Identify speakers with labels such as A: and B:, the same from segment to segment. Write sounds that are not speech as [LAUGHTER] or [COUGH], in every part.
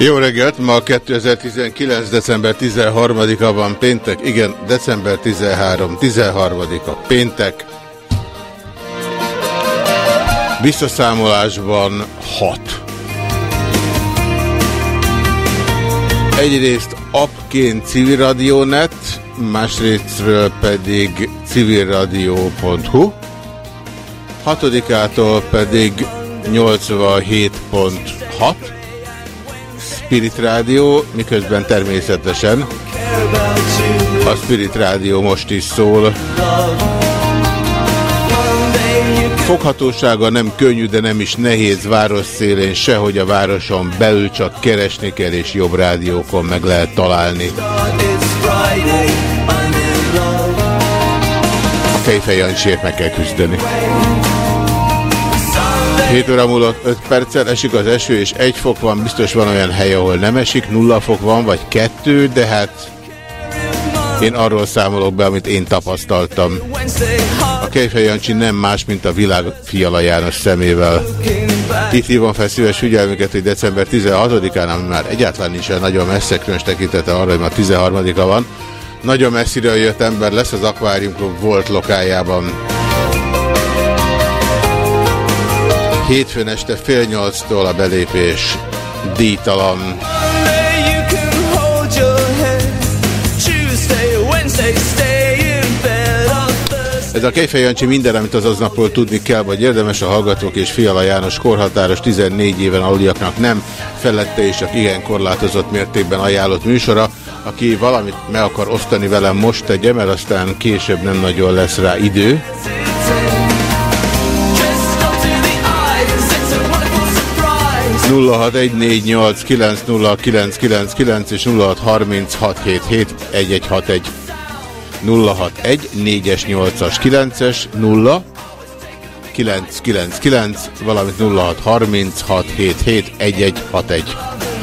A: Jó reggelt, ma 2019. december 13-a van péntek, igen, december 13, 13-a péntek. Visszaszámolásban 6. Egyrészt appként civilradionet, másrésztről pedig civilradio.hu, hatodikától pedig 87.6, Spirit Rádió, miközben természetesen a Spirit Rádió most is szól. Foghatósága nem könnyű, de nem is nehéz város szélén, sehogy a városon belül csak keresni kell, és jobb rádiókon meg lehet találni. A Kejfej Jancsért meg kell küzdeni. 7 óra múlott 5 perccel esik az eső, és egy fok van, biztos van olyan hely, ahol nem esik, nulla fok van, vagy kettő, de hát én arról számolok be, amit én tapasztaltam. A Kejfej Jancsi nem más, mint a világ Fiala János szemével. Itt hívom fel szíves figyelmüket, hogy december 16-án, ami már egyáltalán nincs olyan nagyon messze, különös tekintete arra, hogy már 13-a van, nagyon messziről jött ember lesz az Aquarium Club volt lokájában. Hétfőn este fél nyolctól a belépés díjtalan. Ez a Kejfej Jancsi minden, amit az aznapról tudni kell, vagy érdemes a Hallgatók és Fiala János korhatáros 14 éven aluliaknak nem, felette és csak igen korlátozott mértékben ajánlott műsora. Aki valamit meg akar osztani velem, most tegye, mert aztán később nem nagyon lesz rá idő. 0614890999 és 0636771161. 061 4-es 8-as 9-es 0 999, valamint 0636771161.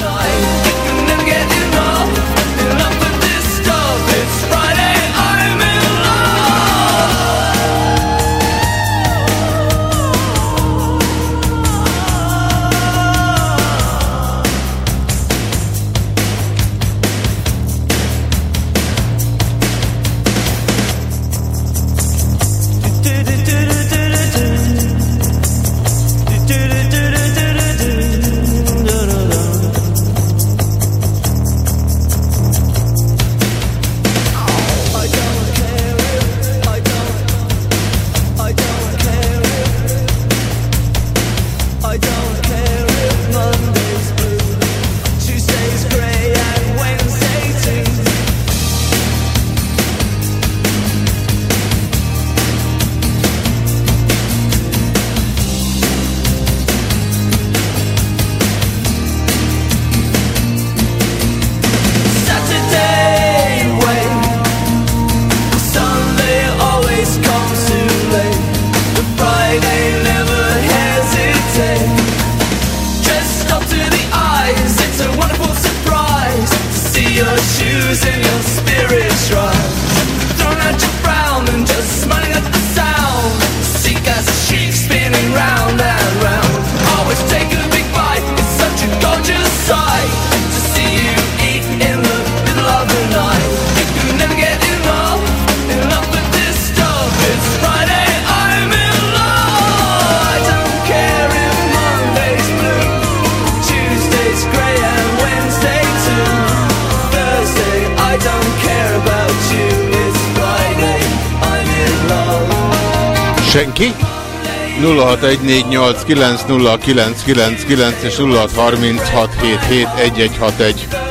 A: 0614890999 és 0636771161.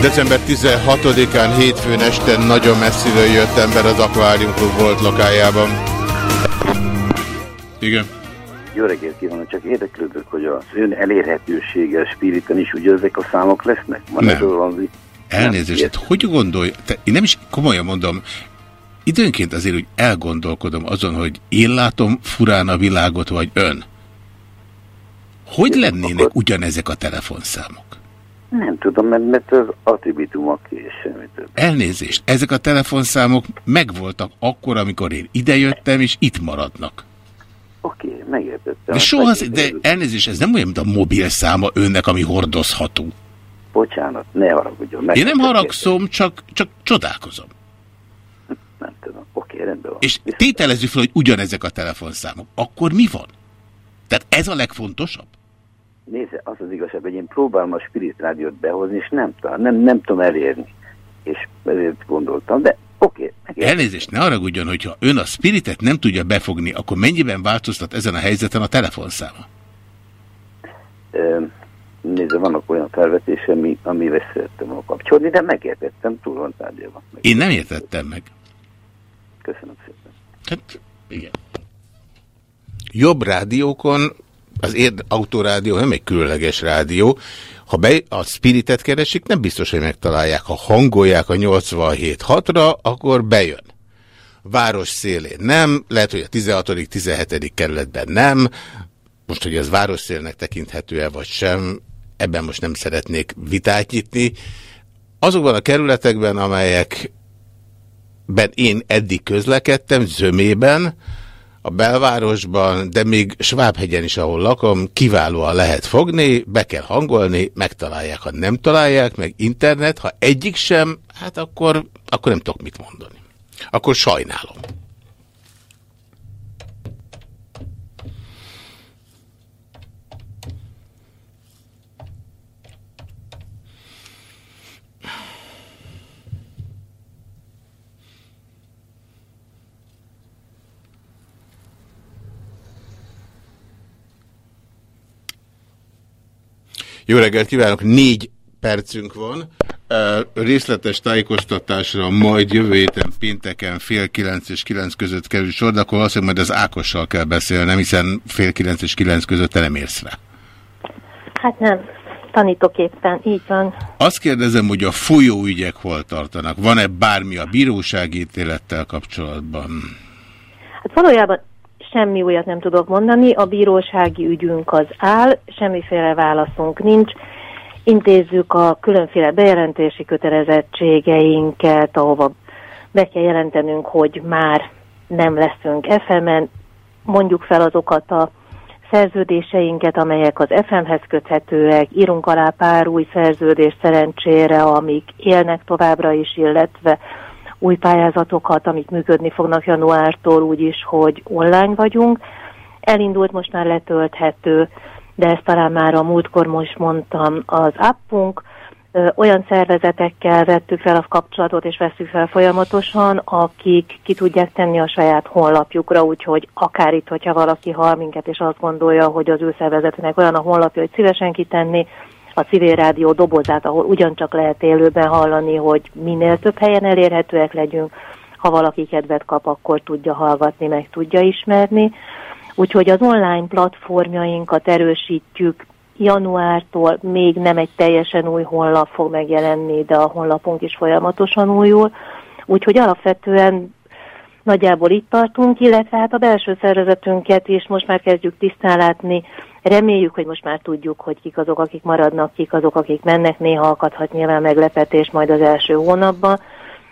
A: December 16-án hétfőn este nagyon messziről jött ember az Aquarium Club volt lokájában. Igen.
B: Jó reggelt kívánok, csak érdeklődök, hogy az ön elérhetősége spiriten is ugye ezek a számok lesznek?
A: Van nem. valami? Elnézést, hát hogy gondolj? Te, én nem is komolyan mondom, időnként azért úgy elgondolkodom azon, hogy én látom furán a világot, vagy ön. Hogy lennének akkor... ugyanezek a telefonszámok?
B: Nem tudom, mert, mert az attributumok és semmi több.
A: Elnézést, ezek a telefonszámok megvoltak akkor, amikor én idejöttem, és itt maradnak.
B: Oké, okay, megértettem.
A: De soha, de elnézést, ez nem olyan, mint a mobil száma önnek, ami hordozható.
B: Bocsánat, ne haragudjon.
A: Én nem haragszom, csak, csak csodálkozom.
B: Oké, rendben van.
A: És tételezzük fel, hogy ugyanezek a telefonszámok. Akkor mi van? Tehát ez a legfontosabb?
B: Nézze, az az igazság, hogy én próbálom a Spirit Rádiót behozni, és nem, nem, nem tudom elérni. És ezért gondoltam, de oké. Okay,
A: Elnézést, ne haragudjon, hogyha ön a Spiritet nem tudja befogni, akkor mennyiben változtat ezen a helyzeten a telefonszáma?
B: Nézze, vannak olyan felvetések, ami, amivel szerettem volna kapcsolni, de megértettem, túl van tárgyalva.
A: Én nem értettem meg.
B: Köszönöm szépen.
A: Hát, igen. Jobb rádiókon az érd autorádió nem egy különleges rádió. Ha be a Spiritet keresik, nem biztos, hogy megtalálják. Ha hangolják a 87.6-ra, akkor bejön. Város szélén nem, lehet, hogy a 16. 17. kerületben nem. Most, hogy ez város szélnek tekinthető-e vagy sem, ebben most nem szeretnék vitát nyitni. Azokban a kerületekben, amelyekben én eddig közlekedtem, zömében, a belvárosban, de még Svábhegyen is, ahol lakom, kiválóan lehet fogni, be kell hangolni, megtalálják, ha nem találják, meg internet, ha egyik sem, hát akkor, akkor nem tudok mit mondani. Akkor sajnálom. Jó reggelt kívánok! Négy percünk van. Részletes tájékoztatásra majd jövő héten pénteken fél kilenc és kilenc között kerül sor, de akkor azt majd az Ákossal kell beszélnem, hiszen fél kilenc és kilenc között te nem érsz rá.
C: Hát nem, tanítok éppen, így van.
A: Azt kérdezem, hogy a folyóügyek hol tartanak? Van-e bármi a bírósági ítélettel kapcsolatban?
C: Hát valójában semmi újat nem tudok mondani, a bírósági ügyünk az áll, semmiféle válaszunk nincs, intézzük a különféle bejelentési kötelezettségeinket, ahova be kell jelentenünk, hogy már nem leszünk FM-en, mondjuk fel azokat a szerződéseinket, amelyek az FM-hez köthetőek, írunk alá pár új szerződést szerencsére, amik élnek továbbra is, illetve új pályázatokat, amik működni fognak januártól úgy is, hogy online vagyunk. Elindult most már letölthető, de ezt talán már a múltkor most mondtam, az appunk, olyan szervezetekkel vettük fel a kapcsolatot, és veszük fel folyamatosan, akik ki tudják tenni a saját honlapjukra, úgyhogy akár itt, hogyha valaki hall minket, és azt gondolja, hogy az ő szervezetének olyan a honlapja, hogy szívesen kitenni, a civil rádió dobozát, ahol ugyancsak lehet élőben hallani, hogy minél több helyen elérhetőek legyünk. Ha valaki kedvet kap, akkor tudja hallgatni, meg tudja ismerni. Úgyhogy az online platformjainkat erősítjük, januártól még nem egy teljesen új honlap fog megjelenni, de a honlapunk is folyamatosan újul. Úgyhogy alapvetően nagyjából itt tartunk, illetve hát a belső szervezetünket is most már kezdjük tisztán látni, Reméljük, hogy most már tudjuk, hogy kik azok, akik maradnak, kik azok, akik mennek. Néha akadhat nyilván meglepetés majd az első hónapban,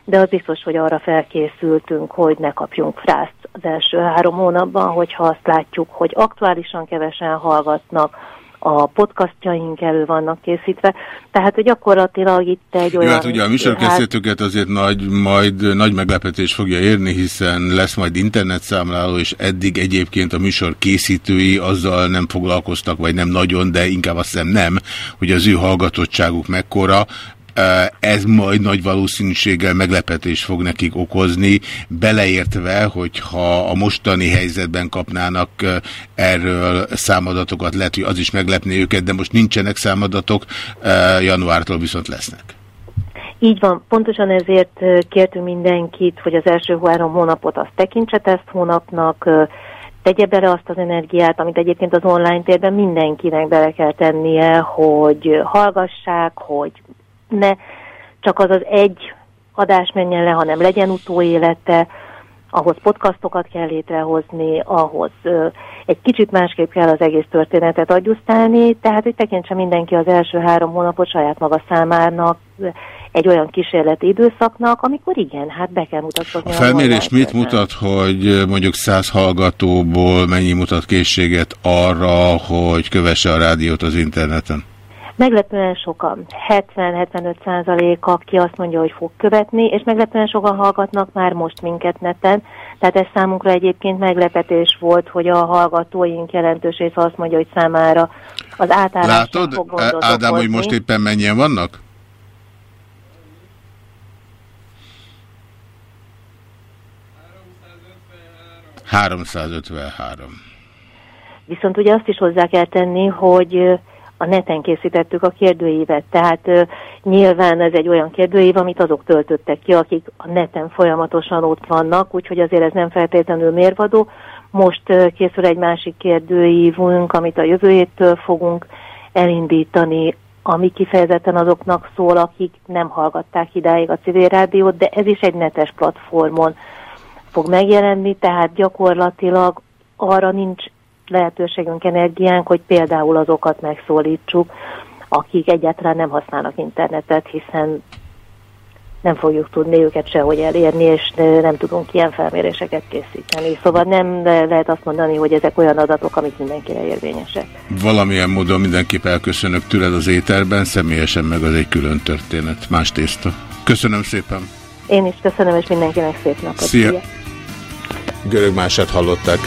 C: de az biztos, hogy arra felkészültünk, hogy ne kapjunk frászt az első három hónapban, hogyha azt látjuk, hogy aktuálisan kevesen hallgatnak, a podcastjaink elő vannak készítve, tehát gyakorlatilag itt egy olyan...
A: Jó, hát ugye a műsorkészítőket azért nagy, majd nagy meglepetés fogja érni, hiszen lesz majd internetszámláló, és eddig egyébként a műsor készítői azzal nem foglalkoztak, vagy nem nagyon, de inkább azt hiszem nem, hogy az ő hallgatottságuk mekkora, ez majd nagy valószínűséggel meglepetés fog nekik okozni, beleértve, hogyha a mostani helyzetben kapnának erről számadatokat, lehet, hogy az is meglepné őket, de most nincsenek számadatok, januártól viszont lesznek.
C: Így van, pontosan ezért kértünk mindenkit, hogy az első három hónapot azt tekintse teszt hónapnak, tegye bele azt az energiát, amit egyébként az online térben mindenkinek bele kell tennie, hogy hallgassák, hogy ne csak az az egy adás menjen le, hanem legyen utóélete, ahhoz podcastokat kell létrehozni, ahhoz ö, egy kicsit másképp kell az egész történetet agyusztálni, tehát hogy tekintse mindenki az első három hónapot saját maga számának, egy olyan kísérleti időszaknak, amikor igen, hát be kell mutatkozni.
A: A felmérés a mit mutat, hogy mondjuk száz hallgatóból mennyi mutat készséget arra, hogy kövesse a rádiót az interneten?
C: Meglepően sokan, 70-75 százalék, aki azt mondja, hogy fog követni, és meglepően sokan hallgatnak már most minket neten, tehát ez számunkra egyébként meglepetés volt, hogy a hallgatóink jelentős része azt mondja, hogy számára az átállás
A: Látod, fog Ádám, hogy most éppen mennyien vannak? Háromszázötvenhárom.
C: Viszont ugye azt is hozzá kell tenni, hogy a neten készítettük a kérdőívet, tehát uh, nyilván ez egy olyan kérdőív, amit azok töltöttek ki, akik a neten folyamatosan ott vannak, úgyhogy azért ez nem feltétlenül mérvadó. Most uh, készül egy másik kérdőívünk, amit a jövő héttől fogunk elindítani, ami kifejezetten azoknak szól, akik nem hallgatták idáig a civil rádiót, de ez is egy netes platformon fog megjelenni, tehát gyakorlatilag arra nincs lehetőségünk, energiánk, hogy például azokat megszólítsuk, akik egyáltalán nem használnak internetet, hiszen nem fogjuk tudni őket sehogy elérni, és nem tudunk ilyen felméréseket készíteni. Szóval nem lehet azt mondani, hogy ezek olyan adatok, amik mindenkire érvényesek.
A: Valamilyen módon mindenképp elköszönök tőled az éterben, személyesen meg az egy külön történet, más tészta. Köszönöm szépen!
C: Én is köszönöm, és mindenkinek szép napot!
A: Szia! Görög mását hallották.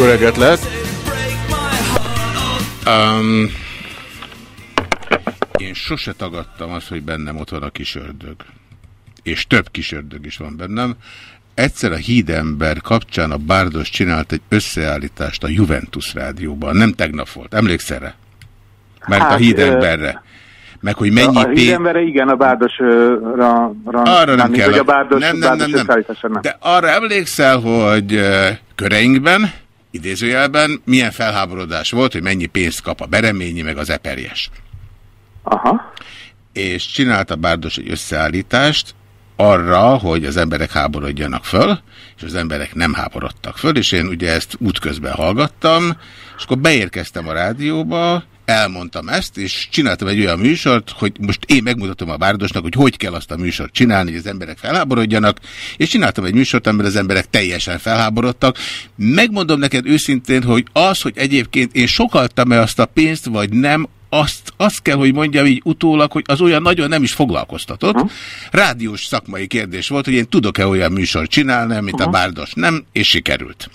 A: Jó reggelt lehet! Um, én sose tagadtam azt, hogy bennem ott van a kisördög. És több kisördög is van bennem. Egyszer a hídember kapcsán a Bárdos csinált egy összeállítást a Juventus rádióban. Nem tegnap volt. Emlékszel rá? Mert hát, a hídemberre. Meg hogy mennyi.
D: A hídemberre igen, a Bárdosra...
A: Arra nem kell. A bárdos, nem, nem, nem, nem. De arra emlékszel, hogy köreinkben idézőjelben, milyen felháborodás volt, hogy mennyi pénzt kap a Bereményi, meg az Eperjes.
D: Aha.
A: És csinálta Bárdos egy összeállítást arra, hogy az emberek háborodjanak föl, és az emberek nem háborodtak föl, és én ugye ezt útközben hallgattam, és akkor beérkeztem a rádióba, elmondtam ezt, és csináltam egy olyan műsort, hogy most én megmutatom a Bárdosnak, hogy hogy kell azt a műsort csinálni, hogy az emberek felháborodjanak, és csináltam egy műsort, amiben az emberek teljesen felháborodtak. Megmondom neked őszintén, hogy az, hogy egyébként én sokaltam-e azt a pénzt, vagy nem, azt, azt kell, hogy mondjam így utólag, hogy az olyan nagyon nem is foglalkoztatott. Uh -huh. Rádiós szakmai kérdés volt, hogy én tudok-e olyan műsort csinálni, mint uh -huh. a Bárdos. Nem, és sikerült.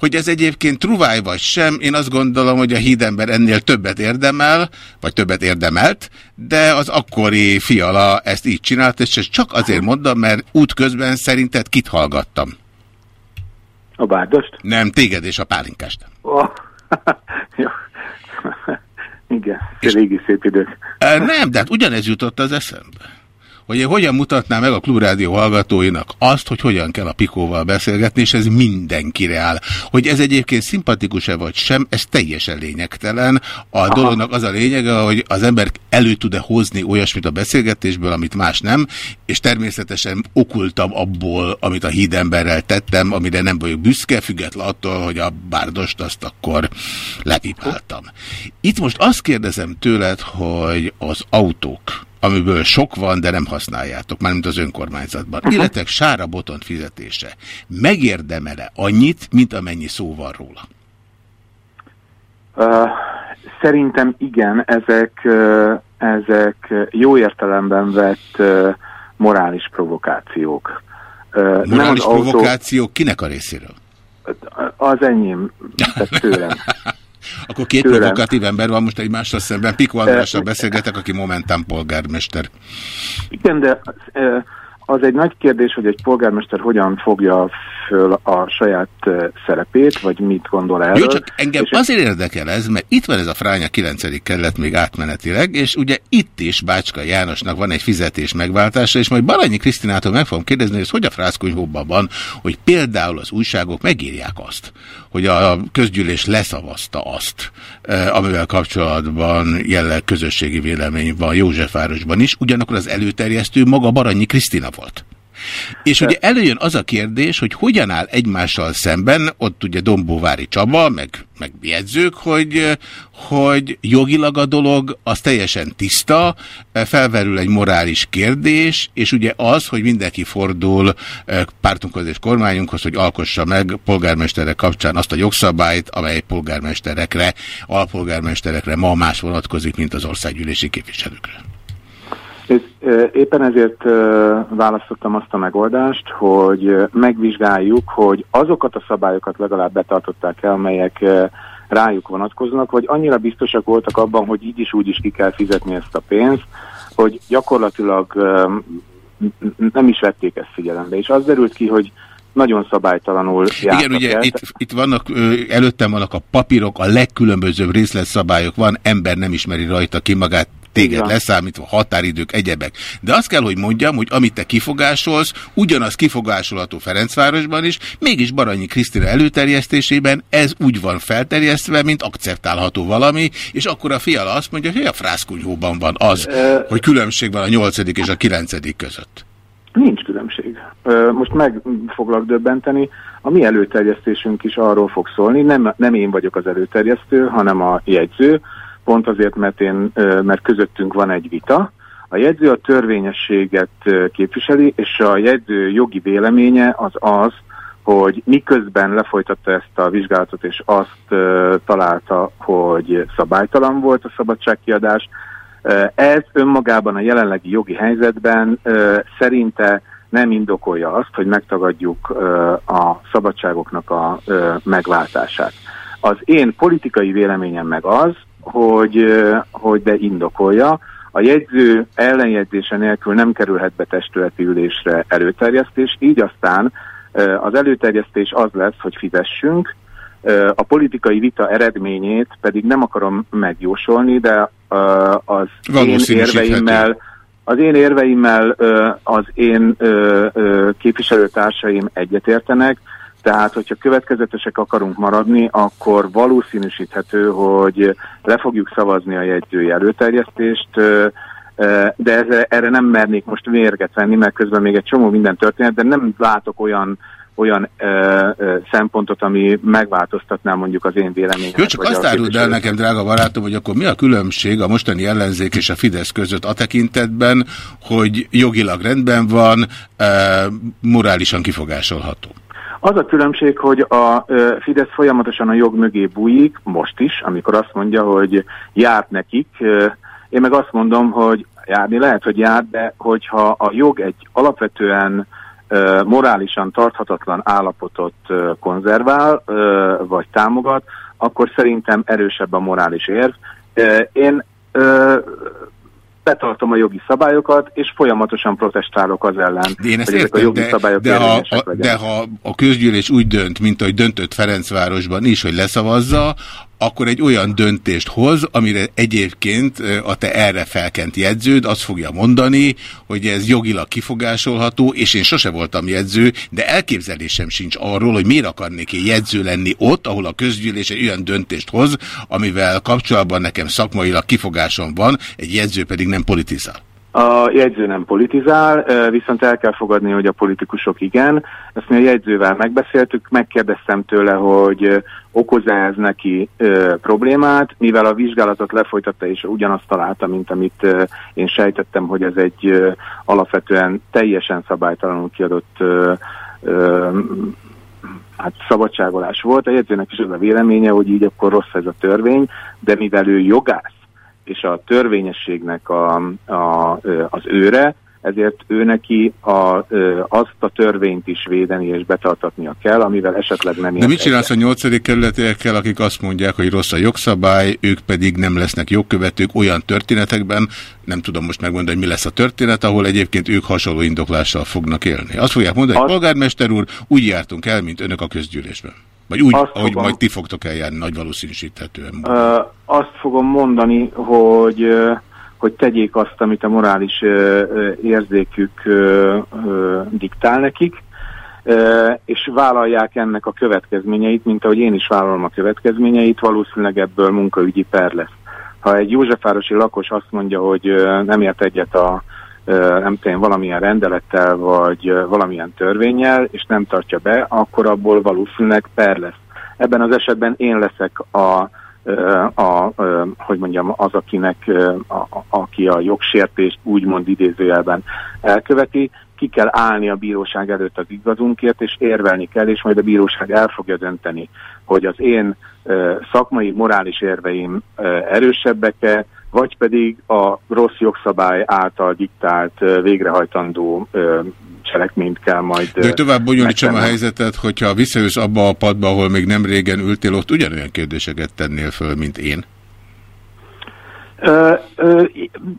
A: Hogy ez egyébként truváj vagy sem, én azt gondolom, hogy a hídember ennél többet érdemel, vagy többet érdemelt, de az akkori fiala ezt így csinált, és csak azért mondom, mert útközben szerinted kit hallgattam?
D: A bárdost?
A: Nem, téged és a pálinkást. Oh. [LAUGHS]
D: Igen, és régi szép idők.
A: Nem, de hát ugyanez jutott az eszembe hogy én hogyan mutatnám meg a klubrádió hallgatóinak azt, hogy hogyan kell a Pikóval beszélgetni, és ez mindenkire áll. Hogy ez egyébként szimpatikus-e vagy sem, ez teljesen lényegtelen. A Aha. dolognak az a lényege, hogy az ember elő tud-e hozni olyasmit a beszélgetésből, amit más nem, és természetesen okultam abból, amit a hídemberrel tettem, amire nem vagyok büszke, független attól, hogy a bárdost azt akkor lepipáltam. Itt most azt kérdezem tőled, hogy az autók, amiből sok van, de nem használjátok, mármint az önkormányzatban,
D: Mhm.
A: illetve sára botont fizetése, megérdemele annyit, mint amennyi szó van róla?
D: Uh, szerintem igen, ezek, uh, ezek jó értelemben vett uh, morális provokációk. Uh,
A: Morális
D: autó-
A: provokáció kinek a részéről?
D: Az enyém, tehát tőlem. [LAUGHS]
A: Akkor két
D: Tőlem.
A: provokatív ember van most egymással szemben. Piko Andrással beszélgetek, aki momentán polgármester.
D: Igen, de az egy nagy kérdés, hogy egy polgármester hogyan fogja föl a saját szerepét, vagy mit gondol erről.
A: Jó, csak engem
D: És
A: azért érdekel ez, mert itt van ez a Fránya 9. kerület még átmenetileg, és ugye itt is Bácska Jánosnak van egy fizetés megváltása, és majd Baranyi Krisztinától meg fogom kérdezni, hogy ez hogy a frászkonyhóban van, hogy például az újságok megírják azt, hogy a közgyűlés leszavazta azt, eh, amivel kapcsolatban jelenleg közösségi vélemény van Józsefvárosban is, ugyanakkor az előterjesztő maga Baranyi Krisztina volt. És ugye előjön az a kérdés, hogy hogyan áll egymással szemben, ott ugye Dombóvári Csaba, meg, meg jegyzők, hogy, hogy jogilag a dolog az teljesen tiszta, felverül egy morális kérdés, és ugye az, hogy mindenki fordul eh, pártunkhoz és kormányunkhoz, hogy alkossa meg polgármesterek kapcsán azt a jogszabályt, amely polgármesterekre, alpolgármesterekre ma más vonatkozik, mint az országgyűlési képviselőkre.
D: És, ö, éppen ezért választottam azt a megoldást, hogy megvizsgáljuk, hogy azokat a szabályokat legalább betartották el, amelyek rájuk vonatkoznak, vagy annyira biztosak voltak abban, hogy így is úgy is ki kell fizetni ezt a pénzt, hogy gyakorlatilag nem is vették ezt figyelembe. És az derült ki, hogy nagyon szabálytalanul jártak
A: Igen, ugye
D: el.
A: itt, itt vannak, előttem vannak a papírok, a legkülönbözőbb részletszabályok van, ember nem ismeri rajta ki magát, téged
D: Igen.
A: leszámítva, határidők, egyebek. De azt kell, hogy mondjam, hogy amit te kifogásolsz, ugyanaz kifogásolható Ferencvárosban is, mégis Baranyi Krisztina előterjesztésében ez úgy van felterjesztve, mint akceptálható valami, és akkor a fiala azt mondja, hogy a frászkunyhóban van az,
D: Ö,
A: hogy különbség van a nyolcadik és a kilencedik között.
D: Nincs különbség. Most meg foglak döbbenteni. A mi előterjesztésünk is arról fog szólni, nem, nem én vagyok az előterjesztő, hanem a jegyző, pont azért, mert, én, mert közöttünk van egy vita. A jegyző a törvényességet képviseli, és a jegyző jogi véleménye az az, hogy miközben lefolytatta ezt a vizsgálatot, és azt találta, hogy szabálytalan volt a szabadságkiadás, Ez önmagában a jelenlegi jogi helyzetben szerinte nem indokolja azt, hogy megtagadjuk a szabadságoknak a megváltását. Az én politikai véleményem meg az, hogy, hogy de indokolja, a jegyző ellenjegyzése nélkül nem kerülhet be testületi ülésre előterjesztés, így aztán az előterjesztés az lesz, hogy fizessünk, a politikai vita eredményét pedig nem akarom megjósolni, de az én érveimmel, az én érveimmel az én képviselőtársaim egyetértenek, tehát hogyha következetesek akarunk maradni, akkor valószínűsíthető, hogy le fogjuk szavazni a jegyzői előterjesztést, ö, ö, de ez, erre nem mernék most mérget venni, mert közben még egy csomó minden történet, de nem látok olyan olyan ö, ö, szempontot, ami megváltoztatná mondjuk az én véleményemet.
A: Jó, csak azt áruld el nekem, drága barátom, hogy akkor mi a különbség a mostani ellenzék és a Fidesz között a tekintetben, hogy jogilag rendben van, e, morálisan kifogásolható.
D: Az a különbség, hogy a Fidesz folyamatosan a jog mögé bújik, most is, amikor azt mondja, hogy járt nekik. Én meg azt mondom, hogy járni lehet, hogy járt, de hogyha a jog egy alapvetően morálisan tarthatatlan állapotot konzervál, vagy támogat, akkor szerintem erősebb a morális érv. Én betartom a jogi szabályokat, és folyamatosan protestálok az ellen,
A: De én ezt
D: hogy ezek a
A: értem,
D: jogi
A: de,
D: szabályok
A: de, ha, a, de ha a közgyűlés úgy dönt, mint ahogy döntött Ferencvárosban is, hogy leszavazza, akkor egy olyan döntést hoz, amire egyébként a te erre felkent jegyződ azt fogja mondani, hogy ez jogilag kifogásolható, és én sose voltam jegyző, de elképzelésem sincs arról, hogy miért akarnék én jegyző lenni ott, ahol a közgyűlés egy olyan döntést hoz, amivel kapcsolatban nekem szakmailag kifogásom van, egy jegyző pedig nem politizál.
D: A jegyző nem politizál, viszont el kell fogadni, hogy a politikusok igen. Ezt mi a jegyzővel megbeszéltük, megkérdeztem tőle, hogy okoz-e ez neki problémát, mivel a vizsgálatot lefolytatta és ugyanazt találta, mint amit én sejtettem, hogy ez egy alapvetően teljesen szabálytalanul kiadott hát szabadságolás volt. A jegyzőnek is az a véleménye, hogy így akkor rossz ez a törvény, de mivel ő jogász, és a törvényességnek a, a, az őre, ezért ő neki a, azt a törvényt is védeni és betartatnia kell, amivel esetleg nem
A: De mit csinálsz a nyolcadik kerületiekkel, akik azt mondják, hogy rossz a jogszabály, ők pedig nem lesznek jogkövetők olyan történetekben, nem tudom most megmondani, hogy mi lesz a történet, ahol egyébként ők hasonló indoklással fognak élni. Azt fogják mondani, hogy polgármester úr, úgy jártunk el, mint önök a közgyűlésben. Vagy úgy, azt ahogy fogom, majd ti fogtok eljárni, nagy valószínűsíthetően.
D: Uh, azt fogom mondani, hogy hogy tegyék azt, amit a morális érzékük diktál nekik, és vállalják ennek a következményeit, mint ahogy én is vállalom a következményeit, valószínűleg ebből munkaügyi per lesz. Ha egy Józsefvárosi lakos azt mondja, hogy nem ért egyet a nem tudom, valamilyen rendelettel vagy valamilyen törvényel, és nem tartja be, akkor abból valószínűleg per lesz. Ebben az esetben én leszek a, a, a hogy mondjam, az, akinek, a, aki a jogsértést úgymond idézőjelben elköveti, ki kell állni a bíróság előtt az igazunkért, és érvelni kell, és majd a bíróság el fogja dönteni, hogy az én szakmai, morális érveim erősebbek-e, vagy pedig a rossz jogszabály által diktált végrehajtandó cselekményt kell majd...
A: De tovább bonyolítsam a helyzetet, hogyha visszajössz abba a padba, ahol még nem régen ültél, ott ugyanolyan kérdéseket tennél föl, mint én.
D: Ö, ö,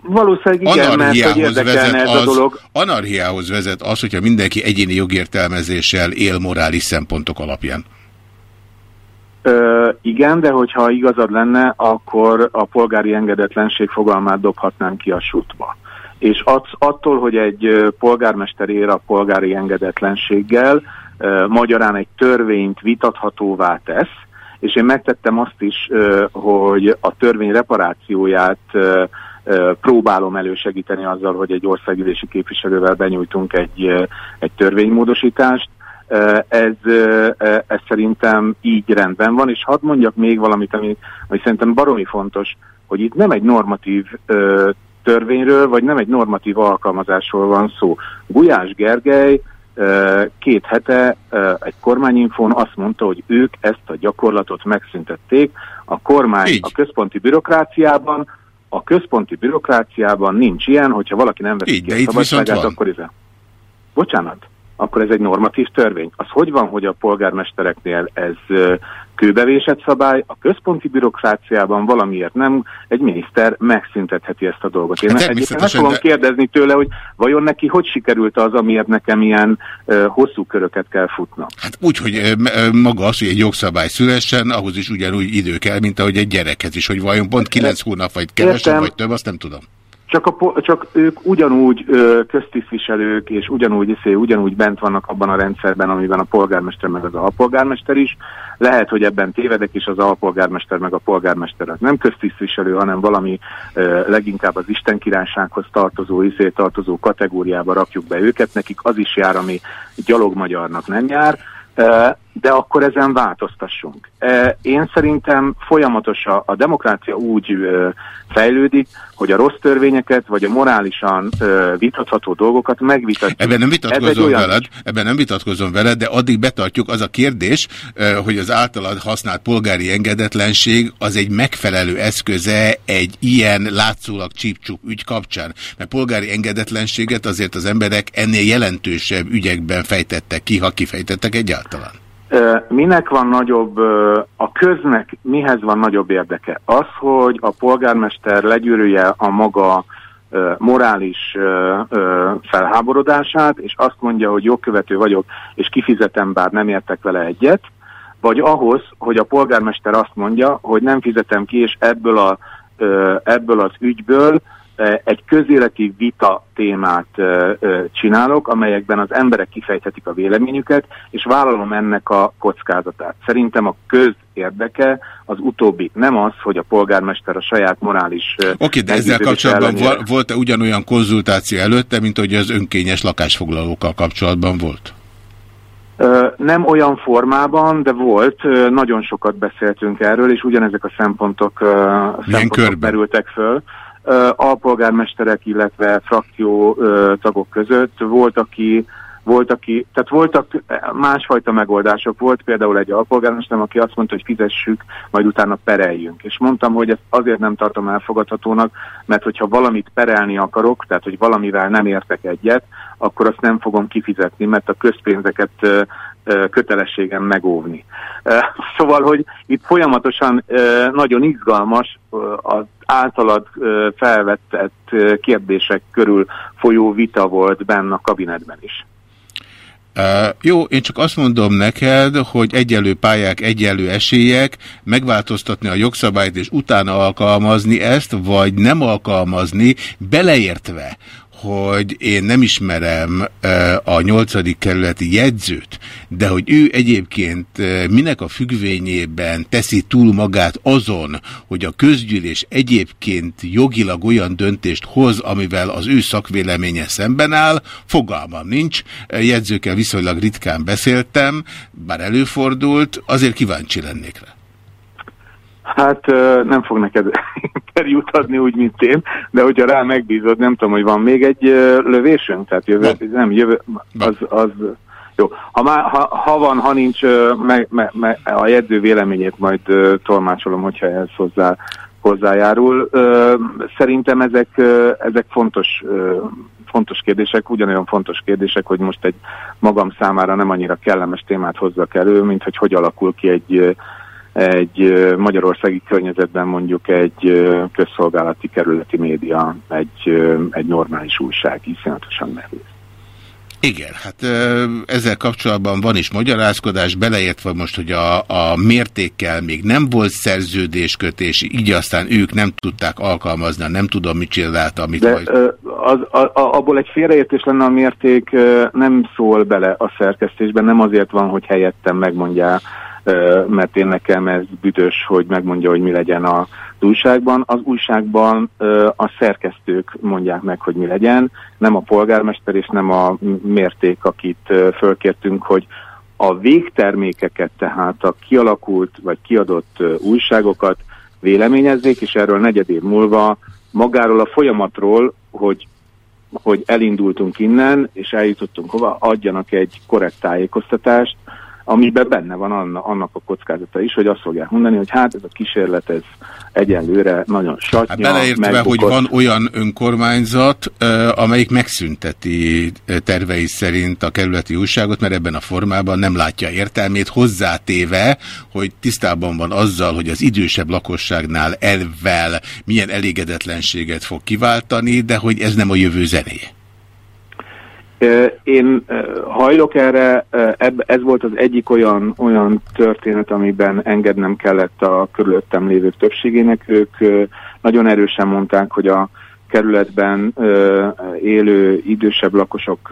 D: valószínűleg igen, mert hogy érdekelne ez
A: az,
D: a dolog.
A: Anarhiához vezet az, hogyha mindenki egyéni jogértelmezéssel él morális szempontok alapján.
D: Ö, igen, de hogyha igazad lenne, akkor a polgári engedetlenség fogalmát dobhatnánk ki a sútba. És att, attól, hogy egy polgármester ér a polgári engedetlenséggel, ö, magyarán egy törvényt vitathatóvá tesz, és én megtettem azt is, ö, hogy a törvény reparációját ö, próbálom elősegíteni azzal, hogy egy országgyűlési képviselővel benyújtunk egy, egy törvénymódosítást, ez, ez szerintem így rendben van, és hadd mondjak még valamit, ami, ami szerintem baromi fontos, hogy itt nem egy normatív törvényről, vagy nem egy normatív alkalmazásról van szó. Gulyás Gergely két hete egy kormányinfón azt mondta, hogy ők ezt a gyakorlatot megszüntették. A kormány Így. a központi bürokráciában, a központi bürokráciában nincs ilyen, hogyha valaki nem veszi ki a szabadságát, akkor ez. Bocsánat akkor ez egy normatív törvény. Az hogy van, hogy a polgármestereknél ez kőbevésett szabály, a központi bürokráciában valamiért nem, egy miniszter megszüntetheti ezt a dolgot. Én hát egyébként meg fogom de... kérdezni tőle, hogy vajon neki hogy sikerült az, amiért nekem ilyen uh, hosszú köröket kell futna.
A: Hát úgy, hogy maga az, hogy egy jogszabály szülessen, ahhoz is ugyanúgy idő kell, mint ahogy egy gyerekhez is, hogy vajon pont 9 hónap, vagy kevesebb, vagy több, azt nem tudom.
D: Csak, a, csak ők ugyanúgy ö, köztisztviselők, és ugyanúgy, iszé, ugyanúgy bent vannak abban a rendszerben, amiben a polgármester meg az alpolgármester is. Lehet, hogy ebben tévedek, és az alpolgármester meg a polgármester az nem köztisztviselő, hanem valami ö, leginkább az Isten királysághoz tartozó, iszé tartozó kategóriába rakjuk be őket. Nekik az is jár, ami gyalogmagyarnak nem jár de akkor ezen változtassunk. Én szerintem folyamatos a, a demokrácia úgy fejlődik, hogy a rossz törvényeket, vagy a morálisan vitatható dolgokat megvitatjuk.
A: Ebben nem vitatkozom veled, ebben nem vitatkozom veled, de addig betartjuk az a kérdés, hogy az általad használt polgári engedetlenség az egy megfelelő eszköze egy ilyen látszólag csípcsuk ügy kapcsán. Mert polgári engedetlenséget azért az emberek ennél jelentősebb ügyekben fejtettek ki, ha kifejtettek egyáltalán.
D: Minek van nagyobb, a köznek mihez van nagyobb érdeke? Az, hogy a polgármester legyűrülje a maga morális felháborodását, és azt mondja, hogy jogkövető vagyok, és kifizetem, bár nem értek vele egyet, vagy ahhoz, hogy a polgármester azt mondja, hogy nem fizetem ki, és ebből, a, ebből az ügyből egy közéleti vita témát csinálok, amelyekben az emberek kifejthetik a véleményüket, és vállalom ennek a kockázatát. Szerintem a köz érdeke az utóbbi, nem az, hogy a polgármester a saját morális...
A: Oké, okay, de ezzel kapcsolatban volt-e ugyanolyan konzultáció előtte, mint hogy az önkényes lakásfoglalókkal kapcsolatban volt?
D: Nem olyan formában, de volt, nagyon sokat beszéltünk erről, és ugyanezek a szempontok, szempontok merültek föl alpolgármesterek, illetve frakció tagok között. Volt, aki volt, aki, tehát voltak másfajta megoldások. Volt például egy alpolgármester, aki azt mondta, hogy fizessük, majd utána pereljünk. És mondtam, hogy ezt azért nem tartom elfogadhatónak, mert hogyha valamit perelni akarok, tehát hogy valamivel nem értek egyet, akkor azt nem fogom kifizetni, mert a közpénzeket kötelességem megóvni. Szóval, hogy itt folyamatosan nagyon izgalmas az általad felvetett kérdések körül folyó vita volt benne a kabinetben is.
A: Uh, jó, én csak azt mondom neked, hogy egyenlő pályák, egyenlő esélyek, megváltoztatni a jogszabályt és utána alkalmazni ezt, vagy nem alkalmazni, beleértve, hogy én nem ismerem a nyolcadik kerületi jegyzőt, de hogy ő egyébként minek a függvényében teszi túl magát azon, hogy a közgyűlés egyébként jogilag olyan döntést hoz, amivel az ő szakvéleménye szemben áll, fogalmam nincs. Jegyzőkkel viszonylag ritkán beszéltem, bár előfordult, azért kíváncsi lennék rá.
D: Hát nem fog neked [LAUGHS] interjút adni úgy, mint én, de hogyha rá megbízod, nem tudom, hogy van még egy lövésünk, tehát jövő, nem, nem jövő, az, az jó. Ha, má, ha, ha van, ha nincs, me, me, me, a jegyző véleményét majd tolmácsolom, hogyha ez hozzá, hozzájárul. Szerintem ezek, ezek fontos, fontos kérdések, ugyanolyan fontos kérdések, hogy most egy magam számára nem annyira kellemes témát hozzak elő, mint hogy hogy alakul ki egy egy magyarországi környezetben mondjuk egy közszolgálati kerületi média, egy, egy normális újság iszonyatosan nehéz.
A: Igen, hát ezzel kapcsolatban van is magyarázkodás, beleértve most, hogy a, a mértékkel még nem volt szerződéskötés, így aztán ők nem tudták alkalmazni, nem tudom, mit csinálta, amit
D: De, vagy... az, a, a, abból egy félreértés lenne a mérték, nem szól bele a szerkesztésben, nem azért van, hogy helyettem megmondják mert én nekem ez büdös, hogy megmondja, hogy mi legyen az újságban. Az újságban a szerkesztők mondják meg, hogy mi legyen, nem a polgármester és nem a mérték, akit fölkértünk, hogy a végtermékeket, tehát a kialakult vagy kiadott újságokat véleményezzék, és erről negyed év múlva magáról a folyamatról, hogy hogy elindultunk innen, és eljutottunk hova, adjanak egy korrekt tájékoztatást, amiben benne van annak a kockázata is, hogy azt fogják mondani, hogy hát ez a kísérlet, ez egyenlőre nagyon satnya. Hát
A: beleértve, megbukott. hogy van olyan önkormányzat, amelyik megszünteti tervei szerint a kerületi újságot, mert ebben a formában nem látja értelmét, hozzátéve, hogy tisztában van azzal, hogy az idősebb lakosságnál elvel milyen elégedetlenséget fog kiváltani, de hogy ez nem a jövő zenéje.
D: Én hajlok erre, ez volt az egyik olyan, olyan történet, amiben engednem kellett a körülöttem lévők többségének. Ők nagyon erősen mondták, hogy a kerületben élő idősebb lakosok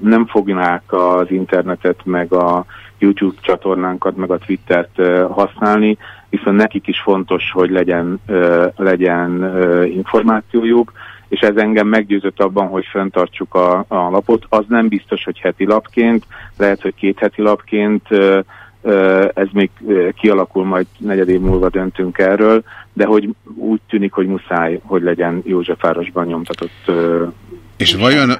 D: nem fognák az internetet, meg a YouTube csatornánkat, meg a Twittert használni, viszont nekik is fontos, hogy legyen, legyen információjuk és ez engem meggyőzött abban, hogy fenntartsuk a, a lapot. Az nem biztos, hogy heti lapként, lehet, hogy két heti lapként, ez még kialakul, majd negyed év múlva döntünk erről, de hogy úgy tűnik, hogy muszáj, hogy legyen Józsefvárosban nyomtatott
A: és vajon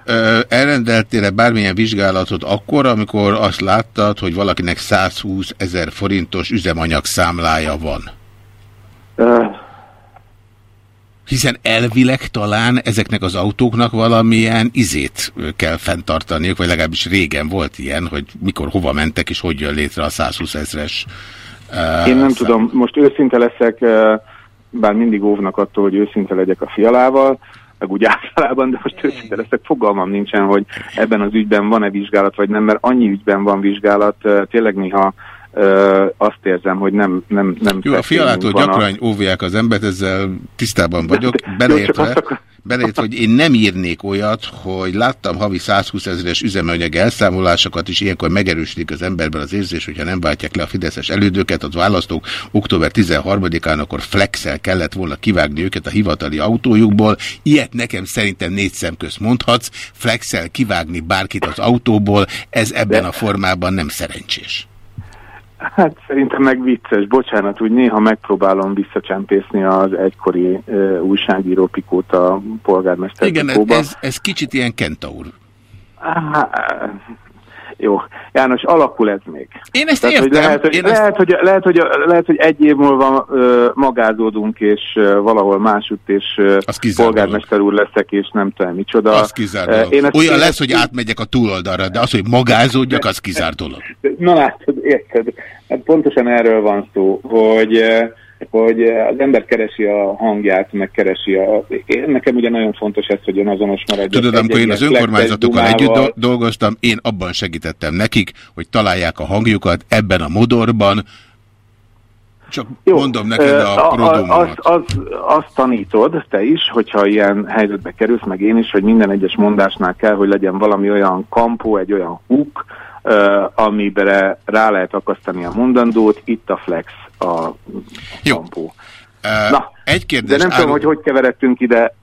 A: elrendeltél-e bármilyen vizsgálatot akkor, amikor azt láttad, hogy valakinek 120 ezer forintos üzemanyag számlája van? Hiszen elvileg talán ezeknek az autóknak valamilyen izét kell fenntartaniuk, vagy legalábbis régen volt ilyen, hogy mikor hova mentek, és hogy jön létre a 120 ezres.
D: Uh, Én nem szám. tudom, most őszinte leszek, bár mindig óvnak attól, hogy őszinte legyek a fialával, meg úgy [LAUGHS] általában, de most őszinte leszek, fogalmam nincsen, hogy ebben az ügyben van-e vizsgálat, vagy nem, mert annyi ügyben van vizsgálat, tényleg néha azt érzem, hogy nem... nem, nem
A: Jó, a fialától gyakran a... óvják az embert, ezzel tisztában vagyok, de, beleértve, Beleértve, hogy én nem írnék olyat, hogy láttam havi 120 ezeres üzemanyag elszámolásokat, és ilyenkor megerősítik az emberben az érzés, hogyha nem váltják le a fideszes elődöket, az választók október 13-án, akkor flexel kellett volna kivágni őket a hivatali autójukból. Ilyet nekem szerintem négy szem közt mondhatsz, flexel kivágni bárkit az autóból, ez ebben a formában nem szerencsés.
D: Hát szerintem meg vicces. Bocsánat, úgy néha megpróbálom visszacsempészni az egykori uh, újságíró Pikót a polgármester
A: Igen,
D: Pikóba.
A: ez, ez kicsit ilyen kentaur.
D: Ah, jó. János, alakul ez még.
A: Én ezt
D: Tehát,
A: értem.
D: Hogy lehet, hogy,
A: Én
D: lehet,
A: ezt...
D: hogy, lehet, hogy, lehet, hogy egy év múlva ö, magázódunk, és ö, valahol másutt, és ö, polgármester úr leszek, és nem tudom micsoda.
A: Az kizárt
D: Ö, én ezt-
A: Olyan
D: én
A: lesz,
D: ezt-
A: hogy átmegyek a túloldalra, de az, hogy magázódjak, az kizárt dolog.
D: Na látod, érted? Hát pontosan erről van szó, hogy, eh, hogy eh, az ember keresi a hangját, meg keresi a... Én, nekem ugye nagyon fontos ez, hogy önazonos maradjon.
A: Tudod, amikor én az önkormányzatokkal együtt dolgoztam, én abban segítettem nekik, hogy találják a hangjukat ebben a modorban. Csak Jó, mondom neked a
D: az,
A: produmomat.
D: az, azt tanítod te is, hogyha ilyen helyzetbe kerülsz, meg én is, hogy minden egyes mondásnál kell, hogy legyen valami olyan kampó, egy olyan uh, amiben rá lehet akasztani a mondandót, itt a flex, a
A: Jó.
D: kampó.
A: Uh,
D: Na,
A: egy
D: De
A: kérdés.
D: nem tudom,
A: árul-
D: hogy hogy keveredtünk ide,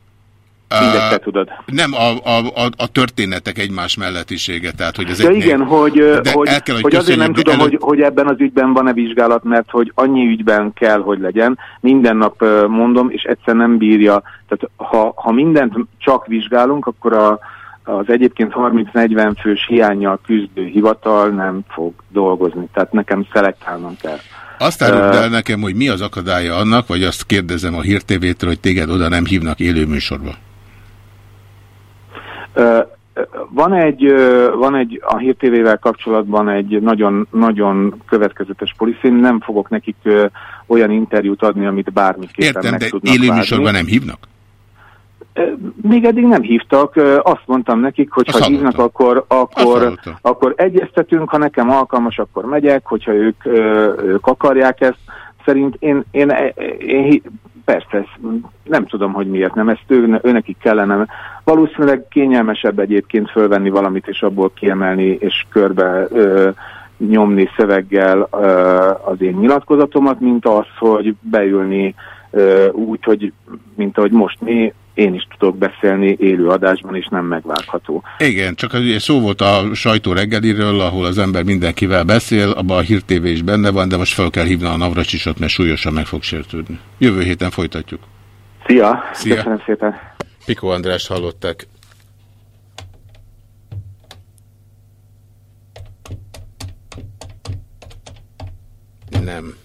D: mindegy, te tudod.
A: Nem, a, a, a, a történetek egymás melletisége, tehát hogy ez
D: Ja
A: egy...
D: igen, hogy,
A: De
D: hogy,
A: el kell, hogy
D: hogy azért nem
A: de
D: tudom,
A: előtt-
D: hogy, hogy ebben az ügyben van-e vizsgálat, mert hogy annyi ügyben kell, hogy legyen. Minden nap mondom, és egyszer nem bírja. Tehát ha, ha mindent csak vizsgálunk, akkor a, az egyébként 30-40 fős hiányjal küzdő hivatal nem fog dolgozni. Tehát nekem szelektálnom kell.
A: Azt áruld
D: Ö,
A: el nekem, hogy mi az akadálya annak, vagy azt kérdezem a Hír TV-től, hogy téged oda nem hívnak élő műsorba.
D: Van egy, van egy a Hír TV-vel kapcsolatban egy nagyon, nagyon következetes policy, nem fogok nekik olyan interjút adni, amit bármiképpen
A: Értem,
D: meg
A: de
D: tudnak
A: élő műsorban nem hívnak?
D: Még eddig nem hívtak, azt mondtam nekik, hogy ha hívnak, akkor, akkor, akkor egyeztetünk, ha nekem alkalmas, akkor megyek, hogyha ők, ők akarják ezt. Szerint én, én, én, én persze, nem tudom, hogy miért nem, ezt ő, őnekik kellene. Valószínűleg kényelmesebb egyébként fölvenni valamit, és abból kiemelni, és körbe ö, nyomni szöveggel ö, az én nyilatkozatomat, mint az, hogy beülni ö, úgy, hogy mint ahogy most mi, én is tudok beszélni élő adásban, és nem megvágható.
A: Igen, csak ugye szó volt a sajtó reggeliről, ahol az ember mindenkivel beszél, abban a Hír TV is benne van, de most fel kell hívni a Navracsisot, mert súlyosan meg fog sértődni. Jövő héten folytatjuk.
D: Szia!
A: Szia.
D: Köszönöm szépen!
A: Piko András hallották. Nem.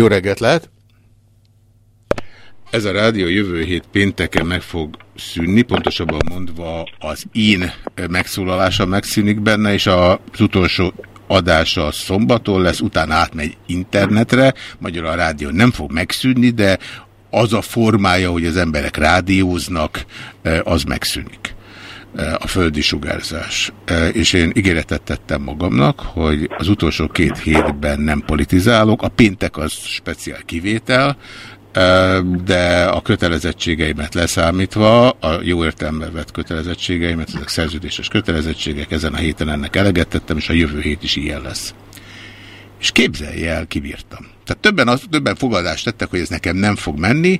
A: Jó reggelt lehet! Ez a rádió jövő hét pénteken meg fog szűnni, pontosabban mondva az én megszólalása megszűnik benne, és az utolsó adása szombaton lesz, utána átmegy internetre, magyar a rádió nem fog megszűnni, de az a formája, hogy az emberek rádióznak, az megszűnik a földi sugárzás. És én ígéretet tettem magamnak, hogy az utolsó két hétben nem politizálok, a péntek az speciál kivétel, de a kötelezettségeimet leszámítva, a jó értelme vett kötelezettségeimet, ezek szerződéses kötelezettségek, ezen a héten ennek eleget tettem, és a jövő hét is ilyen lesz. És képzelje el, kibírtam. Tehát többen, az, többen fogadást tettek, hogy ez nekem nem fog menni.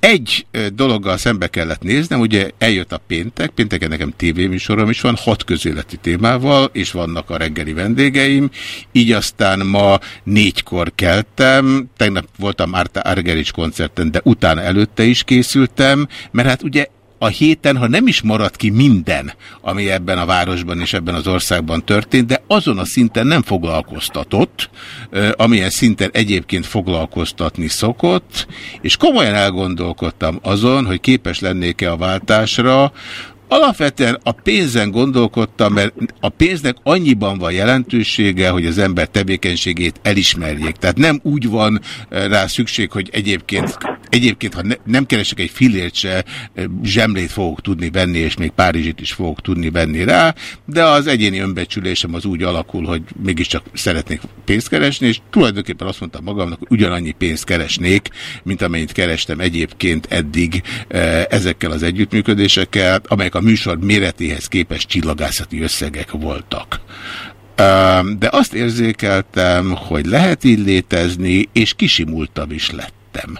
A: Egy dologgal szembe kellett néznem, ugye eljött a péntek, pénteken nekem tévéműsorom is van, hat közéleti témával, és vannak a reggeli vendégeim, így aztán ma négykor keltem, tegnap voltam Márta Argerics koncerten, de utána előtte is készültem, mert hát ugye a héten, ha nem is marad ki minden, ami ebben a városban és ebben az országban történt, de azon a szinten nem foglalkoztatott, amilyen szinten egyébként foglalkoztatni szokott, és komolyan elgondolkodtam azon, hogy képes lennék-e a váltásra, Alapvetően a pénzen gondolkodtam, mert a pénznek annyiban van jelentősége, hogy az ember tevékenységét elismerjék. Tehát nem úgy van rá szükség, hogy egyébként egyébként, ha ne, nem keresek egy filért se, zsemlét fogok tudni venni, és még Párizsit is fogok tudni venni rá, de az egyéni önbecsülésem az úgy alakul, hogy mégiscsak szeretnék pénzt keresni, és tulajdonképpen azt mondtam magamnak, hogy ugyanannyi pénzt keresnék, mint amennyit kerestem egyébként eddig ezekkel az együttműködésekkel, amelyek a műsor méretéhez képest csillagászati összegek voltak. De azt érzékeltem, hogy lehet így létezni, és kisimultabb is lettem.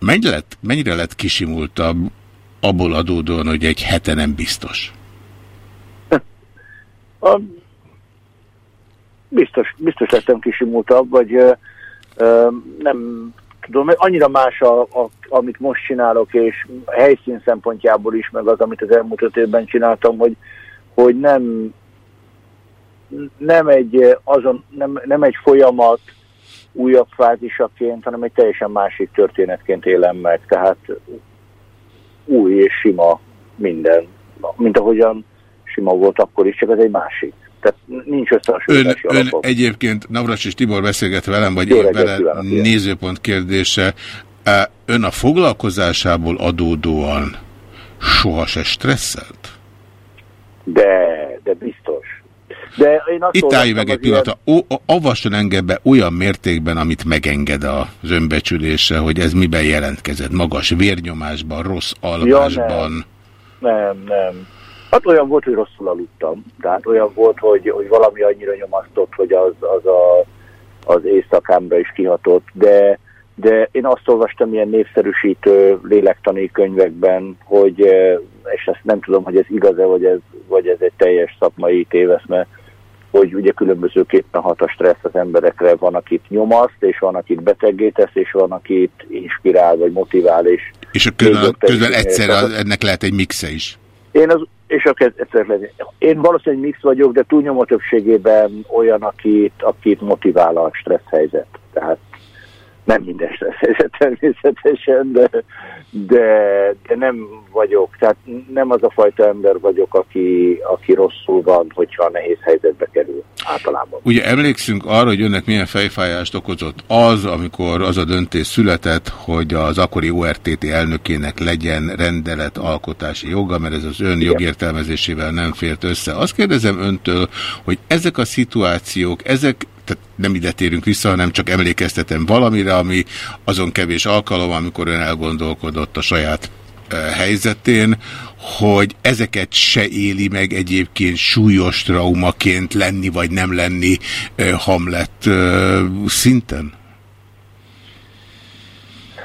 A: Mennyire lett, mennyire lett kisimultabb abból adódóan, hogy egy hete nem biztos?
E: Biztos, biztos lettem kisimultabb, vagy ö, nem tudom, mert annyira más, a, a, amit most csinálok, és helyszín szempontjából is, meg az, amit az elmúlt öt évben csináltam, hogy, hogy nem, nem egy, azon, nem, nem egy folyamat újabb fázisaként, hanem egy teljesen másik történetként élem meg. Tehát új és sima minden, mint ahogyan sima volt akkor is, csak ez egy másik. Tehát nincs összehasonlítási
A: ön, ön egyébként Navras és Tibor beszélget velem, vagy én vele nézőpont kérdése. Ön a foglalkozásából adódóan soha se stresszelt?
E: De, de biztos. De én azt
A: Itt állj meg egy pillanat, ilyen... avasson engem be olyan mértékben, amit megenged az önbecsülése, hogy ez miben jelentkezett? Magas vérnyomásban, rossz alvásban?
E: Ja, nem. nem, nem. Hát olyan volt, hogy rosszul aludtam. Tehát olyan volt, hogy, hogy valami annyira nyomasztott, hogy az, az a, az éjszakámra is kihatott. De, de én azt olvastam ilyen népszerűsítő lélektani könyvekben, hogy, és ezt nem tudom, hogy ez igaz-e, vagy ez, vagy ez egy teljes szakmai téveszme, hogy ugye különbözőképpen hat a stressz az emberekre, van, akit nyomaszt, és van, akit beteggé tesz, és van, akit inspirál, vagy motivál, és...
A: És a közben, közben egyszer az, ennek lehet egy mixe is.
E: Én az, és a egyszer lehet. Én valószínűleg mix vagyok, de túlnyomó többségében olyan, akit, akit motivál a stressz helyzet. Tehát nem minden stressz helyzet [LAUGHS] természetesen, de, de, de nem vagyok, tehát nem az a fajta ember vagyok, aki, aki rosszul van, hogyha nehéz helyzetbe kerül általában.
A: Ugye emlékszünk arra, hogy önnek milyen fejfájást okozott az, amikor az a döntés született, hogy az akkori ORTT elnökének legyen rendelet alkotási joga, mert ez az ön Igen. jogértelmezésével nem fért össze. Azt kérdezem öntől, hogy ezek a szituációk, ezek tehát nem ide térünk vissza, hanem csak emlékeztetem valamire, ami azon kevés alkalom, amikor ön elgondolkodott a saját helyzetén, hogy ezeket se éli meg egyébként súlyos traumaként lenni vagy nem lenni Hamlet szinten?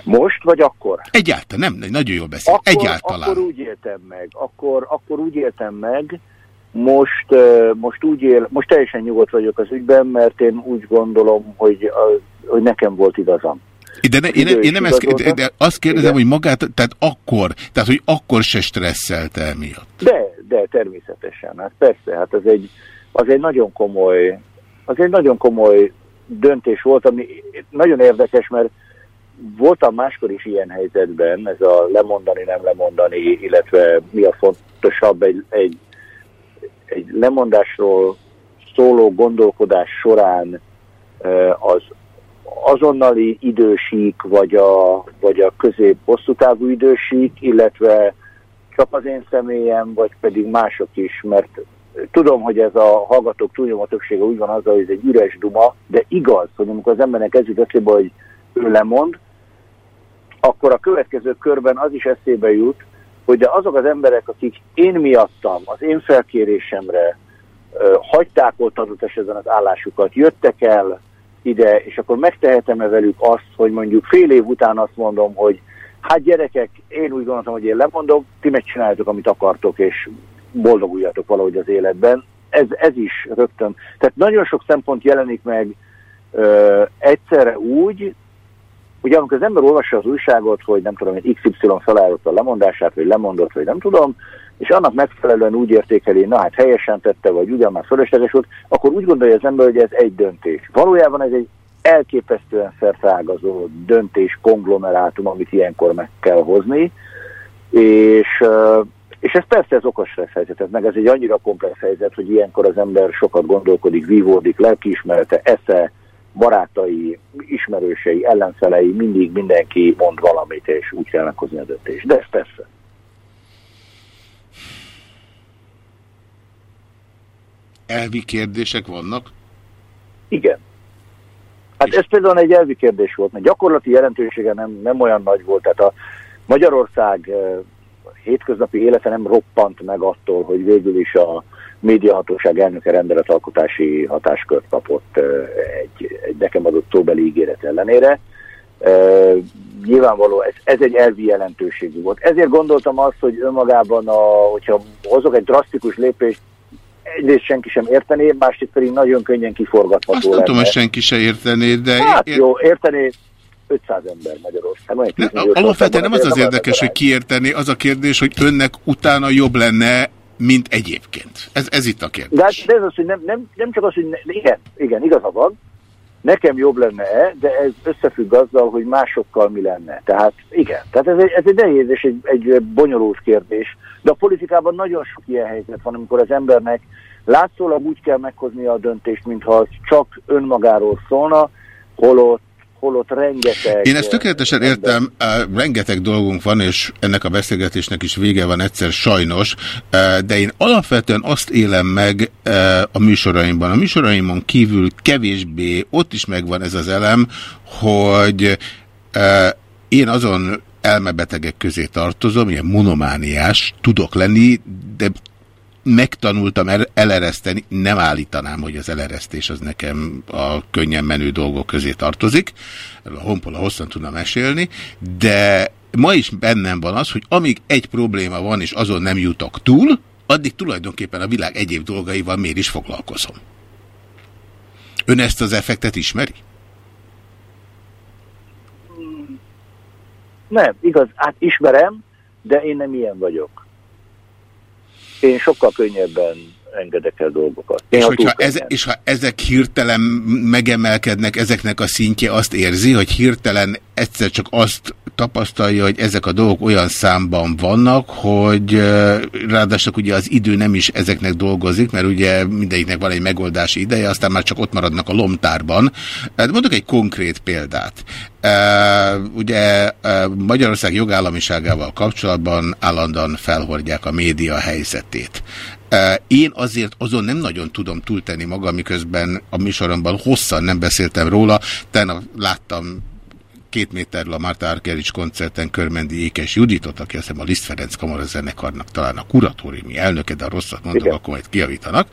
E: Most vagy akkor?
A: Egyáltalán, nem, nagyon jól beszél.
E: Akkor,
A: Egyáltalán.
E: Akkor úgy éltem meg, akkor, akkor úgy éltem meg, most, most úgy él, most teljesen nyugodt vagyok az ügyben, mert én úgy gondolom, hogy, az, hogy nekem volt igazam.
A: De ne, én, én nem ezt, de, azt kérdezem, Igen. hogy magát, tehát akkor, tehát hogy akkor se stresszelte emiatt.
E: De, de természetesen, hát persze, hát az egy, az egy nagyon komoly, az egy nagyon komoly döntés volt, ami nagyon érdekes, mert voltam máskor is ilyen helyzetben, ez a lemondani, nem lemondani, illetve mi a fontosabb egy, egy egy lemondásról szóló gondolkodás során az azonnali idősík, vagy a, vagy a közép hosszú távú idősík, illetve csak az én személyem, vagy pedig mások is, mert tudom, hogy ez a hallgatók túlnyomó többsége úgy van azzal, hogy ez egy üres duma, de igaz, hogy amikor az embernek ez jut eszébe, hogy ő lemond, akkor a következő körben az is eszébe jut, hogy azok az emberek, akik én miattam, az én felkérésemre hagyták ott adott esetben az állásukat, jöttek el ide, és akkor megtehetem-e velük azt, hogy mondjuk fél év után azt mondom, hogy hát gyerekek, én úgy gondoltam, hogy én lemondom, ti megcsináljátok, amit akartok, és boldoguljatok valahogy az életben. Ez, ez is rögtön. Tehát nagyon sok szempont jelenik meg ö, egyszerre úgy, Ugye amikor az ember olvassa az újságot, hogy nem tudom, hogy XY felállott a lemondását, vagy lemondott, vagy nem tudom, és annak megfelelően úgy értékeli, na hát helyesen tette, vagy ugyan már fölösleges volt, akkor úgy gondolja az ember, hogy ez egy döntés. Valójában ez egy elképesztően szertágazó döntés konglomerátum, amit ilyenkor meg kell hozni, és, és ez persze ez okos lesz helyzet, meg ez egy annyira komplex helyzet, hogy ilyenkor az ember sokat gondolkodik, vívódik, lelkiismerete, esze, barátai, ismerősei, ellenfelei, mindig mindenki mond valamit, és úgy kell meghozni a döntést. De ez persze.
A: Elvi kérdések vannak?
E: Igen. Hát ez például egy elvi kérdés volt, mert gyakorlati jelentősége nem, nem olyan nagy volt. Tehát a Magyarország eh, hétköznapi élete nem roppant meg attól, hogy végül is a médiahatóság elnöke rendeletalkotási hatáskört kapott egy, egy nekem adott tóbeli ígéret ellenére. Uh, nyilvánvaló, ez, ez egy elvi jelentőségű volt. Ezért gondoltam azt, hogy önmagában, a, hogyha hozok egy drasztikus lépést, egyrészt senki sem értené, másrészt pedig nagyon könnyen kiforgatható
A: Azt nem tudom, hogy senki se értené, de...
E: Hát ér... jó, értené 500 ember Magyarországon.
A: Alapvetően nem az az érdekes, hogy kiértené, az a kérdés, hogy önnek utána jobb lenne, mint egyébként. Ez, ez itt a kérdés.
E: De, hát, de ez az, hogy nem, nem, nem csak az, hogy ne, igen, igen, igaza van, nekem jobb lenne-e, de ez összefügg azzal, hogy másokkal mi lenne. Tehát igen, tehát ez egy, ez egy nehéz és egy, egy bonyolult kérdés, de a politikában nagyon sok ilyen helyzet van, amikor az embernek látszólag úgy kell meghozni a döntést, mintha csak önmagáról szólna, holott holott rengeteg...
A: Én ezt tökéletesen értem, rengeteg dolgunk van, és ennek a beszélgetésnek is vége van egyszer sajnos, de én alapvetően azt élem meg a műsoraimban. A műsoraimon kívül kevésbé ott is megvan ez az elem, hogy én azon elmebetegek közé tartozom, ilyen monomániás tudok lenni, de megtanultam el, elereszteni, nem állítanám, hogy az eleresztés az nekem a könnyen menő dolgok közé tartozik, a honpola hosszan tudna mesélni, de ma is bennem van az, hogy amíg egy probléma van, és azon nem jutok túl, addig tulajdonképpen a világ egyéb dolgaival miért is foglalkozom. Ön ezt az effektet ismeri?
E: Nem, igaz, hát ismerem, de én nem ilyen vagyok én sokkal könnyebben engedek el dolgokat.
A: és, hogyha ez, és ha ezek hirtelen megemelkednek, ezeknek a szintje azt érzi, hogy hirtelen egyszer csak azt tapasztalja, hogy ezek a dolgok olyan számban vannak, hogy ráadásul ugye az idő nem is ezeknek dolgozik, mert ugye mindegyiknek van egy megoldási ideje, aztán már csak ott maradnak a lomtárban. Hát mondok egy konkrét példát. Ugye Magyarország jogállamiságával kapcsolatban állandóan felhordják a média helyzetét. Én azért azon nem nagyon tudom túltenni magam, miközben a műsoromban hosszan nem beszéltem róla. Tegnap láttam két méterről a Marta Argerich koncerten Körmendi Ékes Juditot, aki azt hiszem a Liszt Ferenc kamarazenekarnak talán a kuratóriumi elnöke, de a rosszat mondok, Igen. akkor majd kiavítanak.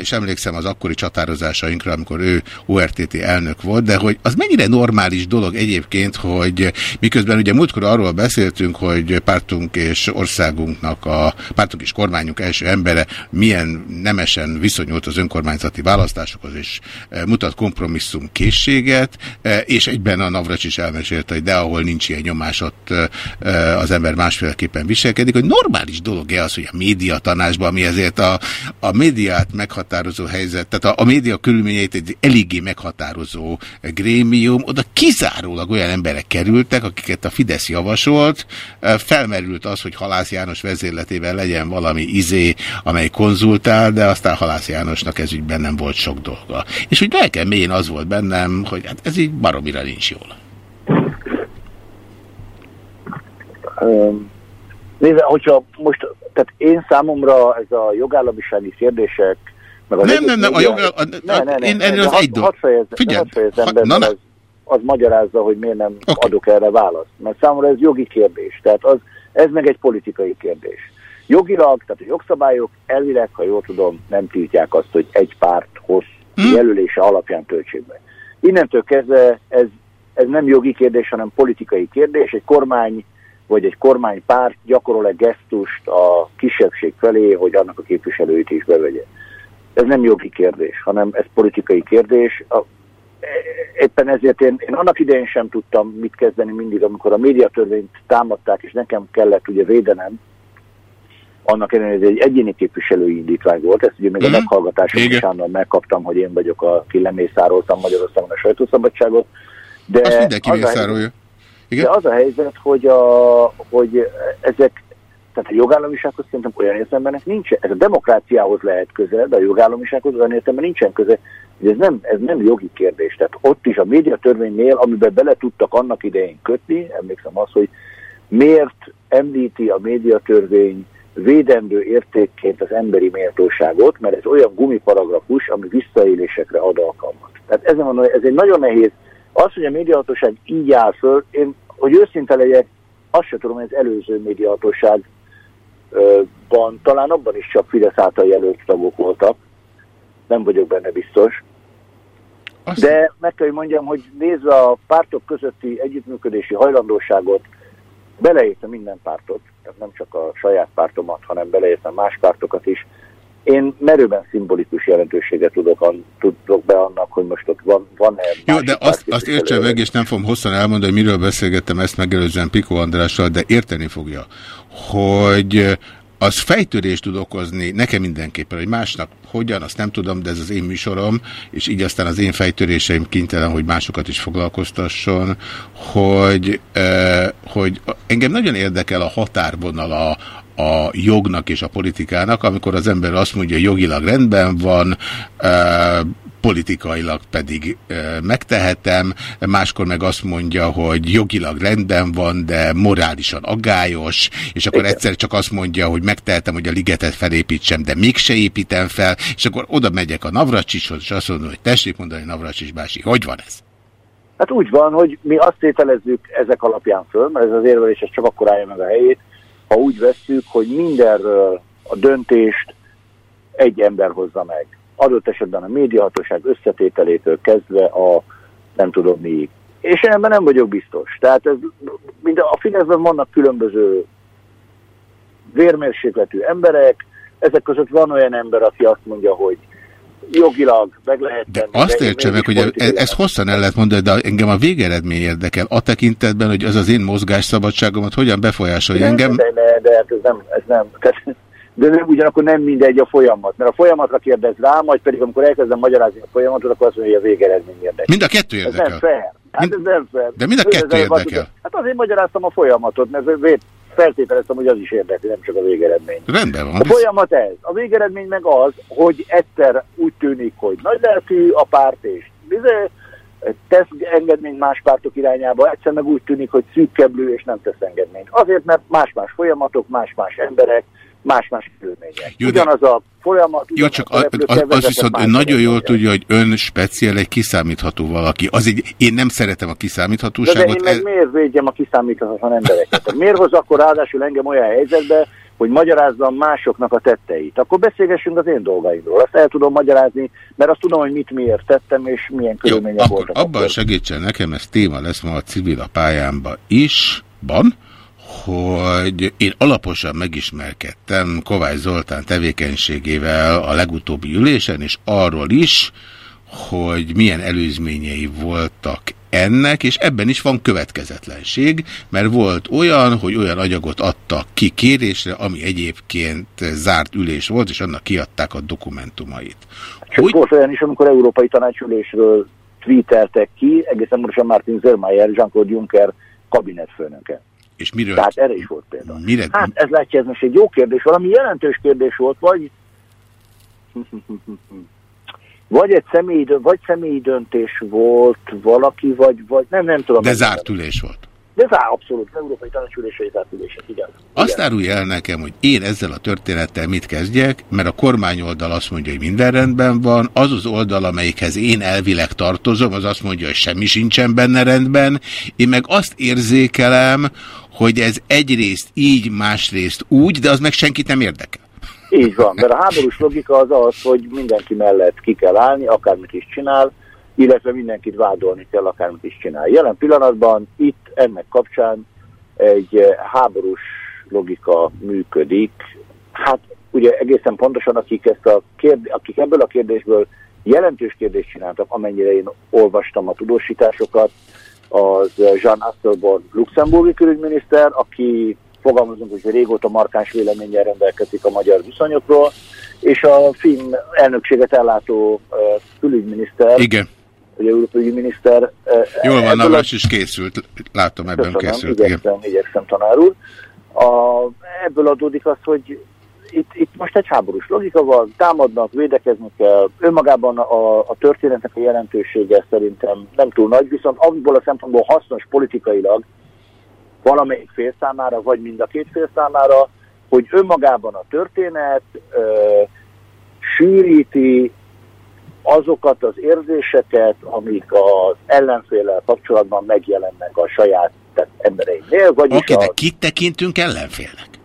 A: És emlékszem az akkori csatározásainkra, amikor ő ORTT elnök volt, de hogy az mennyire normális dolog egyébként, hogy miközben ugye múltkor arról beszéltünk, hogy pártunk és országunknak a pártunk és kormányunk első embere milyen nemesen viszonyult az önkormányzati választásokhoz, és mutat kompromisszum készséget, és egyben a Navra Kovács is elmesélte, hogy de ahol nincs ilyen nyomás, ott az ember másféleképpen viselkedik, hogy normális dolog-e az, hogy a média tanácsban, ami ezért a, a médiát meghatározó helyzet, tehát a, a média körülményeit egy eléggé meghatározó grémium, oda kizárólag olyan emberek kerültek, akiket a Fidesz javasolt, felmerült az, hogy Halász János vezérletében legyen valami izé, amely konzultál, de aztán Halász Jánosnak ez ügyben nem volt sok dolga. És úgy lelkem mélyén az volt bennem, hogy hát ez így baromira nincs jól.
E: Nézd, hogyha most, tehát én számomra ez a jogállamisági kérdések,
A: meg az nem, nem, nem, a jogállamisági, ne, ne, ne, én ennél az egy dolog.
E: Figyelj, be, az, az magyarázza, hogy miért nem okay. adok erre választ. Mert számomra ez jogi kérdés, tehát az, ez meg egy politikai kérdés. Jogilag, tehát a jogszabályok elvileg, ha jól tudom, nem tiltják azt, hogy egy párt hossz hmm. jelölése alapján töltsék be. Innentől kezdve ez, ez nem jogi kérdés, hanem politikai kérdés. Egy kormány vagy egy kormánypárt gyakorol egy gesztust a kisebbség felé, hogy annak a képviselőit is bevegye. Ez nem jogi kérdés, hanem ez politikai kérdés. A, éppen ezért én, én annak idején sem tudtam mit kezdeni mindig, amikor a médiatörvényt támadták, és nekem kellett ugye védenem, annak ellenére, hogy egy egyéni képviselői indítvány volt, ezt ugye még mm. a mhm. meghallgatáson is megkaptam, hogy én vagyok, aki lemészároltam Magyarországon a sajtószabadságot.
A: De Azt mindenki mészárolja.
E: Igen? De az a helyzet, hogy, a, hogy ezek, Tehát a jogállamisághoz szerintem olyan értelemben nincs, ez a demokráciához lehet közel, de a jogállamisághoz olyan értelemben nincsen közel, hogy ez nem, ez nem jogi kérdés. Tehát ott is a médiatörvénynél, amiben bele tudtak annak idején kötni, emlékszem az, hogy miért említi a médiatörvény védendő értékként az emberi méltóságot, mert ez olyan gumiparagrafus, ami visszaélésekre ad alkalmat. Tehát ezen van, ez egy nagyon nehéz. Az, hogy a médiahatóság így áll föl, én, hogy őszinte legyek, azt sem tudom, hogy az előző médiahatóságban, talán abban is csak Fidesz által jelölt tagok voltak, nem vagyok benne biztos. De meg kell, hogy mondjam, hogy nézve a pártok közötti együttműködési hajlandóságot, beleérte minden pártot, tehát nem csak a saját pártomat, hanem beleértem más pártokat is, én merőben szimbolikus jelentőséget tudok, tudok be van-e...
A: Jó, de azt, azt értse meg, és nem fogom hosszan elmondani, hogy miről beszélgettem ezt megelőzően Piko Andrással, de érteni fogja, hogy az fejtörést tud okozni, nekem mindenképpen, hogy másnak hogyan, azt nem tudom, de ez az én műsorom, és így aztán az én fejtöréseim kénytelen, hogy másokat is foglalkoztasson, hogy, eh, hogy engem nagyon érdekel a határvonal a, a jognak és a politikának, amikor az ember azt mondja, hogy jogilag rendben van, politikailag pedig megtehetem, máskor meg azt mondja, hogy jogilag rendben van, de morálisan aggályos, és akkor Igen. egyszer csak azt mondja, hogy megtehetem, hogy a ligetet felépítsem, de mégse építem fel, és akkor oda megyek a Navracsishoz, és azt mondom, hogy tessék mondani Navracsis Bási, hogy van ez?
E: Hát úgy van, hogy mi azt tételezzük ezek alapján föl, mert ez az érvelés ez csak akkor állja meg a helyét, ha úgy vesszük, hogy mindenről a döntést egy ember hozza meg adott esetben a médiahatóság összetételétől kezdve a nem tudom mi. És ebben nem vagyok biztos. Tehát ez, mind a Fideszben vannak különböző vérmérsékletű emberek, ezek között van olyan ember, aki azt mondja, hogy jogilag meg lehet tenni.
A: De azt értse meg, hogy ez, ezt hosszan el lehet mondani, de engem a végeredmény érdekel. A tekintetben, hogy az az én mozgásszabadságomat hogyan befolyásolja engem.
E: De, de, de hát ez nem, ez nem. Tehát de nem, ugyanakkor nem mindegy a folyamat. Mert a folyamatra kérdez rá, majd pedig amikor elkezdem magyarázni a folyamatot, akkor azt mondja, hogy a végeredmény érdekel.
A: Mind a kettő érdekel.
E: Ez nem fair. Hát mind... ez nem fair.
A: De mind a kettő érdekel.
E: Hát azért magyaráztam a folyamatot, mert feltételeztem, hogy az is érdekli, nem csak a végeredmény.
A: Rendben van.
E: A folyamat ez. A végeredmény meg az, hogy egyszer úgy tűnik, hogy nagy lelkű a párt, és bizony, tesz engedményt más pártok irányába, egyszer meg úgy tűnik, hogy szűkkeblő és nem tesz engedményt. Azért, mert más-más folyamatok, más-más emberek, más-más körülmények. Jó, ugyanaz a folyamat...
A: Jó, csak a, az, az viszont ön nagyon jól tudja, hogy ön speciál egy kiszámítható valaki. Az egy, én nem szeretem a kiszámíthatóságot. De,
E: de én meg ez... miért védjem a kiszámíthatatlan embereket? Miért hoz akkor ráadásul engem olyan helyzetbe, hogy magyarázzam másoknak a tetteit. Akkor beszélgessünk az én dolgaimról. Azt el tudom magyarázni, mert azt tudom, hogy mit miért tettem, és milyen körülmények
A: Jó, voltak. Abban akkor. segítsen nekem, ez téma lesz ma a civil a pályámban is, van, hogy én alaposan megismerkedtem Kovács Zoltán tevékenységével a legutóbbi ülésen, és arról is, hogy milyen előzményei voltak ennek, és ebben is van következetlenség, mert volt olyan, hogy olyan agyagot adtak ki kérésre, ami egyébként zárt ülés volt, és annak kiadták a dokumentumait.
E: Hogy... Volt olyan is, amikor európai tanácsülésről tweeteltek ki, egészen most a Martin Zermayer, Jean-Claude Juncker kabinetfőnöke.
A: És miről?
E: Tehát erre is volt példa.
A: Mire?
E: Hát ez látja, ez most egy jó kérdés, valami jelentős kérdés volt, vagy vagy egy személyi, vagy személyi döntés volt valaki, vagy, vagy nem, nem tudom.
A: De zárt ülés volt.
E: De zár, abszolút, az Európai Tanácsülései zárt ülések, igen.
A: Azt árulja el nekem, hogy én ezzel a történettel mit kezdjek, mert a kormányoldal azt mondja, hogy minden rendben van, az az oldal, amelyikhez én elvileg tartozom, az azt mondja, hogy semmi sincsen benne rendben, én meg azt érzékelem, hogy ez egyrészt így, másrészt úgy, de az meg senkit nem érdekel.
E: Így van, mert a háborús logika az az, hogy mindenki mellett ki kell állni, akármit is csinál, illetve mindenkit vádolni kell, akármit is csinál. Jelen pillanatban itt ennek kapcsán egy háborús logika működik. Hát ugye egészen pontosan, akik, ezt a kérd akik ebből a kérdésből jelentős kérdést csináltak, amennyire én olvastam a tudósításokat, az Jean Asselborn luxemburgi külügyminiszter, aki fogalmazunk, hogy régóta markáns véleménnyel rendelkezik a magyar viszonyokról, és a finn elnökséget ellátó külügyminiszter,
A: Igen.
E: vagy európai miniszter.
A: Jól van, Navras is készült, látom ebben
E: köszönöm,
A: készült.
E: Igyekszem, igyekszem tanár úr. A, ebből adódik az, hogy itt, itt most egy háborús logika van, támadnak, védekezni kell. Önmagában a, a történetnek a jelentősége szerintem nem túl nagy, viszont abból a szempontból hasznos politikailag valamelyik fél számára, vagy mind a két fél számára, hogy önmagában a történet ö, sűríti azokat az érzéseket, amik az ellenféllel kapcsolatban megjelennek a saját embereinél.
A: Oké, okay, a... de kit tekintünk ellenfélnek?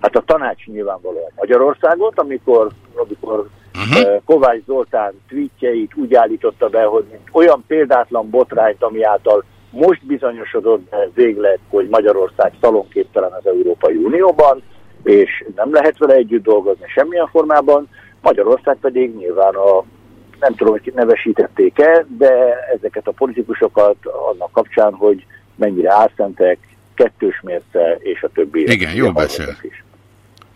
E: Hát a tanács nyilvánvalóan Magyarországot, amikor, amikor uh-huh. Kovács Zoltán tweetjeit úgy állította be, hogy mint olyan példátlan botrányt, ami által most bizonyosodott be végleg, hogy Magyarország szalonképtelen az Európai Unióban, és nem lehet vele együtt dolgozni semmilyen formában, Magyarország pedig nyilván a nem tudom, hogy nevesítették-e, de ezeket a politikusokat annak kapcsán, hogy mennyire álszentek, kettős mérce és a többi.
A: Igen, jó beszél. Is.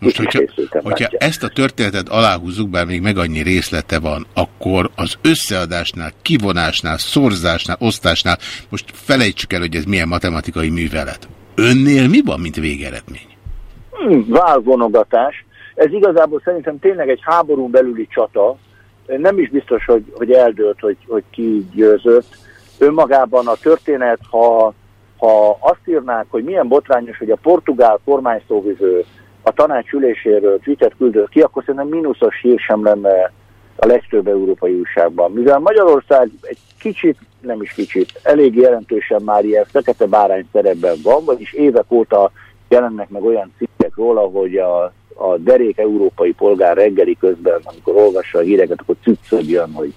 A: Most, hogyha, hogyha ezt a történetet aláhúzzuk, bár még meg annyi részlete van, akkor az összeadásnál, kivonásnál, szorzásnál, osztásnál, most felejtsük el, hogy ez milyen matematikai művelet. Önnél mi van, mint végeredmény?
E: Hmm, válvonogatás. Ez igazából szerintem tényleg egy háború belüli csata. Nem is biztos, hogy, hogy eldőlt, hogy, hogy ki győzött. Önmagában a történet, ha, ha azt írnák, hogy milyen botrányos, hogy a portugál kormányszóvivő a tanács üléséről tweetet küldött ki, akkor szerintem mínuszos hír sem lenne a legtöbb európai újságban. Mivel Magyarország egy kicsit, nem is kicsit, elég jelentősen már ilyen fekete bárány szerepben van, vagyis évek óta jelennek meg olyan cikkek róla, hogy a, a derék európai polgár reggeli közben, amikor olvassa a híreket, akkor cüccögjön, hogy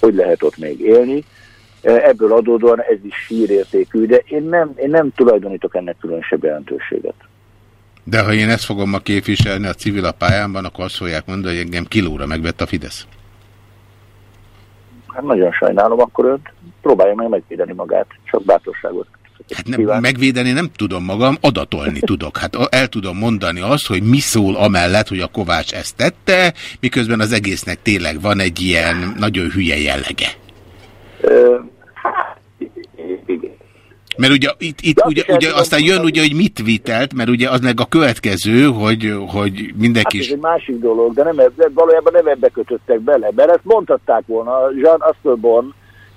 E: hogy lehet ott még élni. Ebből adódóan ez is hírértékű, de én nem, én nem tulajdonítok ennek különösebb jelentőséget.
A: De ha én ezt fogom ma képviselni a civil a pályámban, akkor azt fogják mondani, hogy engem kilóra megvett a Fidesz.
E: Hát nagyon sajnálom, akkor őt próbálja meg megvédeni magát, csak bátorságot.
A: Hát nem, megvédeni nem tudom magam, adatolni tudok. Hát el tudom mondani azt, hogy mi szól amellett, hogy a Kovács ezt tette, miközben az egésznek tényleg van egy ilyen nagyon hülye jellege. Ö, mert ugye itt, itt ugye, ugye aztán jön ugye, hogy mit vitelt, mert ugye az meg a következő, hogy, hogy mindenki
E: hát ez egy másik dolog, de nem, valójában nem ebbe kötöttek bele, mert ezt mondhatták volna, Jean Asselborn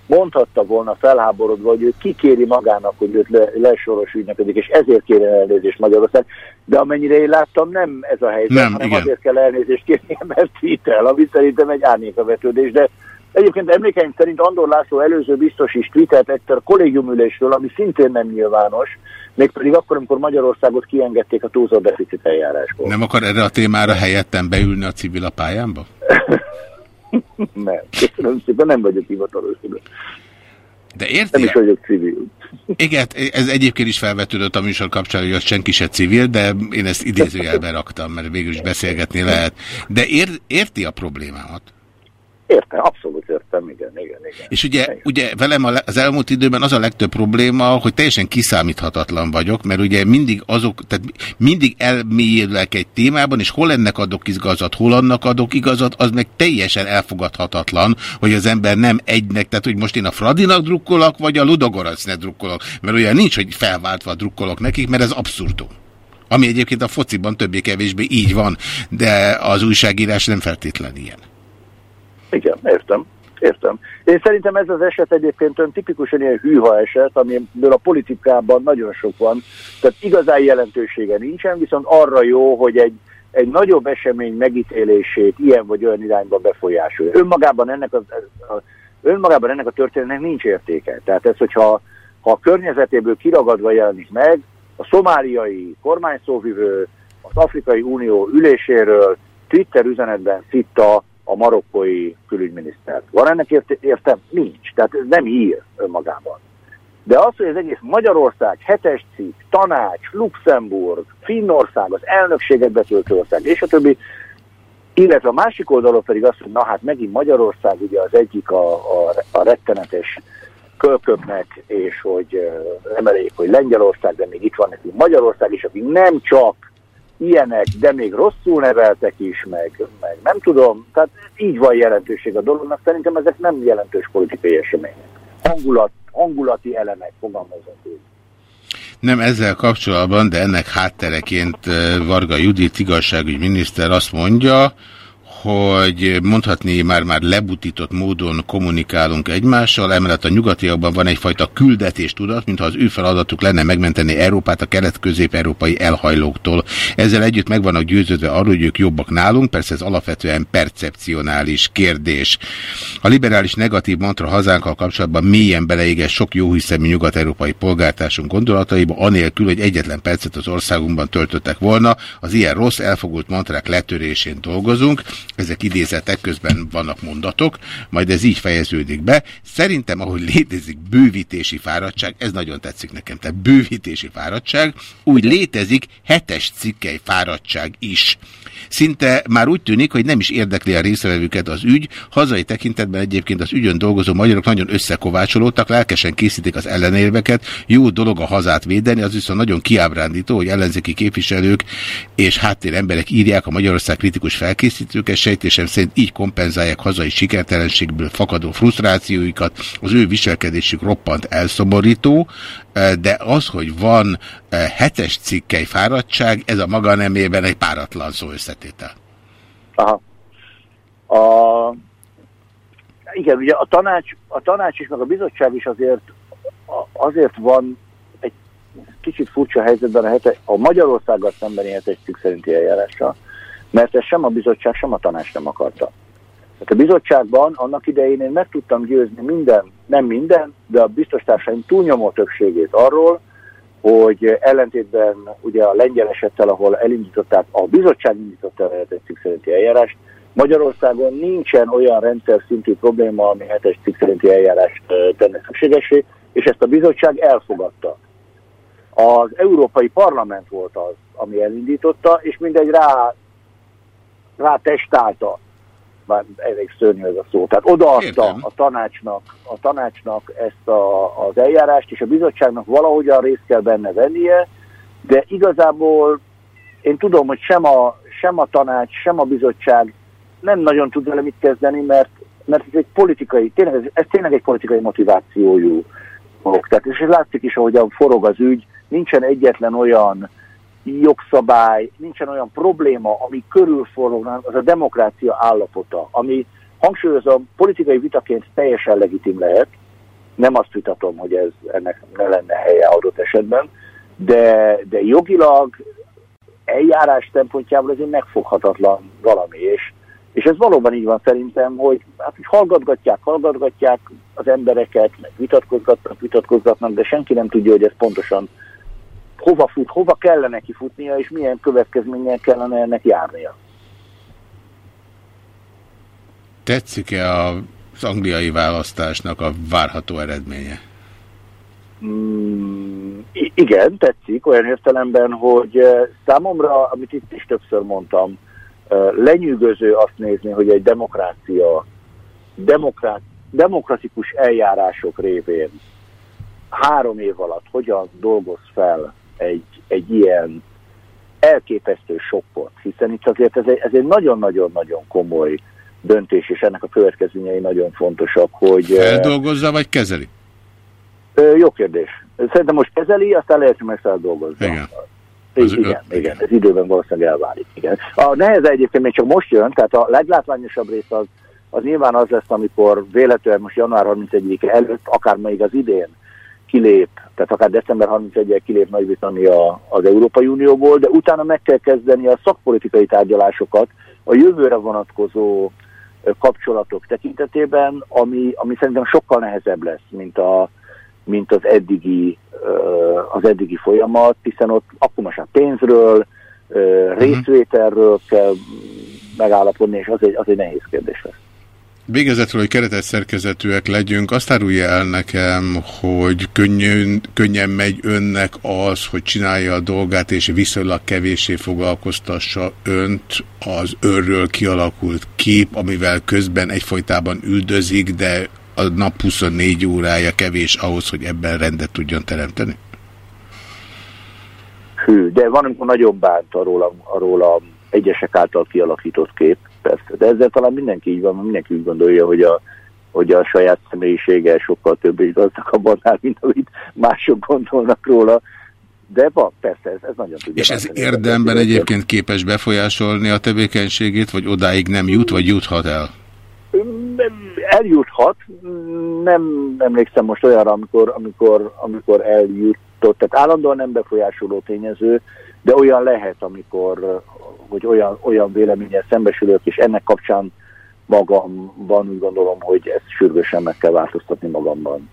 E: mondhatta volna felháborodva, hogy ő kikéri magának, hogy őt le, lesoros ügynöködik, és ezért kéri elnézést Magyarország, de amennyire én láttam, nem ez a helyzet, nem, hanem igen. azért kell elnézést kérni, [LAUGHS] mert vitel, ami szerintem egy árnyékavetődés, de Egyébként emlékeim szerint Andor László előző biztos is tweetelt egyszer kollégiumülésről, ami szintén nem nyilvános, mégpedig akkor, amikor Magyarországot kiengedték a túlzó deficit eljárásból.
A: Nem akar erre a témára helyettem beülni a civil a pályámba? [LAUGHS]
E: nem, köszönöm szépen, nem vagyok hivatalos.
A: De érti?
E: Nem is vagyok civil.
A: Igen, ez egyébként is felvetődött a műsor kapcsán, hogy az senki se civil, de én ezt idézőjelbe raktam, mert végül is beszélgetni lehet. De ér, érti a problémámat?
E: Értem, abszolút értem, igen, igen, igen.
A: És ugye, igen. ugye velem az elmúlt időben az a legtöbb probléma, hogy teljesen kiszámíthatatlan vagyok, mert ugye mindig azok, tehát mindig elmélyülek egy témában, és hol ennek adok igazat, hol annak adok igazat, az meg teljesen elfogadhatatlan, hogy az ember nem egynek, tehát hogy most én a Fradinak drukkolok, vagy a Ludogoracnek drukkolok, mert olyan nincs, hogy felváltva drukkolok nekik, mert ez abszurdum. Ami egyébként a fociban többé-kevésbé így van, de az újságírás nem feltétlen ilyen.
E: Igen, értem. Értem. Én szerintem ez az eset egyébként ön tipikusan ilyen hűha eset, amiből a politikában nagyon sok van. Tehát igazán jelentősége nincsen, viszont arra jó, hogy egy, egy nagyobb esemény megítélését ilyen vagy olyan irányba befolyásolja. Önmagában ennek a, a, önmagában ennek a történetnek nincs értéke. Tehát ez, hogyha ha a környezetéből kiragadva jelenik meg, a szomáliai kormányszóvivő az Afrikai Unió üléséről Twitter üzenetben szitta a marokkói külügyminisztert. Van ennek értem? Nincs. Tehát ez nem hír önmagában. De az, hogy az egész Magyarország, hetes cikk, tanács, Luxemburg, Finnország, az elnökséget betöltő ország, és a többi, illetve a másik oldalon pedig az, hogy na hát megint Magyarország ugye az egyik a, a, a rettenetes kölköknek, és hogy emeljék, hogy Lengyelország, de még itt van nekünk Magyarország is, akik nem csak ilyenek, de még rosszul neveltek is, meg, meg nem tudom, tehát így van jelentőség a dolognak, szerintem ezek nem jelentős politikai események. Hangulat, hangulati elemek, fogalmazok úgy.
A: Nem ezzel kapcsolatban, de ennek háttereként Varga Judit igazságügy miniszter azt mondja, hogy mondhatni már-már lebutított módon kommunikálunk egymással, emellett a nyugatiakban van egyfajta küldetéstudat, mintha az ő feladatuk lenne megmenteni Európát a kelet-közép-európai elhajlóktól. Ezzel együtt meg vannak győződve arról, hogy ők jobbak nálunk, persze ez alapvetően percepcionális kérdés. A liberális negatív mantra hazánkkal kapcsolatban mélyen beleéges sok jóhiszemű nyugat-európai polgártársunk gondolataiba, anélkül, hogy egyetlen percet az országunkban töltöttek volna. Az ilyen rossz, elfogult mantrák letörésén dolgozunk, ezek idézetek közben vannak mondatok, majd ez így fejeződik be. Szerintem, ahogy létezik bővítési fáradtság, ez nagyon tetszik nekem, tehát bővítési fáradtság, úgy létezik hetes cikkely fáradtság is. Szinte már úgy tűnik, hogy nem is érdekli a részvevőket az ügy. Hazai tekintetben egyébként az ügyön dolgozó magyarok nagyon összekovácsolódtak, lelkesen készítik az ellenérveket. Jó dolog a hazát védeni, az viszont nagyon kiábrándító, hogy ellenzéki képviselők és háttér emberek írják a Magyarország kritikus felkészítőket, sejtésem szerint így kompenzálják hazai sikertelenségből fakadó frusztrációikat. Az ő viselkedésük roppant elszomorító, de az, hogy van hetes cikkely fáradtság, ez a maga nemében egy páratlan szó összetétel.
E: Aha. A, igen, ugye a tanács, a tanács is, meg a bizottság is azért, azért van egy kicsit furcsa helyzetben a, hete, a Magyarországgal szembeni hetes cikk szerinti eljárással, mert ezt sem a bizottság, sem a tanács nem akarta. Tehát a bizottságban annak idején én meg tudtam győzni minden, nem minden, de a biztostársaim túlnyomó többségét arról, hogy ellentétben ugye a lengyel esettel, ahol elindították, a bizottság indította el a cikk szerinti eljárást, Magyarországon nincsen olyan rendszer szintű probléma, ami hetes cikk szerinti eljárást tenne szükségesé, és ezt a bizottság elfogadta. Az Európai Parlament volt az, ami elindította, és mindegy rá, rá testálta már elég szörnyű ez a szó. Tehát odaadta a tanácsnak, a tanácsnak ezt a, az eljárást, és a bizottságnak valahogyan részt kell benne vennie, de igazából én tudom, hogy sem a, sem a tanács, sem a bizottság nem nagyon tud vele mit kezdeni, mert, mert ez egy politikai, tényleg, ez, ez tényleg egy politikai motivációjú dolog. Tehát és ez látszik is, ahogyan forog az ügy, nincsen egyetlen olyan jogszabály, nincsen olyan probléma, ami körülforogna, az a demokrácia állapota, ami hangsúlyozom, politikai vitaként teljesen legitim lehet, nem azt vitatom, hogy ez ennek ne lenne helye adott esetben, de, de jogilag eljárás szempontjából ez egy megfoghatatlan valami, és, és ez valóban így van szerintem, hogy, hát, hogy hallgatgatják, hallgatgatják az embereket, meg vitatkozgatnak, vitatkozgatnak, de senki nem tudja, hogy ez pontosan hova fut, hova kellene kifutnia, és milyen következménnyel kellene ennek járnia.
A: Tetszik-e az angliai választásnak a várható eredménye?
E: Mm, igen, tetszik, olyan értelemben, hogy eh, számomra, amit itt is többször mondtam, eh, lenyűgöző azt nézni, hogy egy demokrácia, demokrát, demokratikus eljárások révén három év alatt hogyan dolgoz fel egy, egy ilyen elképesztő sokkot, hiszen itt azért ez egy, ez egy nagyon-nagyon-nagyon komoly döntés, és ennek a következményei nagyon fontosak, hogy...
A: Feldolgozza, vagy kezeli?
E: Ö, jó kérdés. Szerintem most kezeli, aztán lehet, hogy meg feldolgozza.
A: Igen.
E: Az igen, igen, igen, ez időben valószínűleg elválik. Igen. A nehez egyébként még csak most jön, tehát a leglátványosabb rész az, az nyilván az lesz, amikor véletlenül most január 31 előtt, akár még az idén kilép, tehát akár december 31-el kilép Nagy-Britannia az Európai Unióból, de utána meg kell kezdeni a szakpolitikai tárgyalásokat a jövőre vonatkozó kapcsolatok tekintetében, ami, ami szerintem sokkal nehezebb lesz, mint, a, mint az, eddigi, az eddigi folyamat, hiszen ott akkor most a pénzről, mhm. részvételről kell megállapodni, és az egy, az egy nehéz kérdés lesz.
A: Végezetről, hogy keretes szerkezetűek legyünk, azt árulja el nekem, hogy könnyűn, könnyen megy önnek az, hogy csinálja a dolgát, és viszonylag kevéssé foglalkoztassa önt az őrről kialakult kép, amivel közben egyfolytában üldözik, de a nap 24 órája kevés ahhoz, hogy ebben rendet tudjon teremteni?
E: Hű, de van, amikor nagyon bánt arról a, arról a egyesek által kialakított kép, persze. De ezzel talán mindenki így van, mindenki úgy gondolja, hogy a, hogy a saját személyisége sokkal több és gazdagabb annál, mint amit mások gondolnak róla. de van, persze, ez, ez nagyon tudja.
A: És ez érdemben egyébként képes befolyásolni a tevékenységét, vagy odáig nem jut, vagy juthat el?
E: Eljuthat, nem emlékszem most olyanra, amikor, amikor, amikor eljutott, tehát állandóan nem befolyásoló tényező, de olyan lehet, amikor, hogy olyan, olyan véleménnyel szembesülök, és ennek kapcsán magamban úgy gondolom, hogy ezt sürgősen meg kell változtatni magamban.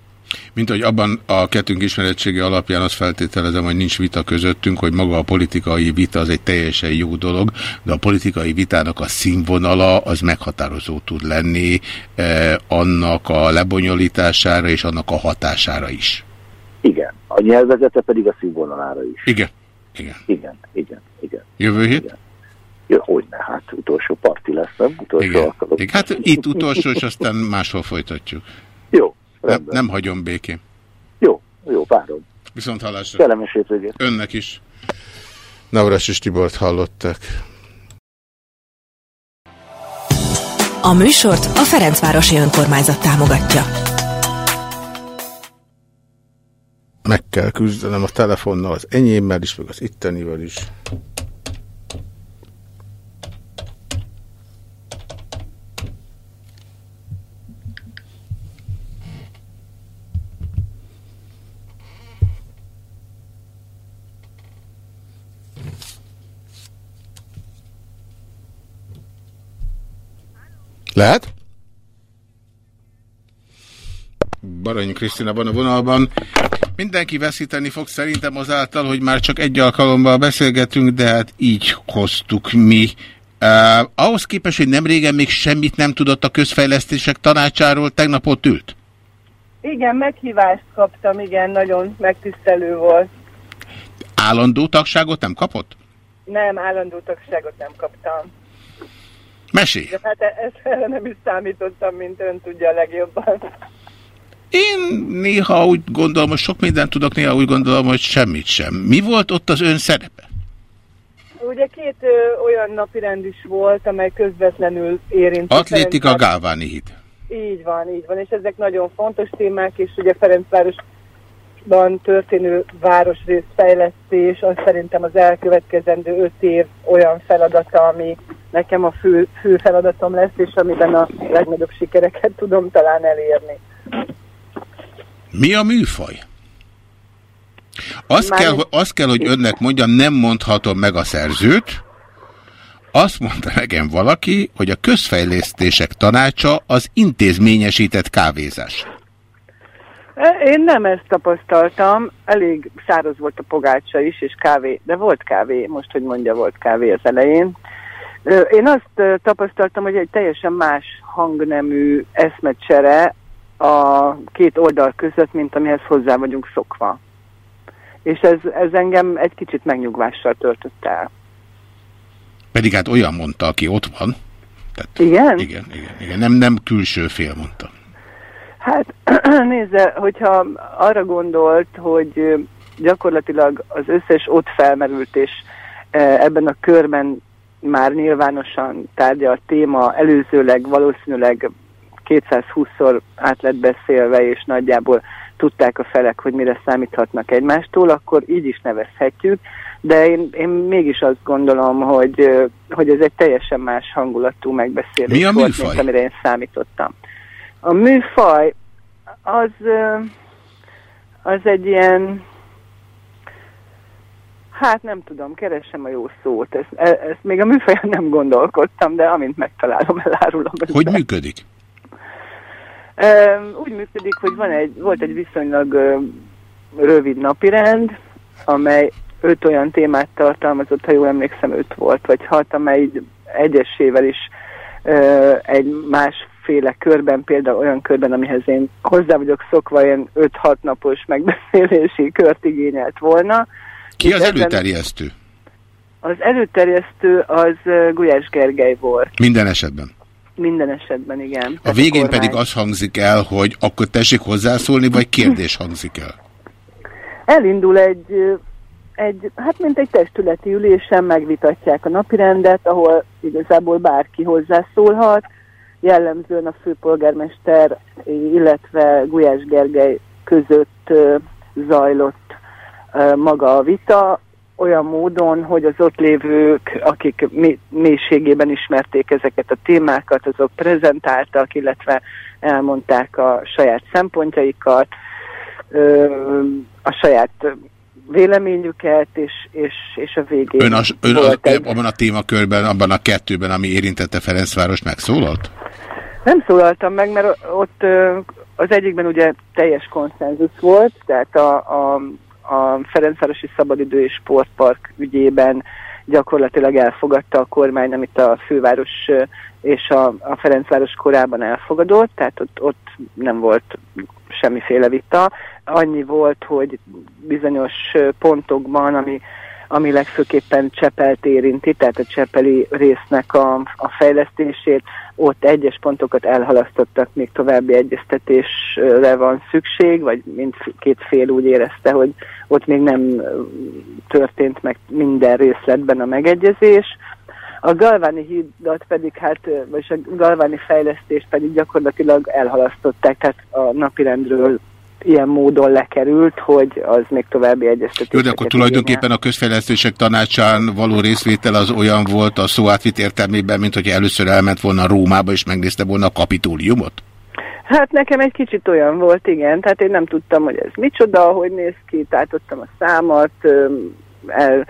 A: Mint hogy abban a kettőnk ismerettsége alapján azt feltételezem, hogy nincs vita közöttünk, hogy maga a politikai vita az egy teljesen jó dolog, de a politikai vitának a színvonala az meghatározó tud lenni eh, annak a lebonyolítására és annak a hatására is.
E: Igen. A nyelvezete pedig a színvonalára is.
A: Igen. Igen.
E: Igen, igen, igen.
A: Jövő hét?
E: Igen. Jó, hogyne, hát utolsó parti lesz, nem? Utolsó
A: Igen.
E: alkalom.
A: Igen. Hát itt utolsó, és aztán máshol folytatjuk.
E: Jó,
A: Nem, nem hagyom békén.
E: Jó, jó, várom.
A: Viszont hallásra.
E: Kellemes hétvégét.
A: Önnek is. Navras és Tibort hallották.
F: A műsort a Ferencvárosi Önkormányzat támogatja.
A: Meg kell küzdenem a telefonnal, az enyémmel is, meg az ittenivel is. Lehet? Baranyi Krisztina van a vonalban. Mindenki veszíteni fog szerintem azáltal, hogy már csak egy alkalommal beszélgetünk, de hát így hoztuk mi. Uh, ahhoz képest, hogy nem régen még semmit nem tudott a közfejlesztések tanácsáról, tegnap ott ült.
G: Igen, meghívást kaptam, igen, nagyon megtisztelő volt.
A: Állandó tagságot nem kapott?
G: Nem, állandó tagságot nem kaptam.
A: Mesélj!
G: De hát ezt nem is számítottam, mint ön tudja a legjobban.
A: Én néha úgy gondolom, hogy sok mindent tudok, néha úgy gondolom, hogy semmit sem. Mi volt ott az ön szerepe?
G: Ugye két ö, olyan napirend is volt, amely közvetlenül érinti.
A: Atlétika
G: Ferencváros-
A: Gálváni híd.
G: Így van, így van, és ezek nagyon fontos témák, és ugye Ferencvárosban történő városrészfejlesztés, az szerintem az elkövetkezendő öt év olyan feladata, ami nekem a fő, fő feladatom lesz, és amiben a legnagyobb sikereket tudom talán elérni.
A: Mi a műfaj? Azt
G: Már-
A: kell, azt kell, hogy önnek mondjam, nem mondhatom meg a szerzőt. Azt mondta nekem valaki, hogy a közfejlesztések tanácsa az intézményesített kávézás.
G: E, Én nem ezt tapasztaltam, elég száraz volt a pogácsa is, és kávé, de volt kávé, most, hogy mondja, volt kávé az elején. Én azt tapasztaltam, hogy egy teljesen más hangnemű eszmecsere a két oldal között, mint amihez hozzá vagyunk szokva. És ez, ez engem egy kicsit megnyugvással töltött el.
A: Pedig hát olyan mondta, aki ott van. Tehát,
G: Igen?
A: Igen, igen, igen. Nem, nem külső fél mondta.
G: Hát [CLEARS THROAT] nézze, hogyha arra gondolt, hogy gyakorlatilag az összes ott felmerült és e, ebben a körben már nyilvánosan tárgyalt téma előzőleg valószínűleg 220-szor át lett beszélve, és nagyjából tudták a felek, hogy mire számíthatnak egymástól, akkor így is nevezhetjük, de én, én mégis azt gondolom, hogy, hogy ez egy teljesen más hangulatú megbeszélés
A: Mi a
G: volt, mint amire én számítottam. A műfaj az, az egy ilyen, hát nem tudom, keresem a jó szót. Ezt, e- ezt még a műfajon nem gondolkodtam, de amint megtalálom, elárulom.
A: Hogy működik?
G: Úgy működik, hogy van egy, volt egy viszonylag rövid napirend, amely öt olyan témát tartalmazott, ha jól emlékszem, öt volt, vagy hat, amely egyesével is egy másféle körben, például olyan körben, amihez én hozzá vagyok szokva, ilyen 5-6 napos megbeszélési kört igényelt volna.
A: Ki az előterjesztő?
G: Az előterjesztő az Gulyás Gergely volt.
A: Minden esetben.
G: Minden esetben, igen.
A: A végén
G: kormány.
A: pedig az hangzik el, hogy akkor tessék hozzászólni, vagy kérdés hangzik el.
G: elindul egy, egy, hát mint egy testületi ülésen megvitatják a napirendet, ahol igazából bárki hozzászólhat, jellemzően a főpolgármester, illetve Gulyás Gergely között zajlott maga a vita, olyan módon, hogy az ott lévők, akik mélységében ismerték ezeket a témákat, azok prezentáltak, illetve elmondták a saját szempontjaikat, a saját véleményüket, és, és, és a végén
A: Ön, a, ön a, egy... abban a témakörben, abban a kettőben, ami érintette Ferencváros, megszólalt?
G: Nem szólaltam meg, mert ott az egyikben ugye teljes konszenzus volt, tehát a, a, a Ferencvárosi Szabadidő és Sportpark ügyében gyakorlatilag elfogadta a kormány, amit a főváros és a, a Ferencváros korában elfogadott, tehát ott, ott nem volt semmiféle vita. Annyi volt, hogy bizonyos pontokban, ami, ami legfőképpen Csepelt érinti, tehát a Csepeli résznek a, a fejlesztését, ott egyes pontokat elhalasztottak, még további egyeztetésre van szükség, vagy mindkét fél úgy érezte, hogy ott még nem történt meg minden részletben a megegyezés. A galváni hídat pedig, hát, vagy a galváni fejlesztést pedig gyakorlatilag elhalasztották, tehát a napirendről ilyen módon lekerült, hogy az még további egyeztetéseket...
A: Jó, de akkor tulajdonképpen a közfejlesztések tanácsán való részvétel az olyan volt a szó átvit értelmében, mint hogy először elment volna Rómába és megnézte volna a kapitóliumot?
G: Hát nekem egy kicsit olyan volt, igen. Tehát én nem tudtam, hogy ez micsoda, hogy néz ki, tátottam a számat, el,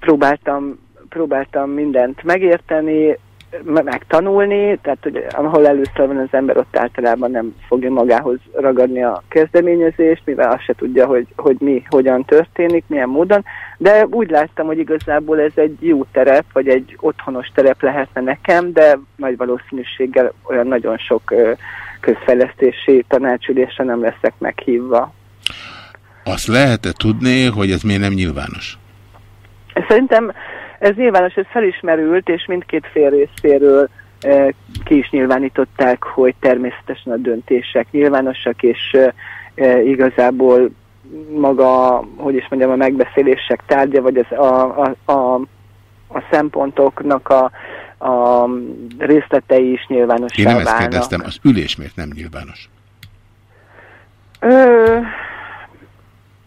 G: próbáltam, próbáltam mindent megérteni, megtanulni, tehát hogy ahol először van az ember, ott általában nem fogja magához ragadni a kezdeményezést, mivel azt se tudja, hogy, hogy mi hogyan történik, milyen módon, de úgy láttam, hogy igazából ez egy jó terep, vagy egy otthonos terep lehetne nekem, de nagy valószínűséggel olyan nagyon sok közfejlesztési tanácsülésre nem leszek meghívva.
A: Azt lehet -e tudni, hogy ez miért nem nyilvános?
G: Szerintem ez nyilvános, ez felismerült, és mindkét fél részéről e, ki is nyilvánították, hogy természetesen a döntések nyilvánosak, és e, igazából maga, hogy is mondjam, a megbeszélések tárgya, vagy az a, a, a, a szempontoknak a, a részletei is nyilvánossá
A: Én nem
G: ezt
A: kérdeztem, az ülés miért nem nyilvános?
G: Ö,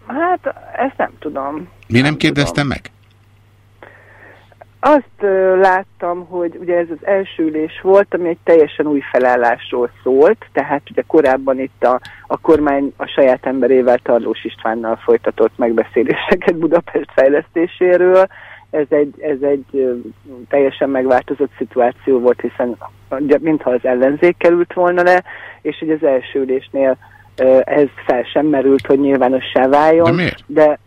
G: hát ezt nem tudom.
A: Mi nem, nem kérdeztem tudom. meg?
G: Azt láttam, hogy ugye ez az első ülés volt, ami egy teljesen új felállásról szólt, tehát ugye korábban itt a, a kormány a saját emberével Tarlós Istvánnal folytatott megbeszéléseket Budapest fejlesztéséről. Ez egy, ez egy teljesen megváltozott szituáció volt, hiszen mintha az ellenzék került volna le, és hogy az első ülésnél ez fel sem merült, hogy nyilvánossá váljon.
A: De miért?
G: De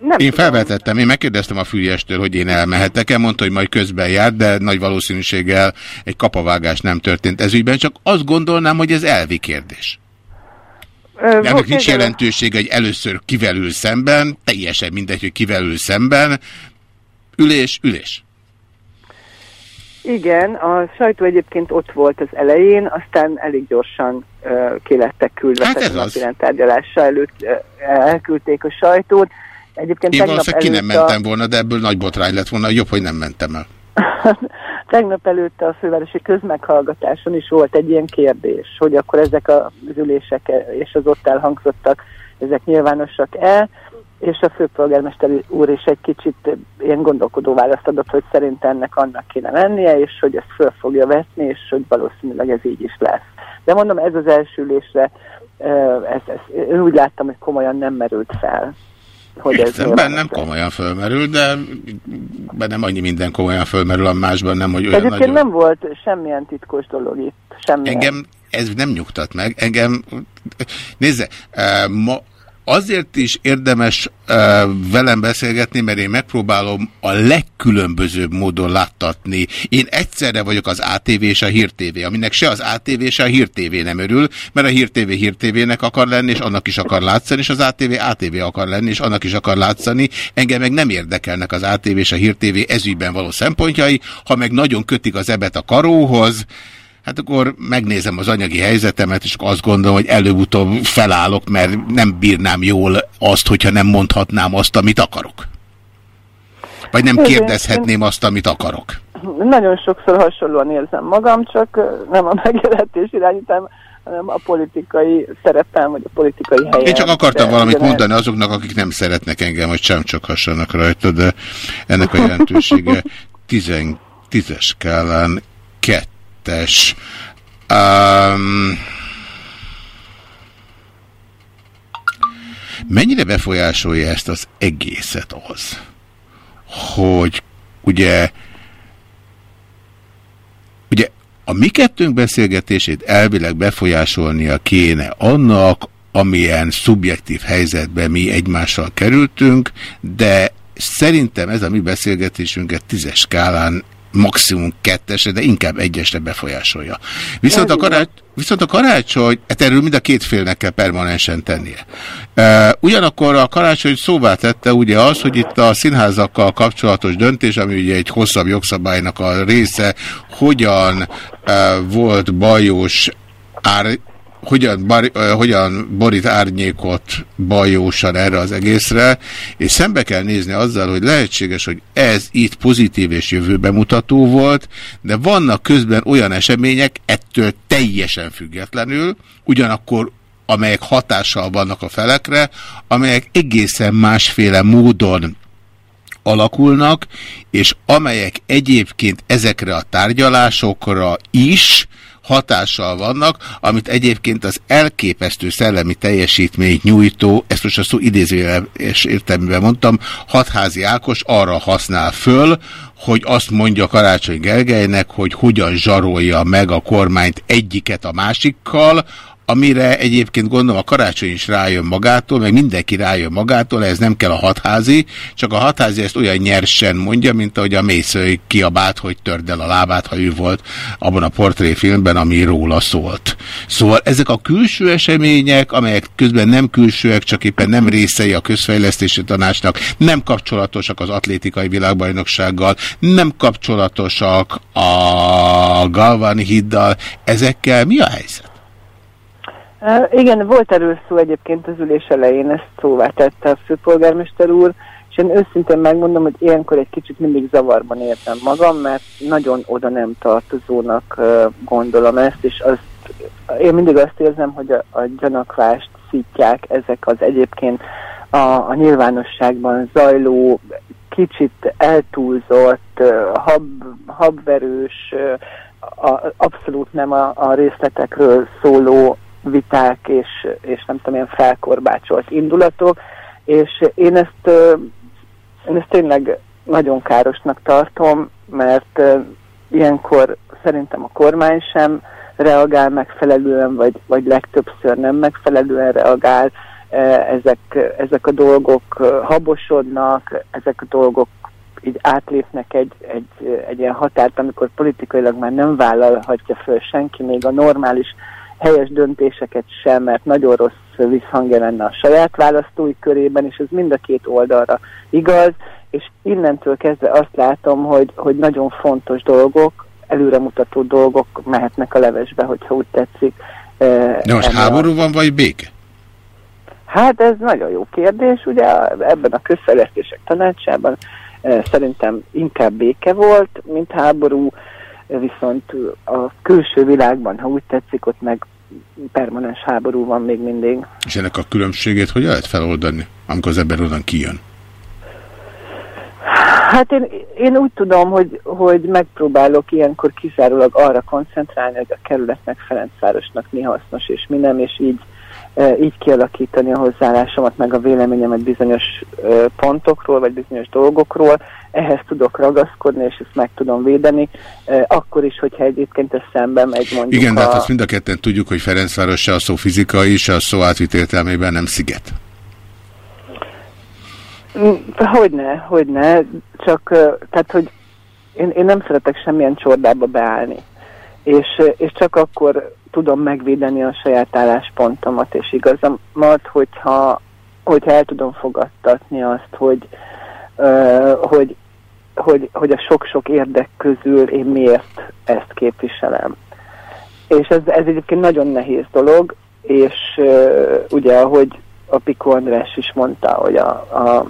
G: nem
A: én felvetettem, én megkérdeztem a Füriestől, hogy én elmehetek-e, mondta, hogy majd közben járt, de nagy valószínűséggel egy kapavágás nem történt ez ügyben, csak azt gondolnám, hogy ez elvi kérdés. Ö, Ennek nincs jelentőség, hogy először kivelül szemben, teljesen mindegy, hogy kivelül szemben, ülés, ülés.
G: Igen, a sajtó egyébként ott volt az elején, aztán elég gyorsan uh, ki lettek küldve,
A: hát ez
G: az. tárgyalása előtt uh, elküldték a sajtót.
A: Egyébként Én valószínűleg ki nem mentem a... volna, de ebből nagy botrány lett volna, jobb, hogy nem mentem el. [LAUGHS]
G: tegnap előtte a fővárosi közmeghallgatáson is volt egy ilyen kérdés, hogy akkor ezek az ülések és az ott elhangzottak, ezek nyilvánosak el, és a főpolgármester úr is egy kicsit ilyen gondolkodó választ adott, hogy szerint ennek annak kéne lennie, és hogy ezt föl fogja vetni, és hogy valószínűleg ez így is lesz. De mondom, ez az első ülésre, ez, ez, én úgy láttam, hogy komolyan nem merült fel
A: hogy ez Értem, bennem komolyan fölmerül, de bennem annyi minden komolyan fölmerül, a másban nem, hogy olyan
G: Egyébként nagyon... nem volt semmilyen titkos dolog itt. Semmilyen.
A: Engem ez nem nyugtat meg. Engem, nézze, eh, ma Azért is érdemes uh, velem beszélgetni, mert én megpróbálom a legkülönbözőbb módon láttatni. Én egyszerre vagyok az ATV és a Hír TV, aminek se az ATV, se a Hír TV nem örül, mert a Hír TV Hír TV-nek akar lenni, és annak is akar látszani, és az ATV ATV akar lenni, és annak is akar látszani. Engem meg nem érdekelnek az ATV és a Hír TV ezügyben való szempontjai, ha meg nagyon kötik az ebet a karóhoz, hát akkor megnézem az anyagi helyzetemet, és azt gondolom, hogy előbb-utóbb felállok, mert nem bírnám jól azt, hogyha nem mondhatnám azt, amit akarok. Vagy nem kérdezhetném azt, amit akarok.
G: Nagyon sokszor hasonlóan érzem magam, csak nem a megjelentés irányítom, hanem a politikai szerepem, vagy a politikai helyem.
A: Én csak akartam valamit mondani azoknak, akik nem szeretnek engem, hogy sem csak hassanak rajta, de ennek a jelentősége [LAUGHS] 10-es skálán 2 tökéletes. Um, mennyire befolyásolja ezt az egészet az, hogy ugye ugye a mi kettőnk beszélgetését elvileg befolyásolnia kéne annak, amilyen szubjektív helyzetben mi egymással kerültünk, de szerintem ez a mi beszélgetésünket tízes skálán maximum kettesre, de inkább egyesre befolyásolja. Viszont a, karács, viszont a karácsony, hát erről mind a két félnek kell permanensen tennie. Ugyanakkor a karácsony szóvá tette ugye az, hogy itt a színházakkal kapcsolatos döntés, ami ugye egy hosszabb jogszabálynak a része, hogyan volt bajós ár, hogyan, bar, hogyan borít árnyékot bajósan erre az egészre, és szembe kell nézni azzal, hogy lehetséges, hogy ez itt pozitív és jövőbe mutató volt, de vannak közben olyan események, ettől teljesen függetlenül, ugyanakkor amelyek hatással vannak a felekre, amelyek egészen másféle módon alakulnak, és amelyek egyébként ezekre a tárgyalásokra is hatással vannak, amit egyébként az elképesztő szellemi teljesítményt nyújtó, ezt most a szó idézőjeles értelművel mondtam, hatházi Ákos arra használ föl, hogy azt mondja Karácsony Gergelynek, hogy hogyan zsarolja meg a kormányt egyiket a másikkal, amire egyébként gondolom a karácsony is rájön magától, meg mindenki rájön magától, ez nem kell a hatházi, csak a hatházi ezt olyan nyersen mondja, mint ahogy a Mészői kiabált, hogy törd el a lábát, ha ő volt abban a portréfilmben, ami róla szólt. Szóval ezek a külső események, amelyek közben nem külsőek, csak éppen nem részei a közfejlesztési tanácsnak, nem kapcsolatosak az atlétikai világbajnoksággal, nem kapcsolatosak a Galvani hiddal, ezekkel mi a helyzet?
G: Igen, volt erről szó egyébként az ülés elején, ezt szóvá tette a főpolgármester úr, és én őszintén megmondom, hogy ilyenkor egy kicsit mindig zavarban értem magam, mert nagyon oda nem tartozónak gondolom ezt, és azt, én mindig azt érzem, hogy a, a gyanakvást szítják ezek az egyébként a, a nyilvánosságban zajló, kicsit eltúlzott, hab, habverős, a, abszolút nem a, a részletekről szóló viták és, és nem tudom, ilyen felkorbácsolt indulatok, és én ezt, én ezt tényleg nagyon károsnak tartom, mert ilyenkor szerintem a kormány sem reagál megfelelően, vagy, vagy legtöbbször nem megfelelően reagál, ezek, ezek a dolgok habosodnak, ezek a dolgok így átlépnek egy, egy, egy ilyen határt, amikor politikailag már nem vállalhatja föl senki, még a normális helyes döntéseket sem, mert nagyon rossz visszhangja lenne a saját választói körében, és ez mind a két oldalra igaz, és innentől kezdve azt látom, hogy, hogy nagyon fontos dolgok, előremutató dolgok mehetnek a levesbe, hogyha úgy tetszik.
A: De most háború van, vagy béke?
G: Hát ez nagyon jó kérdés, ugye ebben a közfejlesztések tanácsában szerintem inkább béke volt, mint háború, viszont a külső világban, ha úgy tetszik, ott meg permanens háború van még mindig.
A: És ennek a különbségét hogy lehet feloldani, amikor az ember onnan kijön?
G: Hát én, én úgy tudom, hogy, hogy megpróbálok ilyenkor kizárólag arra koncentrálni, hogy a kerületnek, Ferencvárosnak mi hasznos és mi nem, és így, így kialakítani a hozzáállásomat, meg a véleményemet bizonyos pontokról, vagy bizonyos dolgokról. Ehhez tudok ragaszkodni, és ezt meg tudom védeni, akkor is, hogyha egyébként ez szembe megy mondjuk
A: Igen,
G: a...
A: de hát azt mind a ketten tudjuk, hogy Ferencváros se a szó fizikai, se a szó átvit értelmében nem sziget.
G: Hogyne, hogyne, csak tehát, hogy én, én nem szeretek semmilyen csordába beállni, és, és csak akkor tudom megvédeni a saját álláspontomat és igazamat, hogyha, hogyha el tudom fogadtatni azt, hogy, uh, hogy, hogy, hogy a sok-sok érdek közül én miért ezt képviselem. És ez, ez egyébként nagyon nehéz dolog, és uh, ugye, ahogy a Piko András is mondta, hogy a, a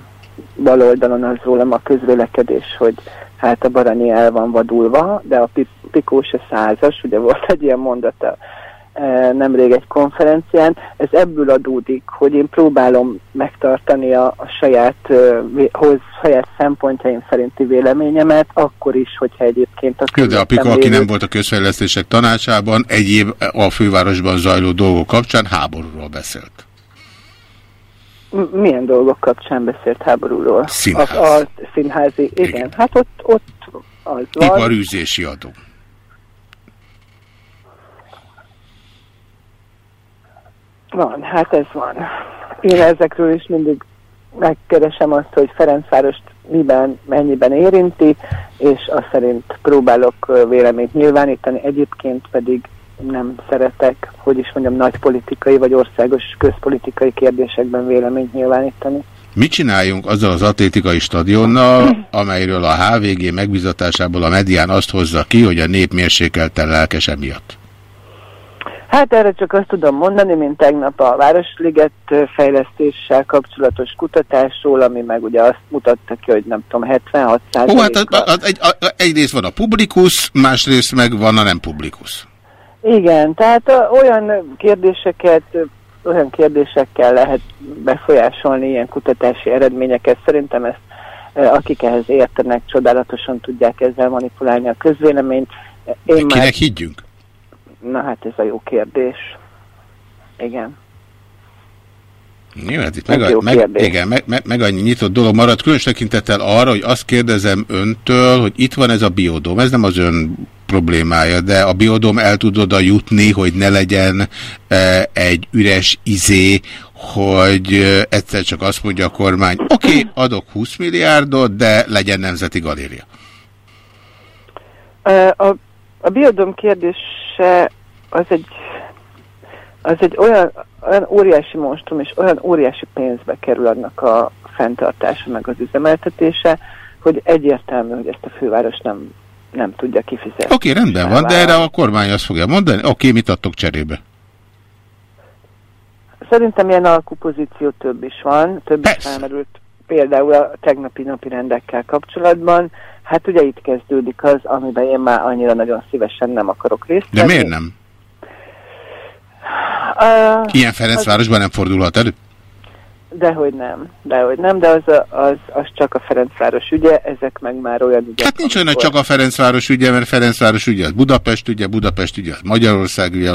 G: bal oldalon az rólam a közvélekedés, hogy hát a Baranyi el van vadulva, de a Pikó se százas, ugye volt egy ilyen mondata e, nemrég egy konferencián. Ez ebből adódik, hogy én próbálom megtartani a, a saját, hoz, saját szempontjaim szerinti véleményemet, akkor is, hogyha egyébként a
A: Jó, de a Pika, aki nem volt a közfejlesztések tanácsában, egyéb a fővárosban zajló dolgok kapcsán háborúról beszélt.
G: Milyen dolgok kapcsán beszélt háborúról?
A: Színház.
G: A, a színházi, igen. igen. Hát ott, ott az van.
A: Iparűzési adó.
G: Van, hát ez van. Én ezekről is mindig megkeresem azt, hogy Ferencvárost miben, mennyiben érinti, és azt szerint próbálok véleményt nyilvánítani, egyébként pedig nem szeretek, hogy is mondjam, nagy politikai vagy országos közpolitikai kérdésekben véleményt nyilvánítani.
A: Mit csináljunk azzal az atlétikai stadionnal, amelyről a HVG megbizatásából a medián azt hozza ki, hogy a nép mérsékelten lelkes emiatt?
G: Hát erre csak azt tudom mondani, mint tegnap a Városliget fejlesztéssel kapcsolatos kutatásról, ami meg ugye azt mutatta ki, hogy nem tudom, 76
A: Ó, hát a, a, egy, a, egyrészt van a publikus, másrészt meg van a nem publikus.
G: Igen, tehát olyan kérdéseket, olyan kérdésekkel lehet befolyásolni ilyen kutatási eredményeket. Szerintem ezt akik ehhez értenek, csodálatosan tudják ezzel manipulálni a közvéleményt.
A: Én Kinek már... higgyünk?
G: Na hát ez a jó kérdés. Igen.
A: Jó, hát itt meg, a, meg, igen, meg, meg, meg annyi nyitott dolog maradt, különös tekintettel arra, hogy azt kérdezem öntől, hogy itt van ez a biodóm, ez nem az ön problémája, de a biodóm el tud oda jutni, hogy ne legyen e, egy üres izé, hogy e, egyszer csak azt mondja a kormány, oké, okay, adok 20 milliárdot, de legyen nemzeti galéria.
G: A, a biodóm kérdése az egy, az egy olyan, olyan óriási monstrum, és olyan óriási pénzbe kerül annak a fenntartása, meg az üzemeltetése, hogy egyértelmű, hogy ezt a főváros nem nem tudja kifizetni.
A: Oké, okay, rendben van, de erre a kormány azt fogja mondani, oké, okay, mit adtok cserébe?
G: Szerintem ilyen alkupozíció több is van, több Persze. is felmerült például a tegnapi napi rendekkel kapcsolatban. Hát ugye itt kezdődik az, amiben én már annyira nagyon szívesen nem akarok részt
A: venni. De miért nem? Uh, Ilyen Ferencvárosban az... nem fordulhat elő?
G: Dehogy nem, dehogy nem, de az, az, az csak a Ferencváros ügye, ezek meg már olyan ügyek.
A: Hát nincs olyan, hogy csak a Ferencváros ügye, mert Ferencváros ügye az Budapest ügye, Budapest ügye az Magyarország ügye.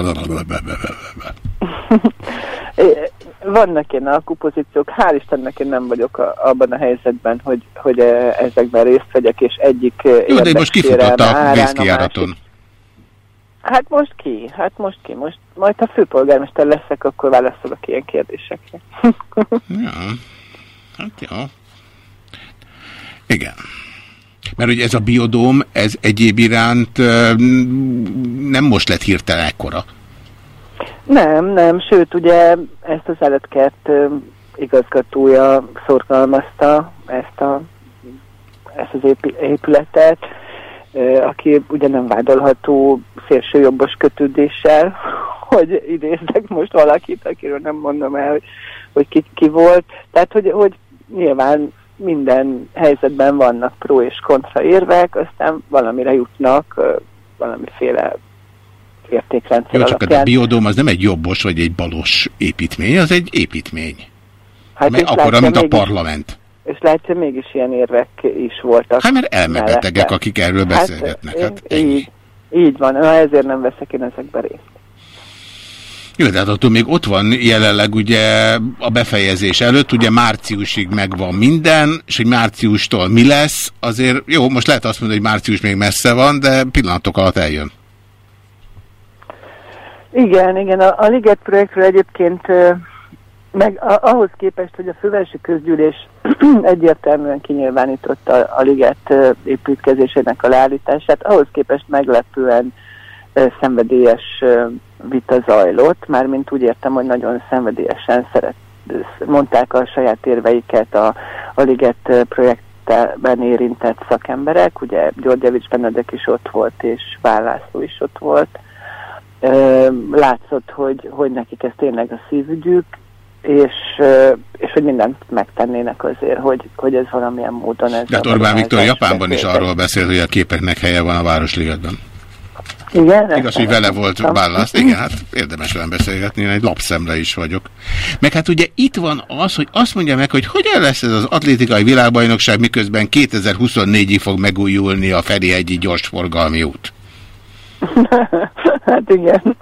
G: Vannak ilyen alkupozíciók, hál' Istennek én nem vagyok a, abban a helyzetben, hogy, hogy ezekben részt vegyek, és egyik
A: Jó, de most kifutott a vészkijáraton.
G: Hát most ki? Hát most ki? Most majd ha főpolgármester leszek, akkor válaszolok ilyen kérdésekre. [LAUGHS]
A: ja. Hát jó. Igen. Mert ugye ez a biodóm, ez egyéb iránt nem most lett hirtelen ekkora.
G: Nem, nem, sőt ugye ezt az állatkert igazgatója szorgalmazta ezt, a, ezt az épületet, aki ugye nem vádolható szélsőjobbos kötődéssel, [LAUGHS] hogy idézzek most valakit, akiről nem mondom el, hogy, hogy ki, ki volt. Tehát, hogy, hogy nyilván minden helyzetben vannak pro és kontra érvek, aztán valamire jutnak valamiféle értékrendszer
A: Jó, csak a biodóm az nem egy jobbos vagy egy balos építmény, az egy építmény. Hát akkor, mint a parlament.
G: És látja, mégis ilyen érvek is voltak.
A: Hát mert elmebetegek, mellette. akik erről hát, beszélgetnek. Hát, hát
G: így, így van, na ezért nem veszek én ezekbe részt.
A: Jó, de hát attól még ott van jelenleg ugye a befejezés előtt, ugye márciusig megvan minden, és hogy márciustól mi lesz, azért jó, most lehet azt mondani, hogy március még messze van, de pillanatok alatt eljön.
G: Igen, igen, a, a Liget projektről egyébként meg ahhoz képest, hogy a fővárosi közgyűlés [CLEARS THROAT] egyértelműen kinyilvánította a liget építkezésének a leállítását, ahhoz képest meglepően szenvedélyes vita zajlott, mármint úgy értem, hogy nagyon szenvedélyesen szeret, mondták a saját érveiket a, a liget projektben érintett szakemberek, ugye Györgyevics Benedek is ott volt, és Vállászló is ott volt. Látszott, hogy, hogy nekik ez tényleg a szívügyük, és, és hogy mindent megtennének azért, hogy, hogy ez valamilyen módon... Ez
A: De hát Orbán Viktor Japánban is arról beszélt, hogy a képeknek helye van a Városligetben.
G: Igen?
A: Igaz, hogy vele volt válasz. Igen, hát érdemes velem beszélgetni, én egy lapszemre is vagyok. Meg hát ugye itt van az, hogy azt mondja meg, hogy hogyan lesz ez az atlétikai világbajnokság, miközben 2024-ig fog megújulni a Ferihegyi gyorsforgalmi út. [LAUGHS]
G: hát igen.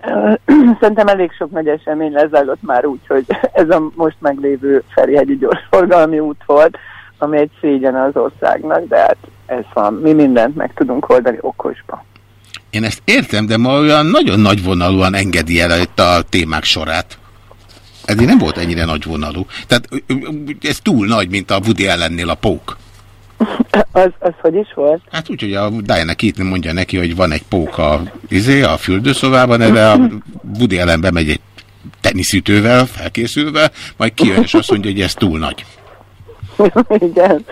G: [CLEARS THROAT] Szerintem elég sok nagy esemény lezajlott már úgy, hogy [LAUGHS] ez a most meglévő Ferihegyi gyorsforgalmi út volt, ami egy szégyen az országnak, de hát ez van. Mi mindent meg tudunk oldani okosba.
A: Én ezt értem, de ma olyan nagyon nagyvonalúan engedi el itt a témák sorát. Eddig nem volt ennyire nagyvonalú. Tehát ez túl nagy, mint a Woody ellennél a pók. [LAUGHS]
G: Az, az hogy is volt?
A: Hát úgy, hogy a Diana Keaton mondja neki, hogy van egy pók a, izé, a fürdőszobában, erre a Woody ellen bemegy egy teniszütővel felkészülve, majd kijön és azt mondja, hogy ez túl nagy. [LAUGHS]
G: Igen.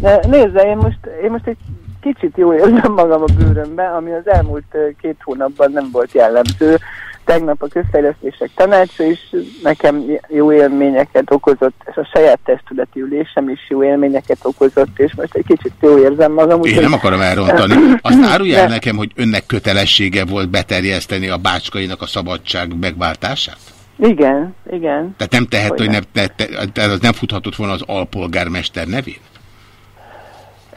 G: De nézze, én most, én most egy kicsit jó érzem magam a bőrömbe, ami az elmúlt két hónapban nem volt jellemző. Tegnap a közfejlesztések tanácsa is nekem jó élményeket okozott, és a saját testületi ülésem is jó élményeket okozott, és most egy kicsit jó érzem magam.
A: Én nem akarom elrontani. [LAUGHS] Azt árulja el nekem, hogy önnek kötelessége volt beterjeszteni a bácskainak a szabadság megváltását?
G: Igen, igen.
A: Tehát nem tehet, hogy, hogy nem, te, te, te, az nem futhatott volna az alpolgármester nevén?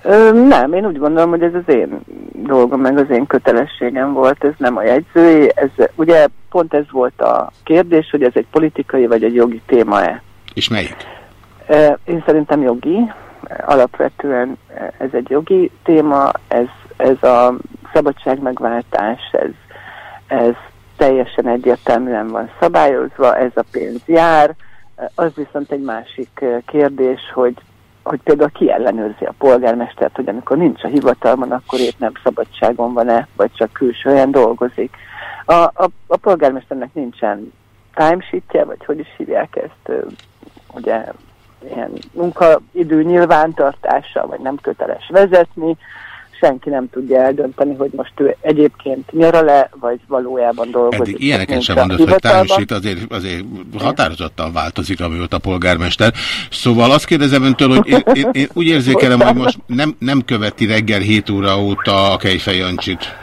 G: Ö, nem, én úgy gondolom, hogy ez az én dolgom, meg az én kötelességem volt, ez nem a jegyzői. Ez, ugye pont ez volt a kérdés, hogy ez egy politikai vagy egy jogi téma-e.
A: És melyik?
G: Én szerintem jogi. Alapvetően ez egy jogi téma, ez, ez a szabadságmegváltás, ez, ez teljesen egyértelműen van szabályozva, ez a pénz jár. Az viszont egy másik kérdés, hogy hogy például ki ellenőrzi a polgármestert, hogy amikor nincs a hivatalban, akkor épp nem szabadságon van-e, vagy csak külsően dolgozik. A, a, a polgármesternek nincsen timesheetje, vagy hogy is hívják ezt, ugye ilyen munkaidő nyilvántartása, vagy nem köteles vezetni, senki nem tudja eldönteni, hogy most ő egyébként nyara-e, vagy valójában dolgozik.
A: Eddig ilyeneket sem mondott, hogy társít azért, azért határozottan változik, amióta a polgármester. Szóval azt kérdezem öntől, hogy én, én, én úgy érzékelem, hogy most nem, nem követi reggel 7 óra óta a Kejfej Jancsit.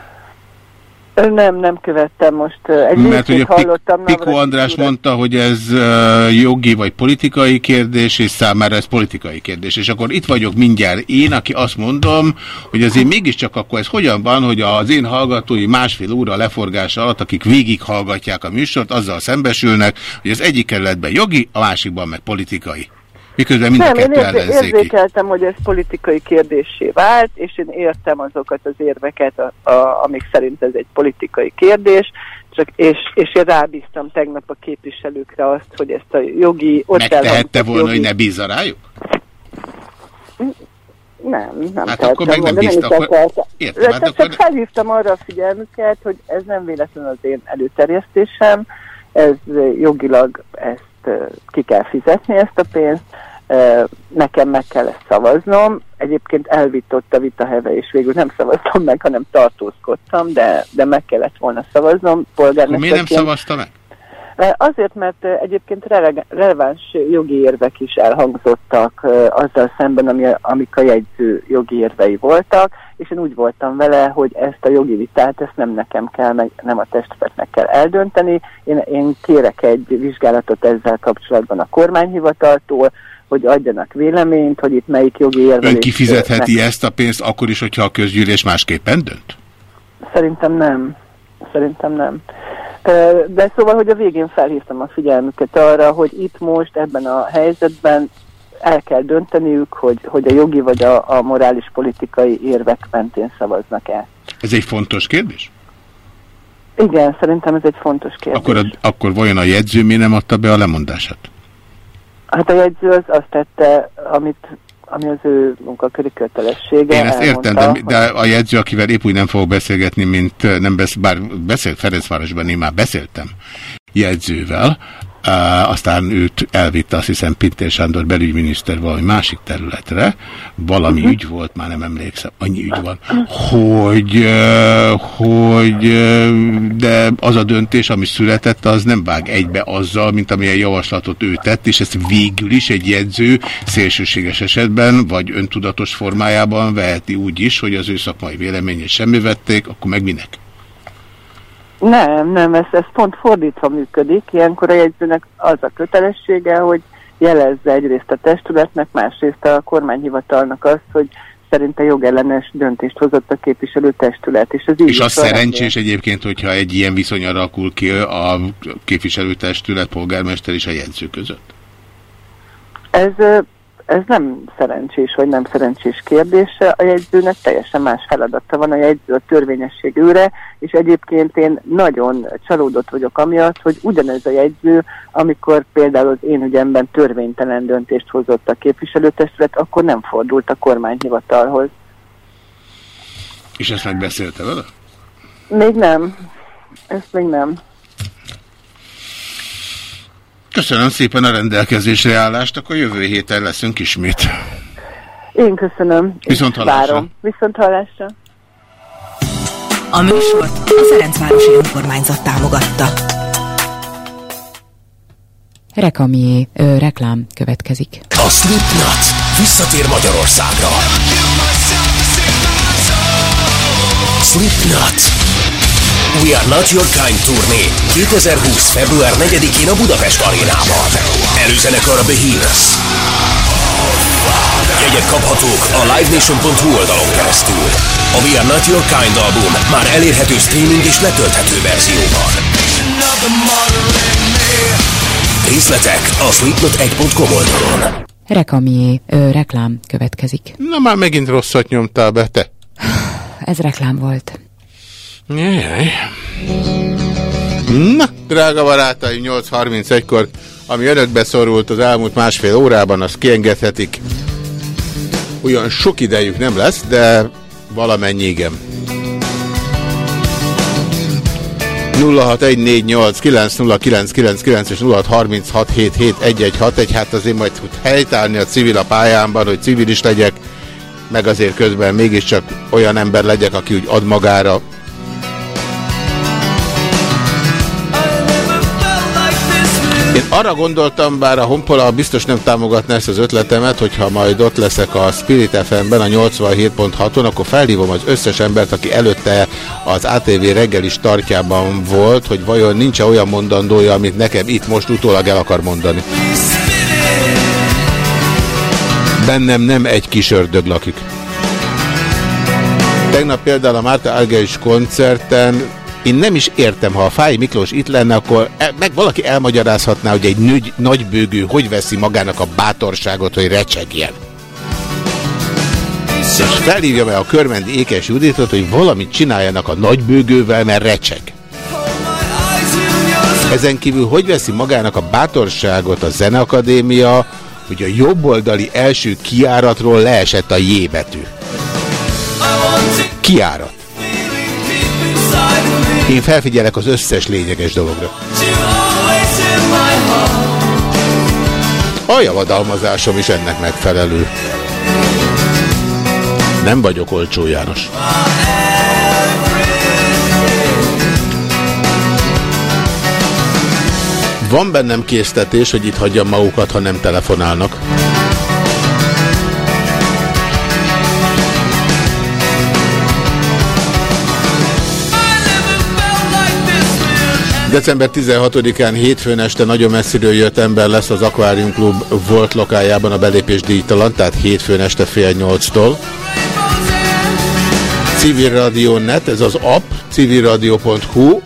G: Nem, nem követtem most. Egy Mert ugye hallottam.
A: Piko András mondta, hogy ez jogi vagy politikai kérdés, és számára ez politikai kérdés. És akkor itt vagyok mindjárt én, aki azt mondom, hogy azért mégiscsak akkor ez hogyan van, hogy az én hallgatói másfél óra leforgása alatt, akik végighallgatják a műsort, azzal szembesülnek, hogy az egyik kerületben jogi, a másikban meg politikai. Miközben mind a kettő
G: Nem, én érzékeltem, hogy ez politikai kérdésé vált, és én értem azokat az érveket, a, a, amik szerint ez egy politikai kérdés, csak, és, és én rábíztam tegnap a képviselőkre azt, hogy ezt a jogi...
A: Ott Megtehette volna, jogi... hogy ne bízza rájuk?
G: Nem, nem
A: Hát akkor meg nem bízta, akkor...
G: Értem, hát akkor... felhívtam arra a figyelmüket, hogy ez nem véletlenül az én előterjesztésem, ez jogilag ezt ki kell fizetni ezt a pénzt, nekem meg kell ezt szavaznom. Egyébként elvitt ott a vitaheve, és végül nem szavaztam meg, hanem tartózkodtam, de, de meg kellett volna szavaznom.
A: Miért nem szavazta meg?
G: Azért, mert egyébként rele releváns jogi érvek is elhangzottak azzal szemben, ami, amik a jegyző jogi érvei voltak, és én úgy voltam vele, hogy ezt a jogi vitát, ezt nem nekem kell, meg nem a testületnek kell eldönteni. Én, én kérek egy vizsgálatot ezzel kapcsolatban a kormányhivataltól, hogy adjanak véleményt, hogy itt melyik jogi érvelés...
A: Ön kifizetheti meg... ezt a pénzt akkor is, hogyha a közgyűlés másképpen dönt?
G: Szerintem nem. Szerintem nem. De szóval, hogy a végén felhívtam a figyelmüket arra, hogy itt most ebben a helyzetben el kell dönteniük, hogy, hogy a jogi vagy a, a morális politikai érvek mentén szavaznak el.
A: Ez egy fontos kérdés?
G: Igen, szerintem ez egy fontos kérdés.
A: Akkor, a, akkor vajon a jegyző mi nem adta be a lemondását?
G: Hát a jegyző az azt tette, amit ami az ő munkaköri kötelessége.
A: Én ezt értem, de, de a jegyző, akivel épp úgy nem fogok beszélgetni, mint nem besz, bár beszélt Ferencvárosban, én már beszéltem jegyzővel, aztán őt elvitte azt hiszem Pintér Sándor belügyminiszter valami másik területre, valami uh -huh. ügy volt, már nem emlékszem, annyi ügy van, hogy, hogy de az a döntés, ami született, az nem vág egybe azzal, mint amilyen javaslatot ő tett, és ezt végül is egy jegyző szélsőséges esetben, vagy öntudatos formájában veheti úgy is, hogy az ő szakmai véleményét semmi vették, akkor meg minek?
G: Nem, nem, ez, ez pont fordítva működik. Ilyenkor a jegyzőnek az a kötelessége, hogy jelezze egyrészt a testületnek, másrészt a kormányhivatalnak azt, hogy szerinte jogellenes döntést hozott a képviselőtestület. És, az
A: és az szerencsés egyébként, hogyha egy ilyen viszony alakul ki a képviselőtestület, polgármester és a jegyző között?
G: Ez ez nem szerencsés vagy nem szerencsés kérdése. A jegyzőnek teljesen más feladata van a jegyző a törvényesség őre, és egyébként én nagyon csalódott vagyok amiatt, hogy ugyanez a jegyző, amikor például az én ügyemben törvénytelen döntést hozott a képviselőtestület, akkor nem fordult a kormányhivatalhoz.
A: És ezt megbeszélte vele?
G: Még nem. Ezt még nem.
A: Köszönöm szépen a rendelkezésre állást, akkor jövő héten leszünk ismét.
G: Én köszönöm.
A: Viszont hallásra. Várom.
G: Viszont hallásra.
F: A műsort a Ferencvárosi Önkormányzat támogatta.
H: Rekamié, ö, reklám következik.
I: A Slipknot visszatér Magyarországra. Slipknot We Are Not Your Kind turné 2020. február 4-én a Budapest arénában. Előzenekar a Behemoth. Jegyek kaphatók a livenation.hu oldalon keresztül. A We Are Not Your Kind album már elérhető streaming és letölthető verzióban. Részletek a slipknot1.com oldalon.
H: Rekamié, ö, reklám következik.
A: Na már megint rosszat nyomtál be, te.
H: Ez reklám volt.
A: Jaj. Na, drága barátaim, 8.31-kor, ami önökbe szorult az elmúlt másfél órában, azt kiengedhetik. Olyan sok idejük nem lesz, de valamennyi igen. 0614890999 és 0636771161, hát azért majd helytállni a civil a pályámban, hogy civil is legyek, meg azért közben mégiscsak olyan ember legyek, aki úgy ad magára, Én arra gondoltam, bár a Honpola biztos nem támogatná ezt az ötletemet, hogyha majd ott leszek a Spirit FM-ben a 87.6-on, akkor felhívom az összes embert, aki előtte az ATV reggelis tartjában volt, hogy vajon nincs -e olyan mondandója, amit nekem itt most utólag el akar mondani. Bennem nem egy kis ördög lakik. Tegnap például a Márta Algeis koncerten én nem is értem, ha a Fáj Miklós itt lenne, akkor e, meg valaki elmagyarázhatná, hogy egy nőgy, nagybőgő hogy veszi magának a bátorságot, hogy recsegjen. És felhívja meg a körmendi ékes Juditot, hogy valamit csináljanak a nagybőgővel, mert recseg. Ezen kívül hogy veszi magának a bátorságot a Zeneakadémia, hogy a jobboldali első kiáratról leesett a J betű. Kiárat. Én felfigyelek az összes lényeges dologra. A javadalmazásom is ennek megfelelő. Nem vagyok olcsó János. Van bennem késztetés, hogy itt hagyjam magukat, ha nem telefonálnak. December 16-án hétfőn este nagyon messziről jött ember lesz az Aquarium Club volt lokájában a belépés díjtalan, tehát hétfőn este fél nyolctól. Civil Radio Net, ez az app, civilradio.hu,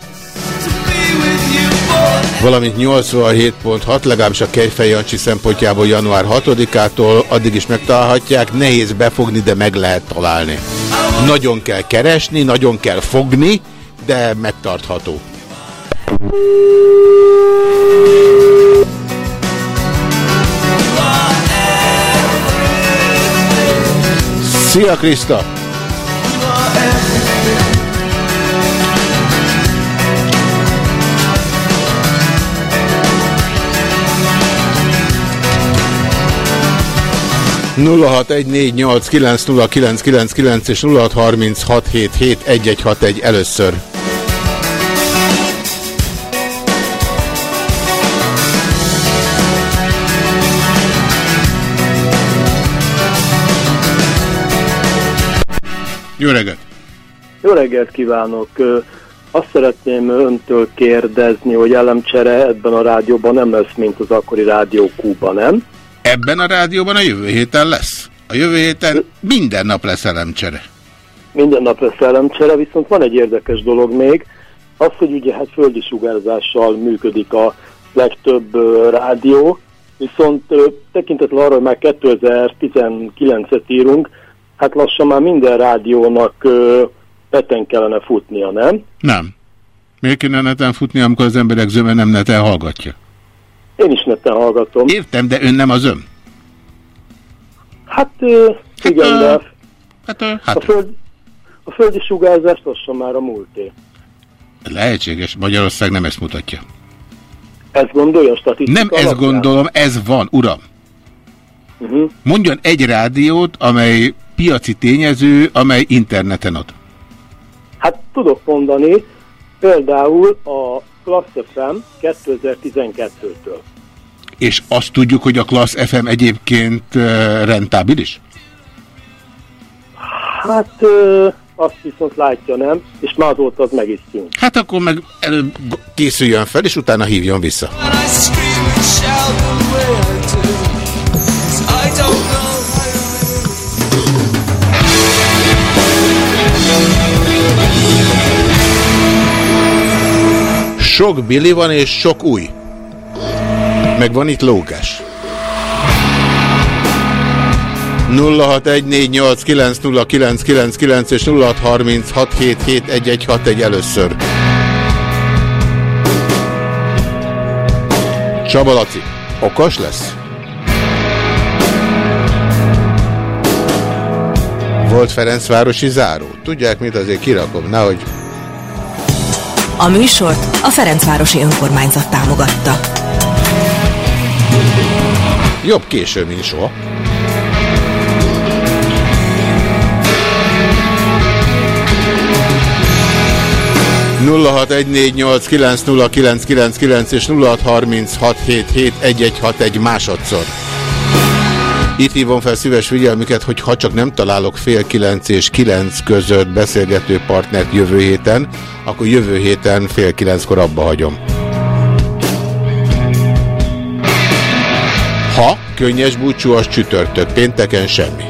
A: valamint 87.6, legalábbis a Kejfej Jancsi szempontjából január 6-ától, addig is megtalálhatják, nehéz befogni, de meg lehet találni. Nagyon kell keresni, nagyon kell fogni, de megtartható. Szia Krista! nulla hat egy és nulla először. Jó reggelt!
J: Jó reggelt kívánok! Azt szeretném öntől kérdezni, hogy elemcsere ebben a rádióban nem lesz, mint az akkori rádió Kuba, nem?
A: Ebben a rádióban a jövő héten lesz. A jövő héten minden nap lesz elemcsere.
J: Minden nap lesz elemcsere, viszont van egy érdekes dolog még, az, hogy ugye hát földi sugárzással működik a legtöbb rádió, viszont ö, tekintetlen arra, hogy már 2019-et írunk, hát lassan már minden rádiónak ö, neten kellene futnia, nem?
A: Nem. Miért kéne neten futni, amikor az emberek zöme nem neten hallgatja?
J: Én is neten hallgatom.
A: Értem, de ön nem az ön.
J: Hát, ö, igen, de
A: Hát, ö,
J: a, föld, a földi sugárzás lassan már a múlté.
A: Lehetséges, Magyarország nem ezt mutatja.
J: Ezt gondolja a statisztika
A: Nem ezt
J: alapján?
A: gondolom, ez van, uram.
J: Uh-huh.
A: Mondjon egy rádiót, amely piaci tényező, amely interneten ad.
J: Hát tudok mondani, például a Class FM 2012-től.
A: És azt tudjuk, hogy a Class FM egyébként eh, rentábilis?
J: Hát ö, azt viszont látja, nem? És már azóta az meg is szűnt.
A: Hát akkor meg előbb készüljön fel, és utána hívjon vissza. Sok Billy van, és sok új. Meg van itt lógás. 0614890999 és 0636771161 először. Csaba Laci, okos lesz? Volt Ferencvárosi záró. Tudják mit, azért kirakom, nehogy
F: A műsort a Ferencvárosi Önkormányzat támogatta.
A: jobb késő, mint soha. és nulla hat Itt hívom fel szíves figyelmüket, hogy ha csak nem találok fél kilenc és kilenc között beszélgető partnert jövő héten, akkor jövő héten fél kilenckor abba hagyom. Ha könnyes búcsú, az csütörtök, pénteken semmi.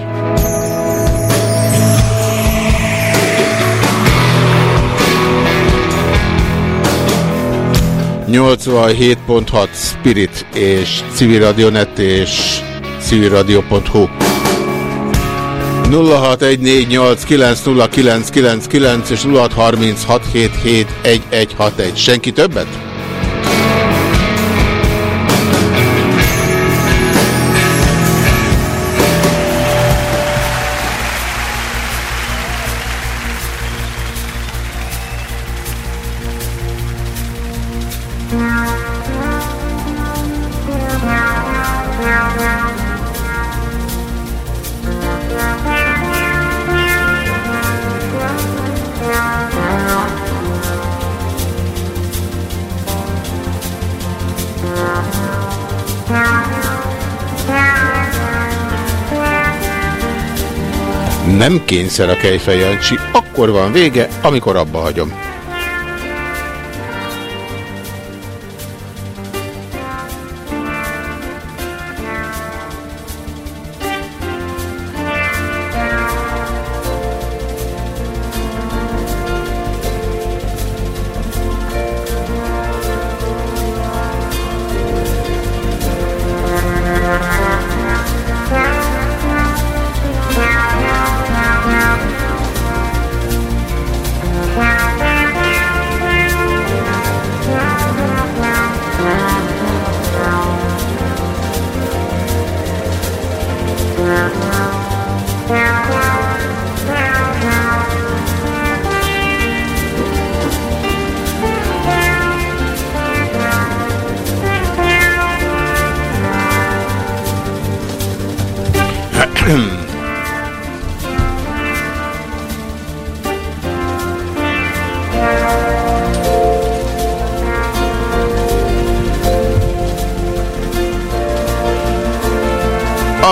A: ...87.6 Spirit és Civil Radionet és civilradio.hu 0614890999 és 0636771161. Senki többet? Nem kényszer a Kejfej akkor van vége, amikor abba hagyom.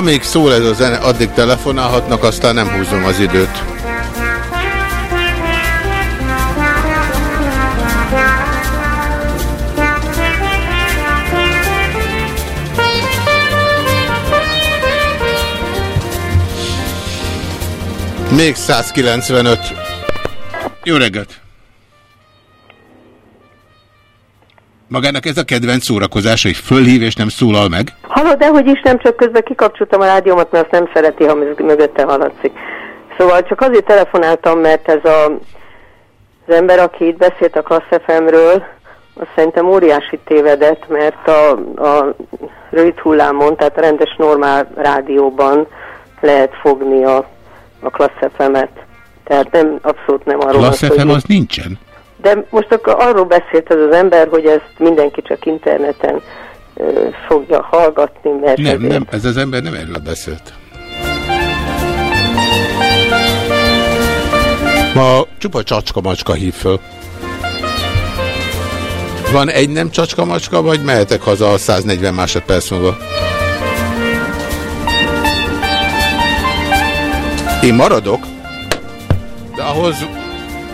A: Amíg szól ez a zene, addig telefonálhatnak, aztán nem húzom az időt. Még 195. Jó reggelt! Magának ez a kedvenc szórakozás, hogy fölhív és nem szólal meg?
K: Hallod, de hogy is nem csak közben kikapcsoltam a rádiómat, mert azt nem szereti, ha mögötte hallatszik. Szóval csak azért telefonáltam, mert ez a, az ember, aki itt beszélt a Klassz FM-ről, azt szerintem óriási tévedett, mert a, a rövid hullámon, tehát a rendes normál rádióban lehet fogni a, a Klassz FM-et. Tehát nem, abszolút nem arról
A: Klassz FM az nincsen?
K: De most akkor arról beszélt ez az ember, hogy ezt mindenki csak interneten ö, fogja hallgatni, mert
A: Nem,
K: ezért-
A: nem, ez az ember nem erről beszélt. Ma csupa csacska-macska hív föl. Van egy nem csacska-macska, vagy mehetek haza a 140 másodperc múlva? Én maradok, de ahhoz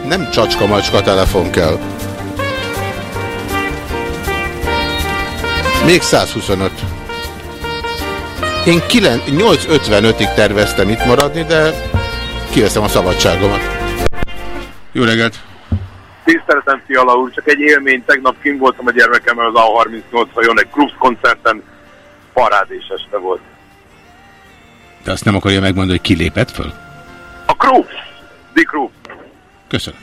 A: nem csacska-macska telefon kell. Még 125. Én 9 8.55-ig terveztem itt maradni, de kiveszem a szabadságomat. Jó reggelt!
L: Tiszteletem, Fiala úr, csak egy élmény, tegnap kim voltam a gyermekemmel az A38-on, egy Krupsz koncerten, parádés este volt.
A: De azt nem akarja megmondani, hogy kilépett föl?
L: A Krupsz! Dick Krupsz!
A: Köszönöm.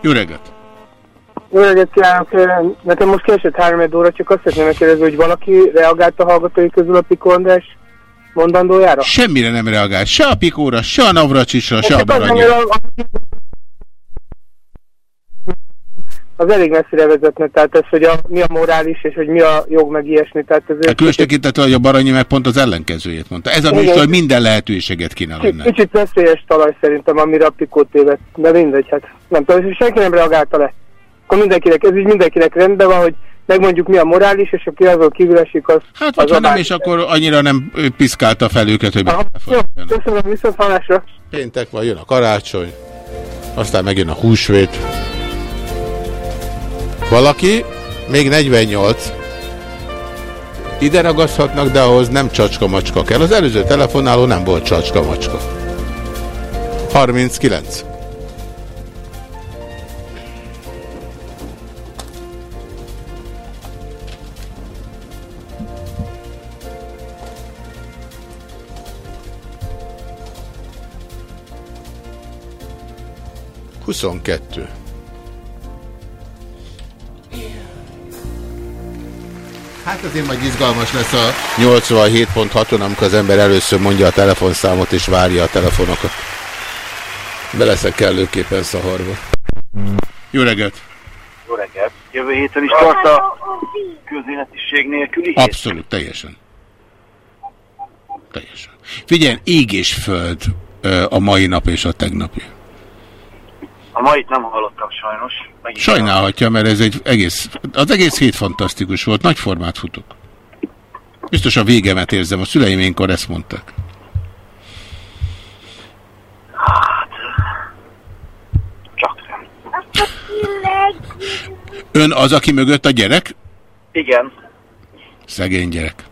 A: Jó reggelt!
M: Jó reggelt kívánok! Nekem most késett három óra, csak azt szeretném megkérdezni, hogy valaki reagált a hallgatói közül a Pikondás mondandójára?
A: Semmire nem reagál. Se a Pikóra, se a Navracsisra, se a
M: az,
A: Baranyra.
M: amiről- Az elég messzire vezetne, tehát ez, hogy a, mi a morális, és hogy mi a jog, meg ilyesmi. Tehát ez
A: Hát különös tekintettel, hogy a Baranyi meg pont az ellenkezőjét mondta. Ez a műsor minden lehetőséget kínál önnek.
M: kicsit veszélyes talaj szerintem, amire a Pikó téved. De mindegy, hát nem tudom, és senki nem reagálta le. Akkor mindenkinek, ez így mindenkinek rendben van, hogy megmondjuk mi a morális, és aki azon kívül esik, az...
A: Hát vagy
M: az
A: ha
M: a
A: nem, és akkor annyira nem piszkálta fel őket, hogy
M: Aha, jó, köszönöm, viszont hallásra.
A: Péntek van, jön a karácsony, aztán megjön a húsvét. Valaki, még 48, ide ragaszhatnak, de ahhoz nem csacska-macska kell. Az előző telefonáló nem volt csacska-macska. 39. Huszonkettő. Hát azért majd izgalmas lesz a 87.6-on, amikor az ember először mondja a telefonszámot és várja a telefonokat. Be leszek kellőképpen szaharva. Jó reggelt!
N: Jó reggelt. Jövő héten is tart a közéletiség nélküli hét?
A: Abszolút, teljesen. Teljesen. Figyelj, ég és föld a mai nap és a tegnapi.
N: A mait nem hallottam sajnos. Megint
A: Sajnálhatja, mert ez egy egész, az egész hét fantasztikus volt, nagy formát futok. Biztos a végemet érzem, a szüleim énkor ezt mondták. Ön az, aki mögött a gyerek?
N: Igen,
A: Szegény gyerek.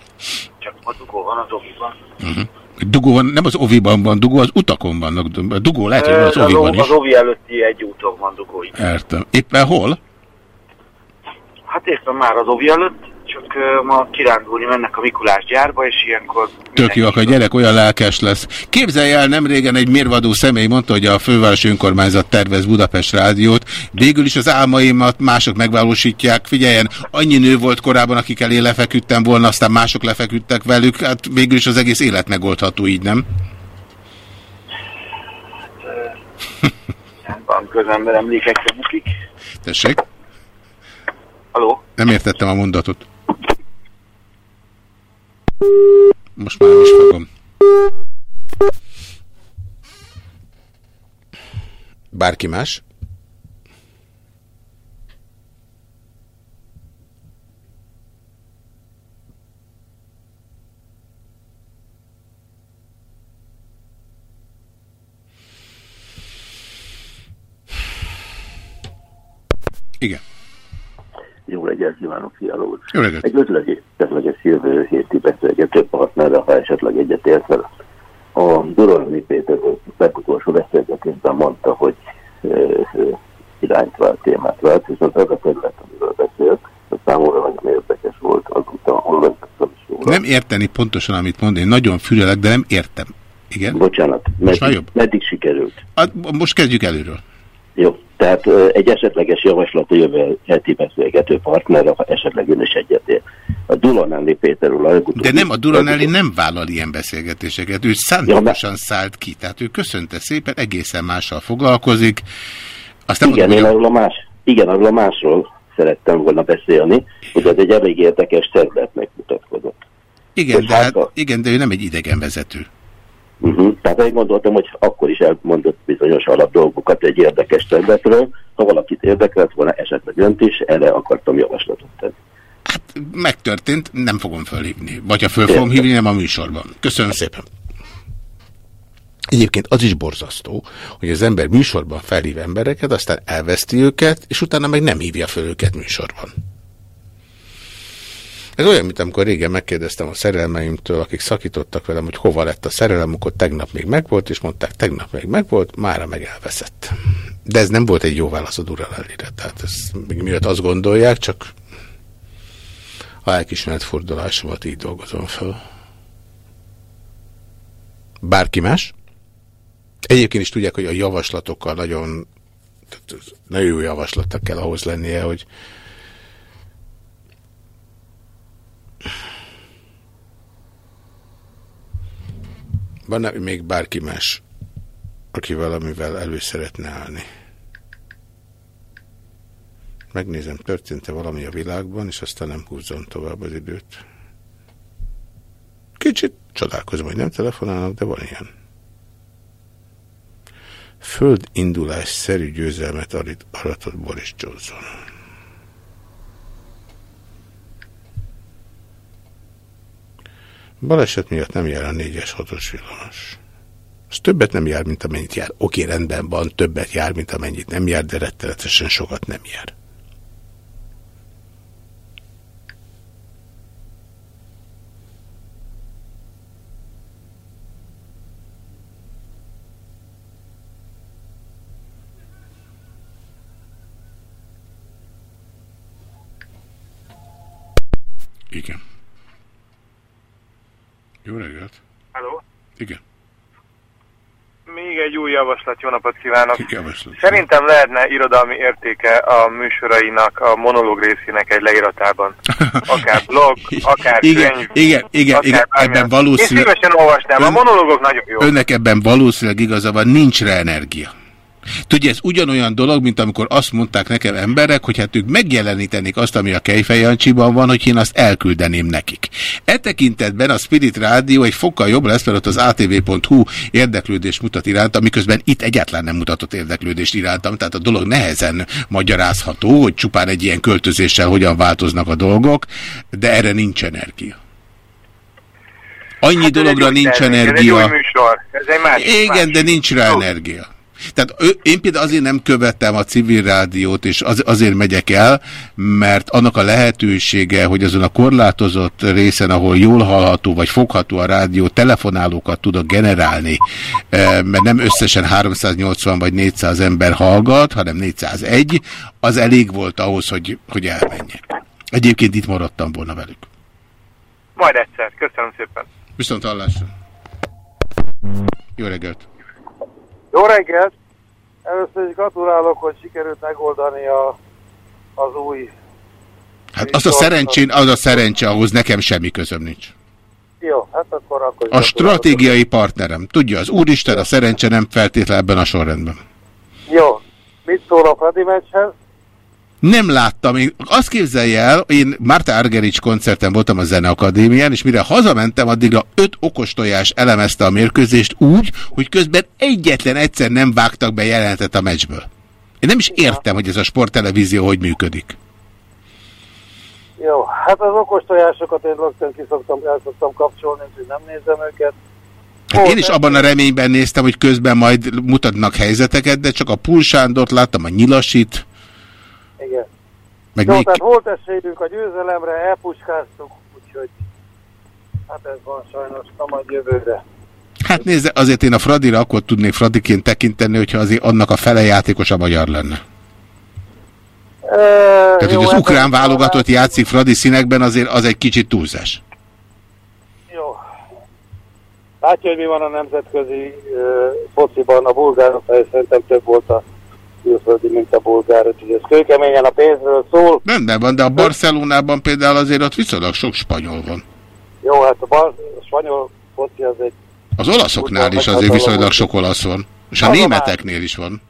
N: csak a dugó van az oviban.
A: Uh-huh. Dugó van, nem az oviban van dugó, az utakon vannak. Dugó lehet, hogy van az oviban is.
N: az ovi előtti egy úton van dugó.
A: Értem. Éppen hol?
N: Hát éppen már az ovi előtt, ö, ma kirándulni mennek a Mikulás gyárba, és ilyenkor
A: Tök jó, akkor a gyerek olyan lelkes lesz. Képzelj el, nem régen egy mérvadó személy mondta, hogy a fővárosi önkormányzat tervez Budapest rádiót. Végül is az álmaimat mások megvalósítják. Figyeljen, annyi nő volt korábban, akik elé lefeküdtem volna, aztán mások lefeküdtek velük. Hát végül is az egész élet megoldható így, nem?
N: van közember emlékekre bukik.
A: Tessék?
N: Haló?
A: Nem értettem a mondatot. Most már nem is fogom. Bárki más? Igen.
O: Jó reggelt kívánok, Fiala úr. Egy ötleges jövő héti beszélgető partnerre, ha esetleg egyet értel. A Duralmi Péter legutolsó beszélgetésben mondta, hogy ö, ö, irányt vált, témát vált, viszont az a terület, amiről beszélt, az számomra nagyon érdekes volt, azóta olvastam is róla.
A: Nem érteni pontosan, amit mond, én nagyon fülelek, de nem értem. Igen?
O: Bocsánat,
A: Most már
O: meddig, sikerült?
A: A, most kezdjük előről.
O: Jó, tehát egy esetleges javaslat a jövő heti beszélgető partnerre, ha esetleg ön is egyetért. A Dulanelli Péterről a legutóbbi...
A: De nem, a Duranelli nem vállal ilyen beszélgetéseket, ő szándékosan szállt ki, tehát ő köszönte szépen, egészen mással foglalkozik. Azt
O: igen,
A: mondom,
O: én arról a más, igen, arról a másról szerettem volna beszélni, hogy ez egy elég érdekes területnek mutatkozott.
A: igen, de, hát, igen, de ő nem egy idegenvezető.
O: Uh-huh. Tehát én gondoltam, hogy akkor is elmondott bizonyos alap dolgokat egy érdekes területről, ha valakit érdekelt volna, esetleg önt is, erre akartam javaslatot tenni.
A: Megtörtént, nem fogom fölhívni. Vagy ha föl fogom hívni, nem a műsorban. Köszönöm szépen. Egyébként az is borzasztó, hogy az ember műsorban felhív embereket, aztán elveszti őket, és utána meg nem hívja föl őket műsorban. Ez olyan, mint amikor régen megkérdeztem a szerelmeimtől, akik szakítottak velem, hogy hova lett a szerelem, akkor tegnap még megvolt, és mondták, tegnap még megvolt, mára meg elveszett. De ez nem volt egy jó válasz a Duralellire, tehát ez még miatt azt gondolják, csak a lelkismeret fordulásomat így dolgozom fel. Bárki más? Egyébként is tudják, hogy a javaslatokkal nagyon, nagyon jó javaslatnak kell ahhoz lennie, hogy van-e még bárki más, aki valamivel elő szeretne állni? Megnézem, történt-e valami a világban, és aztán nem húzzam tovább az időt. Kicsit csodálkozom, hogy nem telefonálnak, de van ilyen. Földindulás szerű győzelmet aratott Boris Johnson. Baleset miatt nem jár a 4-es 6-os villamos. Az többet nem jár, mint amennyit jár. Oké, rendben van, többet jár, mint amennyit nem jár, de rettenetesen sokat nem jár. Igen. Jó reggelt.
L: Halló?
A: Igen.
L: Még egy új javaslat, jó napot kívánok!
A: Javaslat.
L: Szerintem lehetne irodalmi értéke a műsorainak, a monológ részének egy leíratában. [LAUGHS] Akár blog, akár
A: Igen,
L: könyv.
A: igen, igen,
L: akár
A: igen,
L: bármilyen.
A: ebben valószínű-
L: Én szívesen olvasnám, a
A: Ön-
L: monológok nagyon jó.
A: Önnek ebben valószínűleg igaza van, nincs rá energia. Tudja, ez ugyanolyan dolog, mint amikor azt mondták nekem emberek, hogy hát ők megjelenítenék azt, ami a Kejfejancsiban van, hogy én azt elküldeném nekik. E tekintetben a Spirit Rádió egy fokkal jobb lesz, mert ott az atv.hu érdeklődés mutat irántam, miközben itt egyáltalán nem mutatott érdeklődést irántam, tehát a dolog nehezen magyarázható, hogy csupán egy ilyen költözéssel hogyan változnak a dolgok, de erre nincs energia. Annyi
L: Hát
A: dologra nincs energia.
L: Ez egy másik,
A: Igen,
L: másik.
A: de nincs rá energia. Tehát ő, én például azért nem követtem a civil rádiót, és az, azért megyek el, mert annak a lehetősége, hogy azon a korlátozott részen, ahol jól hallható vagy fogható a rádió, telefonálókat tudok generálni, eh, mert nem összesen 380 vagy 400 ember hallgat, hanem 401, az elég volt ahhoz, hogy, hogy elmenjek. Egyébként itt maradtam volna velük.
L: Majd egyszer. Köszönöm szépen.
A: Viszont hallásra. Jó reggelt!
P: Jó reggelt! Először is gratulálok, hogy sikerült megoldani a, az új...
A: Hát az a szerencsén, az a szerencse, ahhoz nekem semmi közöm nincs.
P: Jó, hát akkor... akkor
A: A stratégiai partnerem. Tudja, az úristen, a szerencse nem feltétlenül ebben a sorrendben.
P: Jó. Mit szól a Fradi meccshez?
A: Nem láttam, én azt képzelje el, én Márta Argerics koncerten voltam a Zeneakadémián, és mire hazamentem, addigra öt okostojás elemezte a mérkőzést úgy, hogy közben egyetlen egyszer nem vágtak be jelentet a meccsből. Én nem is értem, hogy ez a sporttelevízió hogy működik.
P: Jó, hát az okos tojásokat én rögtön ki szoktam, el szoktam kapcsolni, úgyhogy nem nézem őket.
A: Hát én is abban a reményben néztem, hogy közben majd mutatnak helyzeteket, de csak a Pul Sándort láttam, a Nyilasit. Meg
P: Jó,
A: még...
P: tehát volt esélyünk a győzelemre, elpuskáztuk, úgyhogy hát ez van sajnos, na majd jövőre.
A: Hát nézze, azért én a Fradira akkor tudnék Fradiként tekinteni, hogyha azért annak a fele játékos a magyar lenne.
P: E,
A: Tehát, hogy az ukrán válogatott játszik Fradi színekben, azért az egy kicsit túlzás.
P: Jó. Látja, hogy mi van a nemzetközi uh, fociban, a bulgárok szerintem több volt a külföldi, mint a bulgár, úgyhogy ez kőkeményen a pénzről szól.
A: Rendben van, de a Barcelonában például azért ott viszonylag sok spanyol van.
P: Jó, hát a, bar, a spanyol foci az egy
A: Az olaszoknál is azért viszonylag sok olasz van. És a
P: Az
A: németeknél is van.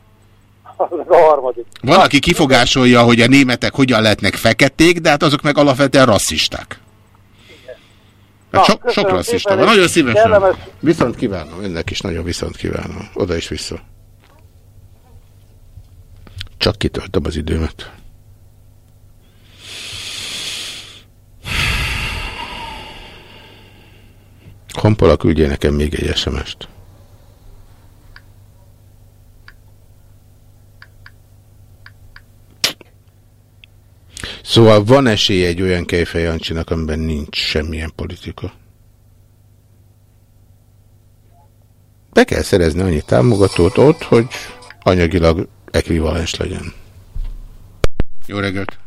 A: [LAUGHS]
P: az a harmadik.
A: Van, aki kifogásolja, hogy a németek hogyan lehetnek feketék, de hát azok meg alapvetően rasszisták. Hát sok, sok
P: köszönöm
A: rasszista van. Nagyon szívesen.
P: kellemes-
A: Viszont kívánom. Önnek is nagyon viszont kívánom. Oda is vissza. Csak kitöltöm az időmet. Honpola küldje nekem még egy SMS-t. Szóval van esély egy olyan Kejfej Jancsinak, amiben nincs semmilyen politika. Be kell szerezni annyi támogatót ott, hogy anyagilag ekvivalens legyen. Jó reggelt!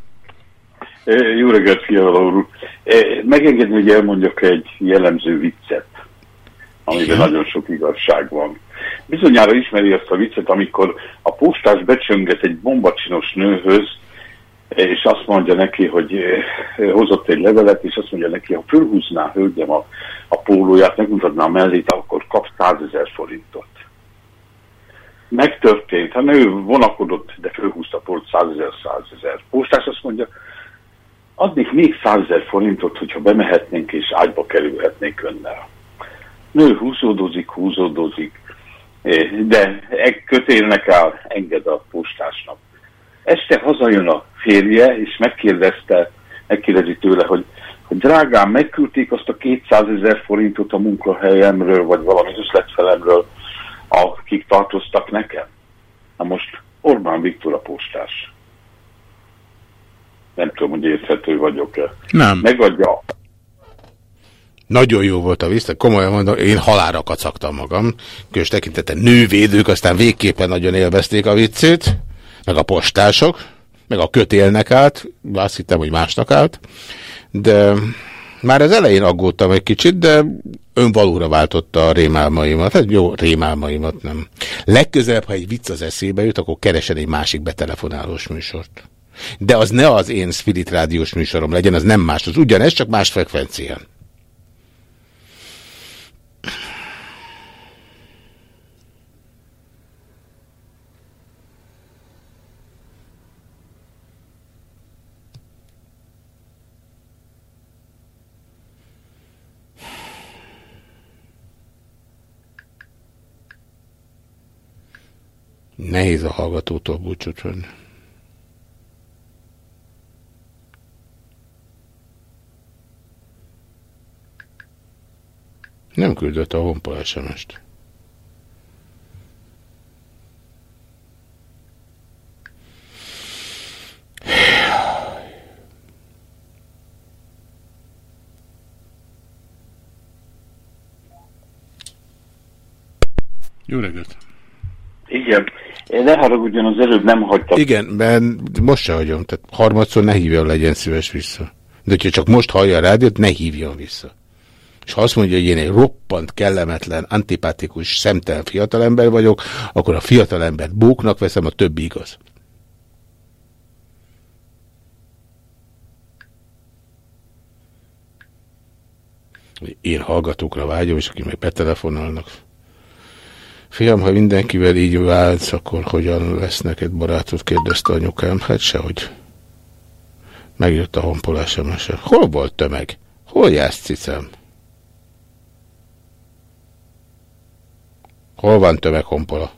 Q: Jó reggelt, Fiala úr! Megengedni, hogy elmondjak egy jellemző viccet, amiben nagyon sok igazság van. Bizonyára ismeri azt a viccet, amikor a postás becsönget egy bombacsinos nőhöz, és azt mondja neki, hogy hozott egy levelet, és azt mondja neki, ha fölhúzná hölgyem a, a pólóját, megmutatná a mellét, akkor kap 100 ezer forintot. Megtörtént. A nő vonakodott, de fölhúzta pont 100 ezer, 100 ezer. Postás azt mondja, adnék még 100 ezer forintot, hogyha bemehetnénk és ágyba kerülhetnék önnel. Nő húzódozik, húzódozik, eh, de egy kötélnek áll, enged a postásnak. Este hazajön a férje, és megkérdezte, megkérdezi tőle, hogy, hogy drágám, megküldték azt a 200 ezer forintot a munkahelyemről, vagy valami üzletfelemről, akik tartoztak nekem. Na most Orbán Viktor a postás. Nem tudom, hogy érthető vagyok-e.
A: Nem.
Q: Megadja
A: Nagyon jó volt a vissza, komolyan mondom, én halára kacagtam magam. Különös tekintete nővédők, aztán végképpen nagyon élvezték a viccét, meg a postások, meg a kötélnek át, azt hittem, hogy másnak állt, de már az elején aggódtam egy kicsit, de önvalóra váltotta a rémálmaimat. Hát jó, rémálmaimat nem. Legközelebb, ha egy vicc az eszébe jut, akkor keresen egy másik betelefonálós műsort. De az ne az én Spirit rádiós műsorom legyen, az nem más, az ugyanez, csak más frekvencián. Nehéz a hallgatótól búcsút venni. Nem küldött a honpol SMS-t. Jó reggelt!
Q: Igen. Ne haragudjon, az előbb nem hagytam.
A: Igen, mert most se hagyom, tehát harmadszor ne hívjon, legyen szíves vissza. De hogyha csak most hallja a rádiót, ne hívjon vissza. És ha azt mondja, hogy én egy roppant, kellemetlen, antipatikus, szemtelen fiatalember vagyok, akkor a fiatalembert bóknak veszem, a többi igaz. Én hallgatókra vágyom, és akik meg betelefonálnak. Fiam, ha mindenkivel így válsz, akkor hogyan lesz neked barátod? kérdezte anyukám. Hát sehogy. Megjött a honpolás sms -e. Hol volt tömeg? Hol jársz, cicám? Hol van tömeg, honpola?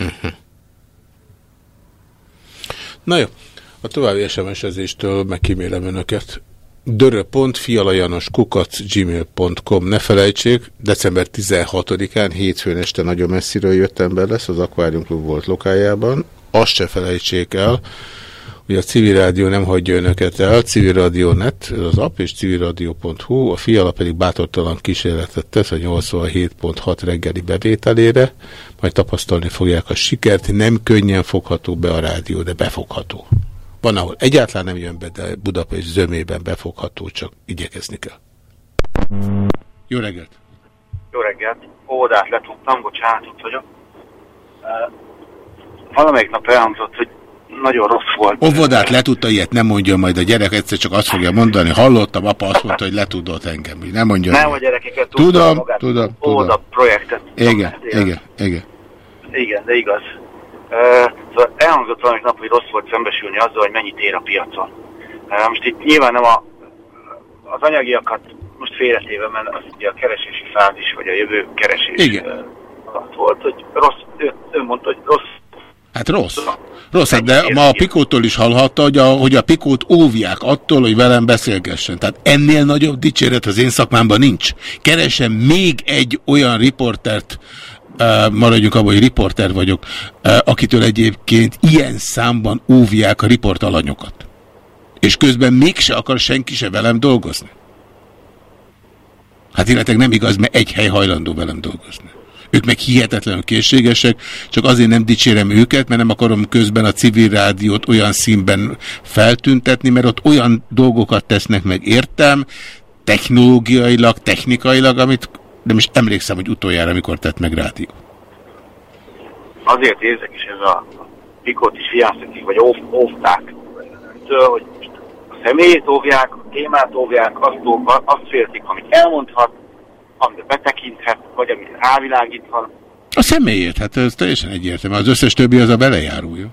A: Uh-huh. Na jó, a további SMS-ezéstől megkímélem önöket. dörö.fialajanoskukac.gmail.com Ne felejtsék, december 16-án, hétfőn este nagyon messziről jött ember lesz, az Aquarium Club volt lokájában. Azt se felejtsék el, hogy a civil rádió nem hagyja önöket el, civilradio.net, ez az app, és civilradio.hu, a fiala pedig bátortalan kísérletet tesz a 87.6 reggeli bevételére, majd tapasztalni fogják a sikert, nem könnyen fogható be a rádió, de befogható. Van, ahol egyáltalán nem jön be, de Budapest zömében befogható, csak igyekezni kell. Jó reggelt!
N: Jó reggelt! Óvodát letudtam, bocsánat, itt vagyok. Uh, valamelyik nap elhangzott, hogy nagyon rossz volt.
A: Óvodát letudta, ilyet nem mondja majd a gyerek, egyszer csak azt fogja mondani, hallottam, apa azt mondta, hogy letudott engem. Nem mondja.
N: Nem a gyerekeket
A: tudom,
N: magát,
A: tudom, tudom.
N: projektet.
A: Igen, igen, igen.
N: Igen, de igaz. Uh, szóval elhangzott valamelyik nap, hogy rossz volt szembesülni azzal, hogy mennyit ér a piacon. Uh, most itt nyilván nem a, az anyagiakat most félretéve, mert az ugye a keresési fázis, vagy a jövő keresés
A: Igen.
N: uh, alatt volt, hogy rossz, ő, ő mondta, hogy rossz
A: Hát rossz. Rossz, hát de ma a Pikótól is hallhatta, hogy a, hogy a Pikót óvják attól, hogy velem beszélgessen. Tehát ennél nagyobb dicséret az én szakmámban nincs. Keresem még egy olyan riportert, uh, maradjunk abban, hogy riporter vagyok, uh, akitől egyébként ilyen számban óvják a riportalanyokat. És közben mégse akar senki se velem dolgozni. Hát illetve nem igaz, mert egy hely hajlandó velem dolgozni. Ők meg hihetetlenül készségesek, csak azért nem dicsérem őket, mert nem akarom közben a civil rádiót olyan színben feltüntetni, mert ott olyan dolgokat tesznek meg értem, technológiailag, technikailag, amit nem is emlékszem, hogy utoljára mikor tett meg rádió.
N: azért érzek is ez a pikot is fiáztak, vagy óv, óvták től, hogy a személyét óvják, a témát óvják, azt, azt féltik, amit elmondhat, amit betekinthet, vagy amit rávilágíthat.
A: A személyét, hát ez teljesen egyértelmű. Az összes többi az a belejárója.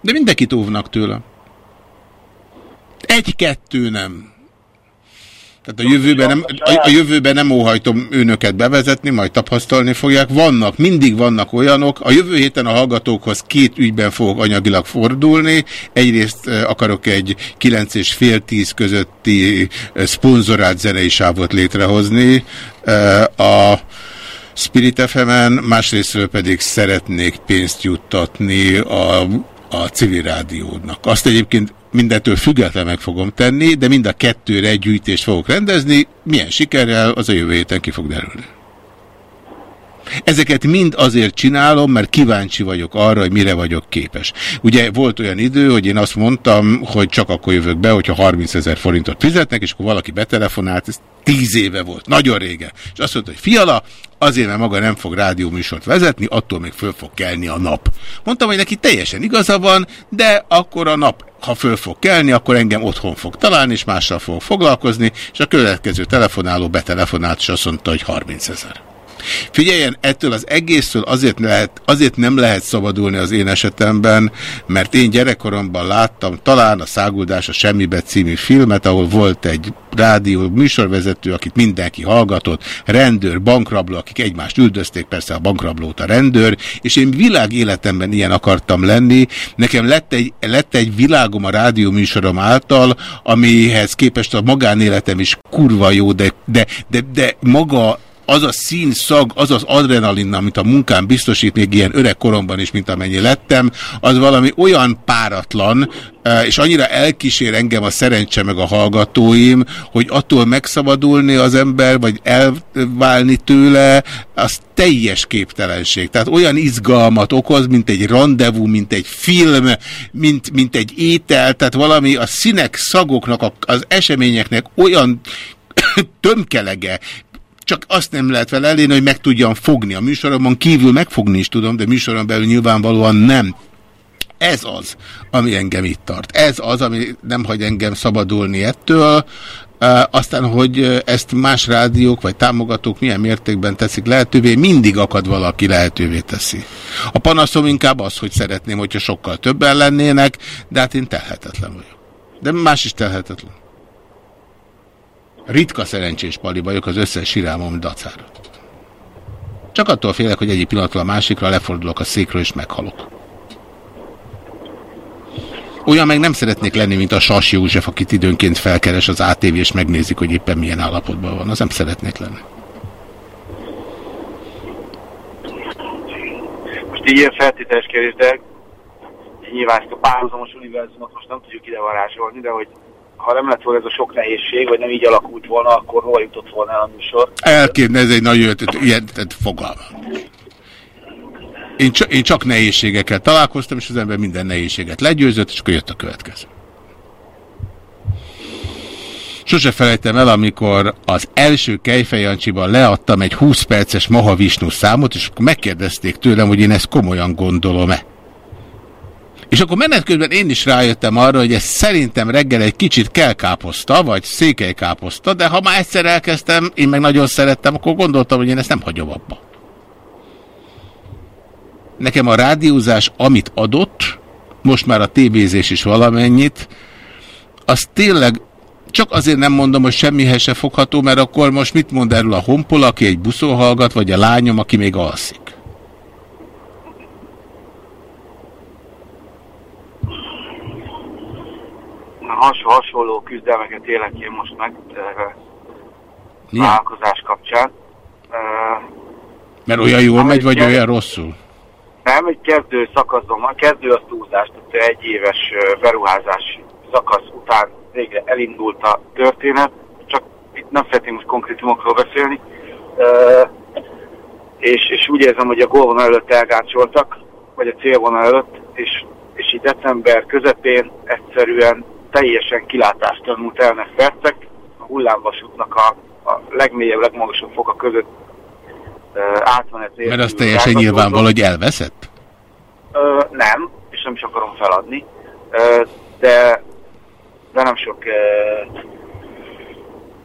A: De mindenkit óvnak tőle. Egy-kettő nem. Tehát a jövőben nem, a, a jövőben nem óhajtom önöket bevezetni, majd tapasztalni fogják. Vannak, mindig vannak olyanok. A jövő héten a hallgatókhoz két ügyben fogok anyagilag fordulni. Egyrészt eh, akarok egy 9 és fél 10 közötti eh, szponzorált zenei sávot létrehozni. Eh, A Spirit FM-en, másrésztről pedig szeretnék pénzt juttatni a, a civil rádiónak. Azt egyébként mindentől független meg fogom tenni, de mind a kettőre egy gyűjtést fogok rendezni. Milyen sikerrel, az a jövő héten ki fog derülni. Ezeket mind azért csinálom, mert kíváncsi vagyok arra, hogy mire vagyok képes. Ugye volt olyan idő, hogy én azt mondtam, hogy csak akkor jövök be, hogyha 30 ezer forintot fizetnek, és akkor valaki betelefonált, ez 10 éve volt, nagyon régen. És azt mondta, hogy fiala, azért, mert maga nem fog rádióműsort vezetni, attól még föl fog kelni a nap. Mondtam, hogy neki teljesen igaza van, de akkor a nap, ha föl fog kelni, akkor engem otthon fog találni, és mással fog foglalkozni, és a következő telefonáló betelefonált, és azt mondta, hogy 30 ezer. Figyeljen, ettől az egésztől azért, lehet, azért nem lehet szabadulni az én esetemben, mert én gyerekkoromban láttam talán a Száguldás a Semmibe című filmet, ahol volt egy rádió műsorvezető, akit mindenki hallgatott, rendőr, bankrabló, akik egymást üldözték, persze a bankrablót a rendőr, és én világ életemben ilyen akartam lenni. Nekem lett egy, lett egy világom a rádió műsorom által, amihez képest a magánéletem is kurva jó, de, de, de, de maga az a szín, szag, az az adrenalin, amit a munkám biztosít még ilyen öreg koromban is, mint amennyi lettem, az valami olyan páratlan, és annyira elkísér engem a szerencse meg a hallgatóim, hogy attól megszabadulni az ember, vagy elválni tőle, az teljes képtelenség. Tehát olyan izgalmat okoz, mint egy rendezvú, mint egy film, mint, mint egy étel, tehát valami a színek, szagoknak, az eseményeknek olyan [COUGHS] tömkelege, csak azt nem lehet vele elérni, hogy meg tudjam fogni. A műsoromon kívül megfogni is tudom, de műsoron belül nyilvánvalóan nem. Ez az, ami engem itt tart. Ez az, ami nem hagy engem szabadulni ettől. Aztán, hogy ezt más rádiók vagy támogatók milyen mértékben teszik lehetővé, mindig akad valaki lehetővé teszi. A panaszom inkább az, hogy szeretném, hogyha sokkal többen lennének, de hát én telhetetlen vagyok. De más is telhetetlen. Ritka szerencsés pali vagyok az összes sirámom dacára. Csak attól félek, hogy egyik pillanatról a másikra lefordulok a székről és meghalok. Olyan meg nem szeretnék lenni, mint a Sas József, akit időnként felkeres az ATV, és megnézik, hogy éppen milyen állapotban van. Az nem szeretnék lenni.
N: Most így ilyen feltételes kérdés, de nyilván ezt a párhuzamos univerzumot most nem tudjuk ide varázsolni, de hogy ha nem lett volna ez a sok nehézség, vagy nem így alakult volna, akkor hova jutott volna el a műsor?
A: Elképne, ez egy nagyon ilyen fogalma. Én, csak, én csak nehézségekkel találkoztam, és az ember minden nehézséget legyőzött, és akkor jött a következő. Sose felejtem el, amikor az első Kejfejancsiban leadtam egy 20 perces Maha Visnu számot, és akkor megkérdezték tőlem, hogy én ezt komolyan gondolom-e. És akkor menet közben én is rájöttem arra, hogy ez szerintem reggel egy kicsit kelkáposzta, vagy székelykáposzta, de ha már egyszer elkezdtem, én meg nagyon szerettem, akkor gondoltam, hogy én ezt nem hagyom abba. Nekem a rádiózás, amit adott, most már a tévézés is valamennyit, az tényleg csak azért nem mondom, hogy semmihez se fogható, mert akkor most mit mond erről a honpol, aki egy buszon hallgat, vagy a lányom, aki még alszik?
N: Has, hasonló küzdelmeket élek én most meg uh, vállalkozás kapcsán. Uh,
A: Mert olyan jól megy, vagy olyan rosszul?
N: Nem, egy kezdő szakaszban van, kezdő az túlzás, tehát egy éves beruházás szakasz után végre elindult a történet, csak itt nem szeretném most konkrétumokról beszélni, uh, és, és úgy érzem, hogy a gólvonal előtt elgácsoltak, vagy a célvonal előtt, és, és itt december közepén egyszerűen teljesen kilátástalanul telnek percek, a hullámvasútnak a, a legmélyebb, legmagasabb foka között uh, átmenet
A: Mert az teljesen nyilvánvaló, hogy elveszett?
N: Uh, nem, és nem is akarom feladni, uh, de, de nem sok uh,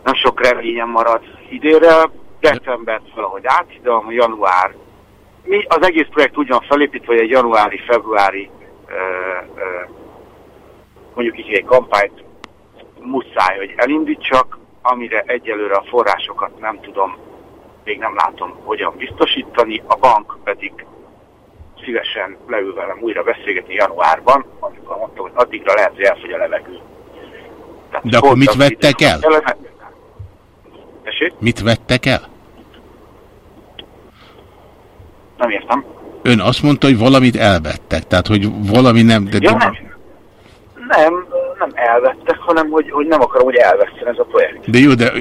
N: nem sok reményem marad idénre. Decembert valahogy átidom, január. Mi, az egész projekt úgy van felépítve, hogy egy januári-februári uh, uh, mondjuk így egy kampányt muszáj, hogy elindítsak, amire egyelőre a forrásokat nem tudom, még nem látom hogyan biztosítani, a bank pedig szívesen leül velem újra beszélgetni januárban, amikor mondtam, hogy addigra lehet, hogy elfogy a levegő. Tehát
A: De akkor mit vettek el? Mit vettek el?
N: Nem értem.
A: Ön azt mondta, hogy valamit elvettek, tehát hogy valami nem... De
N: ja, nem. Nem, nem elvettek, hanem hogy, hogy nem akarom, hogy elveszten ez a projekt.
A: De jó, de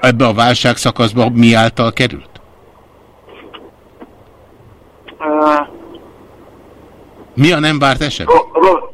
A: ebbe a válságszakaszba mi által került?
N: Uh,
A: mi a nem várt eset?
N: Ro ro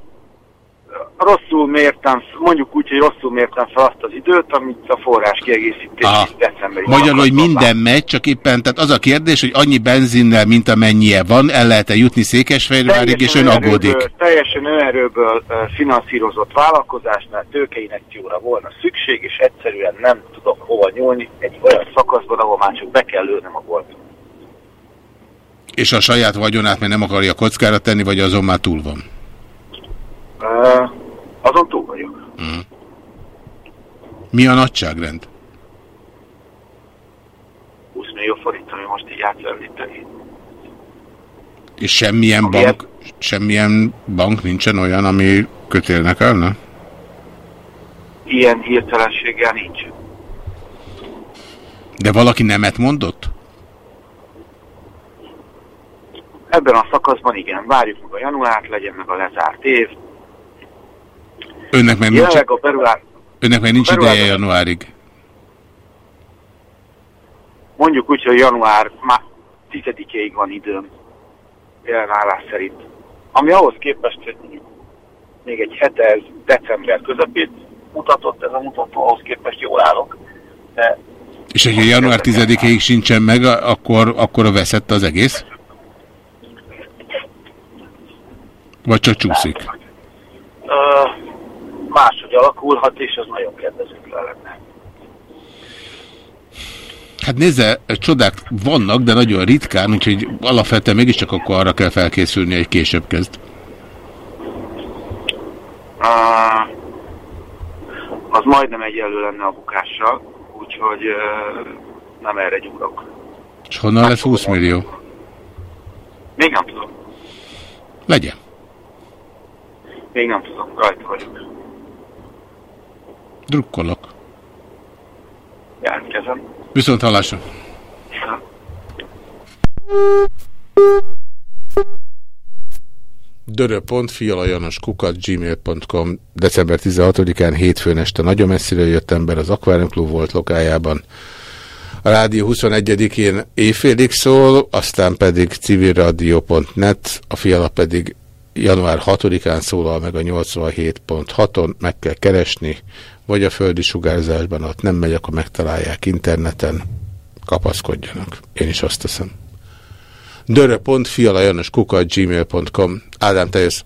N: rosszul mértem, mondjuk úgy, hogy rosszul mértem fel azt az időt, amit a forrás kiegészítés decemberi.
A: Magyarul, hogy minden megy, csak éppen, tehát az a kérdés, hogy annyi benzinnel, mint amennyie van, el lehet-e jutni Székesfehérvárig, és ön aggódik?
N: Teljesen önerőből finanszírozott vállalkozásnál tőkeinekcióra volna szükség, és egyszerűen nem tudok hova nyúlni egy olyan szakaszban, ahol már csak be kell lőnem a volt.
A: És a saját vagyonát mert nem akarja kockára tenni, vagy azon már túl van?
N: Uh, azon túl vagyok.
A: Mm. Mi a nagyságrend?
N: 20 millió forint, ami most így átszerlíteni.
A: És semmilyen ami bank, ilyet... semmilyen bank nincsen olyan, ami kötélnek elne?
N: Ilyen hirtelenséggel nincs.
A: De valaki nemet mondott?
N: Ebben a szakaszban igen, várjuk meg a januárt, legyen meg a lezárt év,
A: Önnek meg nincs,
N: a
A: önnek meg nincs ideje januárig.
N: Mondjuk úgy, hogy január már tizedikéig van időm jelenállás szerint. Ami ahhoz képest, hogy még egy hete ez december közepét mutatott, ez a mutató ahhoz képest jól állok. De
A: és hogyha január 10-ig sincsen meg, akkor, akkor a veszett az egész? Vagy csak csúszik?
N: Uh, máshogy alakulhat, és az nagyon kedvezőtlen lenne.
A: Hát nézze, csodák vannak, de nagyon ritkán, úgyhogy alapvetően mégiscsak akkor arra kell felkészülni, hogy később kezd.
N: Uh, az majdnem egyenlő lenne a bukással, úgyhogy uh, nem erre gyúrok.
A: És honnan lesz 20 millió?
N: Még nem tudom.
A: Legyen.
N: Még nem tudom. Rajta vagyok.
A: Drukkolok.
N: Jelentkezem.
A: Viszont hallásra. kukat gmail.com december 16-án hétfőn este nagyon messziről jött ember az Aquarium Club volt lokájában. A rádió 21-én éjfélig szól, aztán pedig civilradio.net, a fiala pedig január 6-án szólal meg a 87.6-on, meg kell keresni, vagy a földi sugárzásban, ott nem megy, akkor megtalálják interneten, kapaszkodjanak. Én is azt teszem. dörö.fialajanoskuka gmail.com Ádám, te jössz.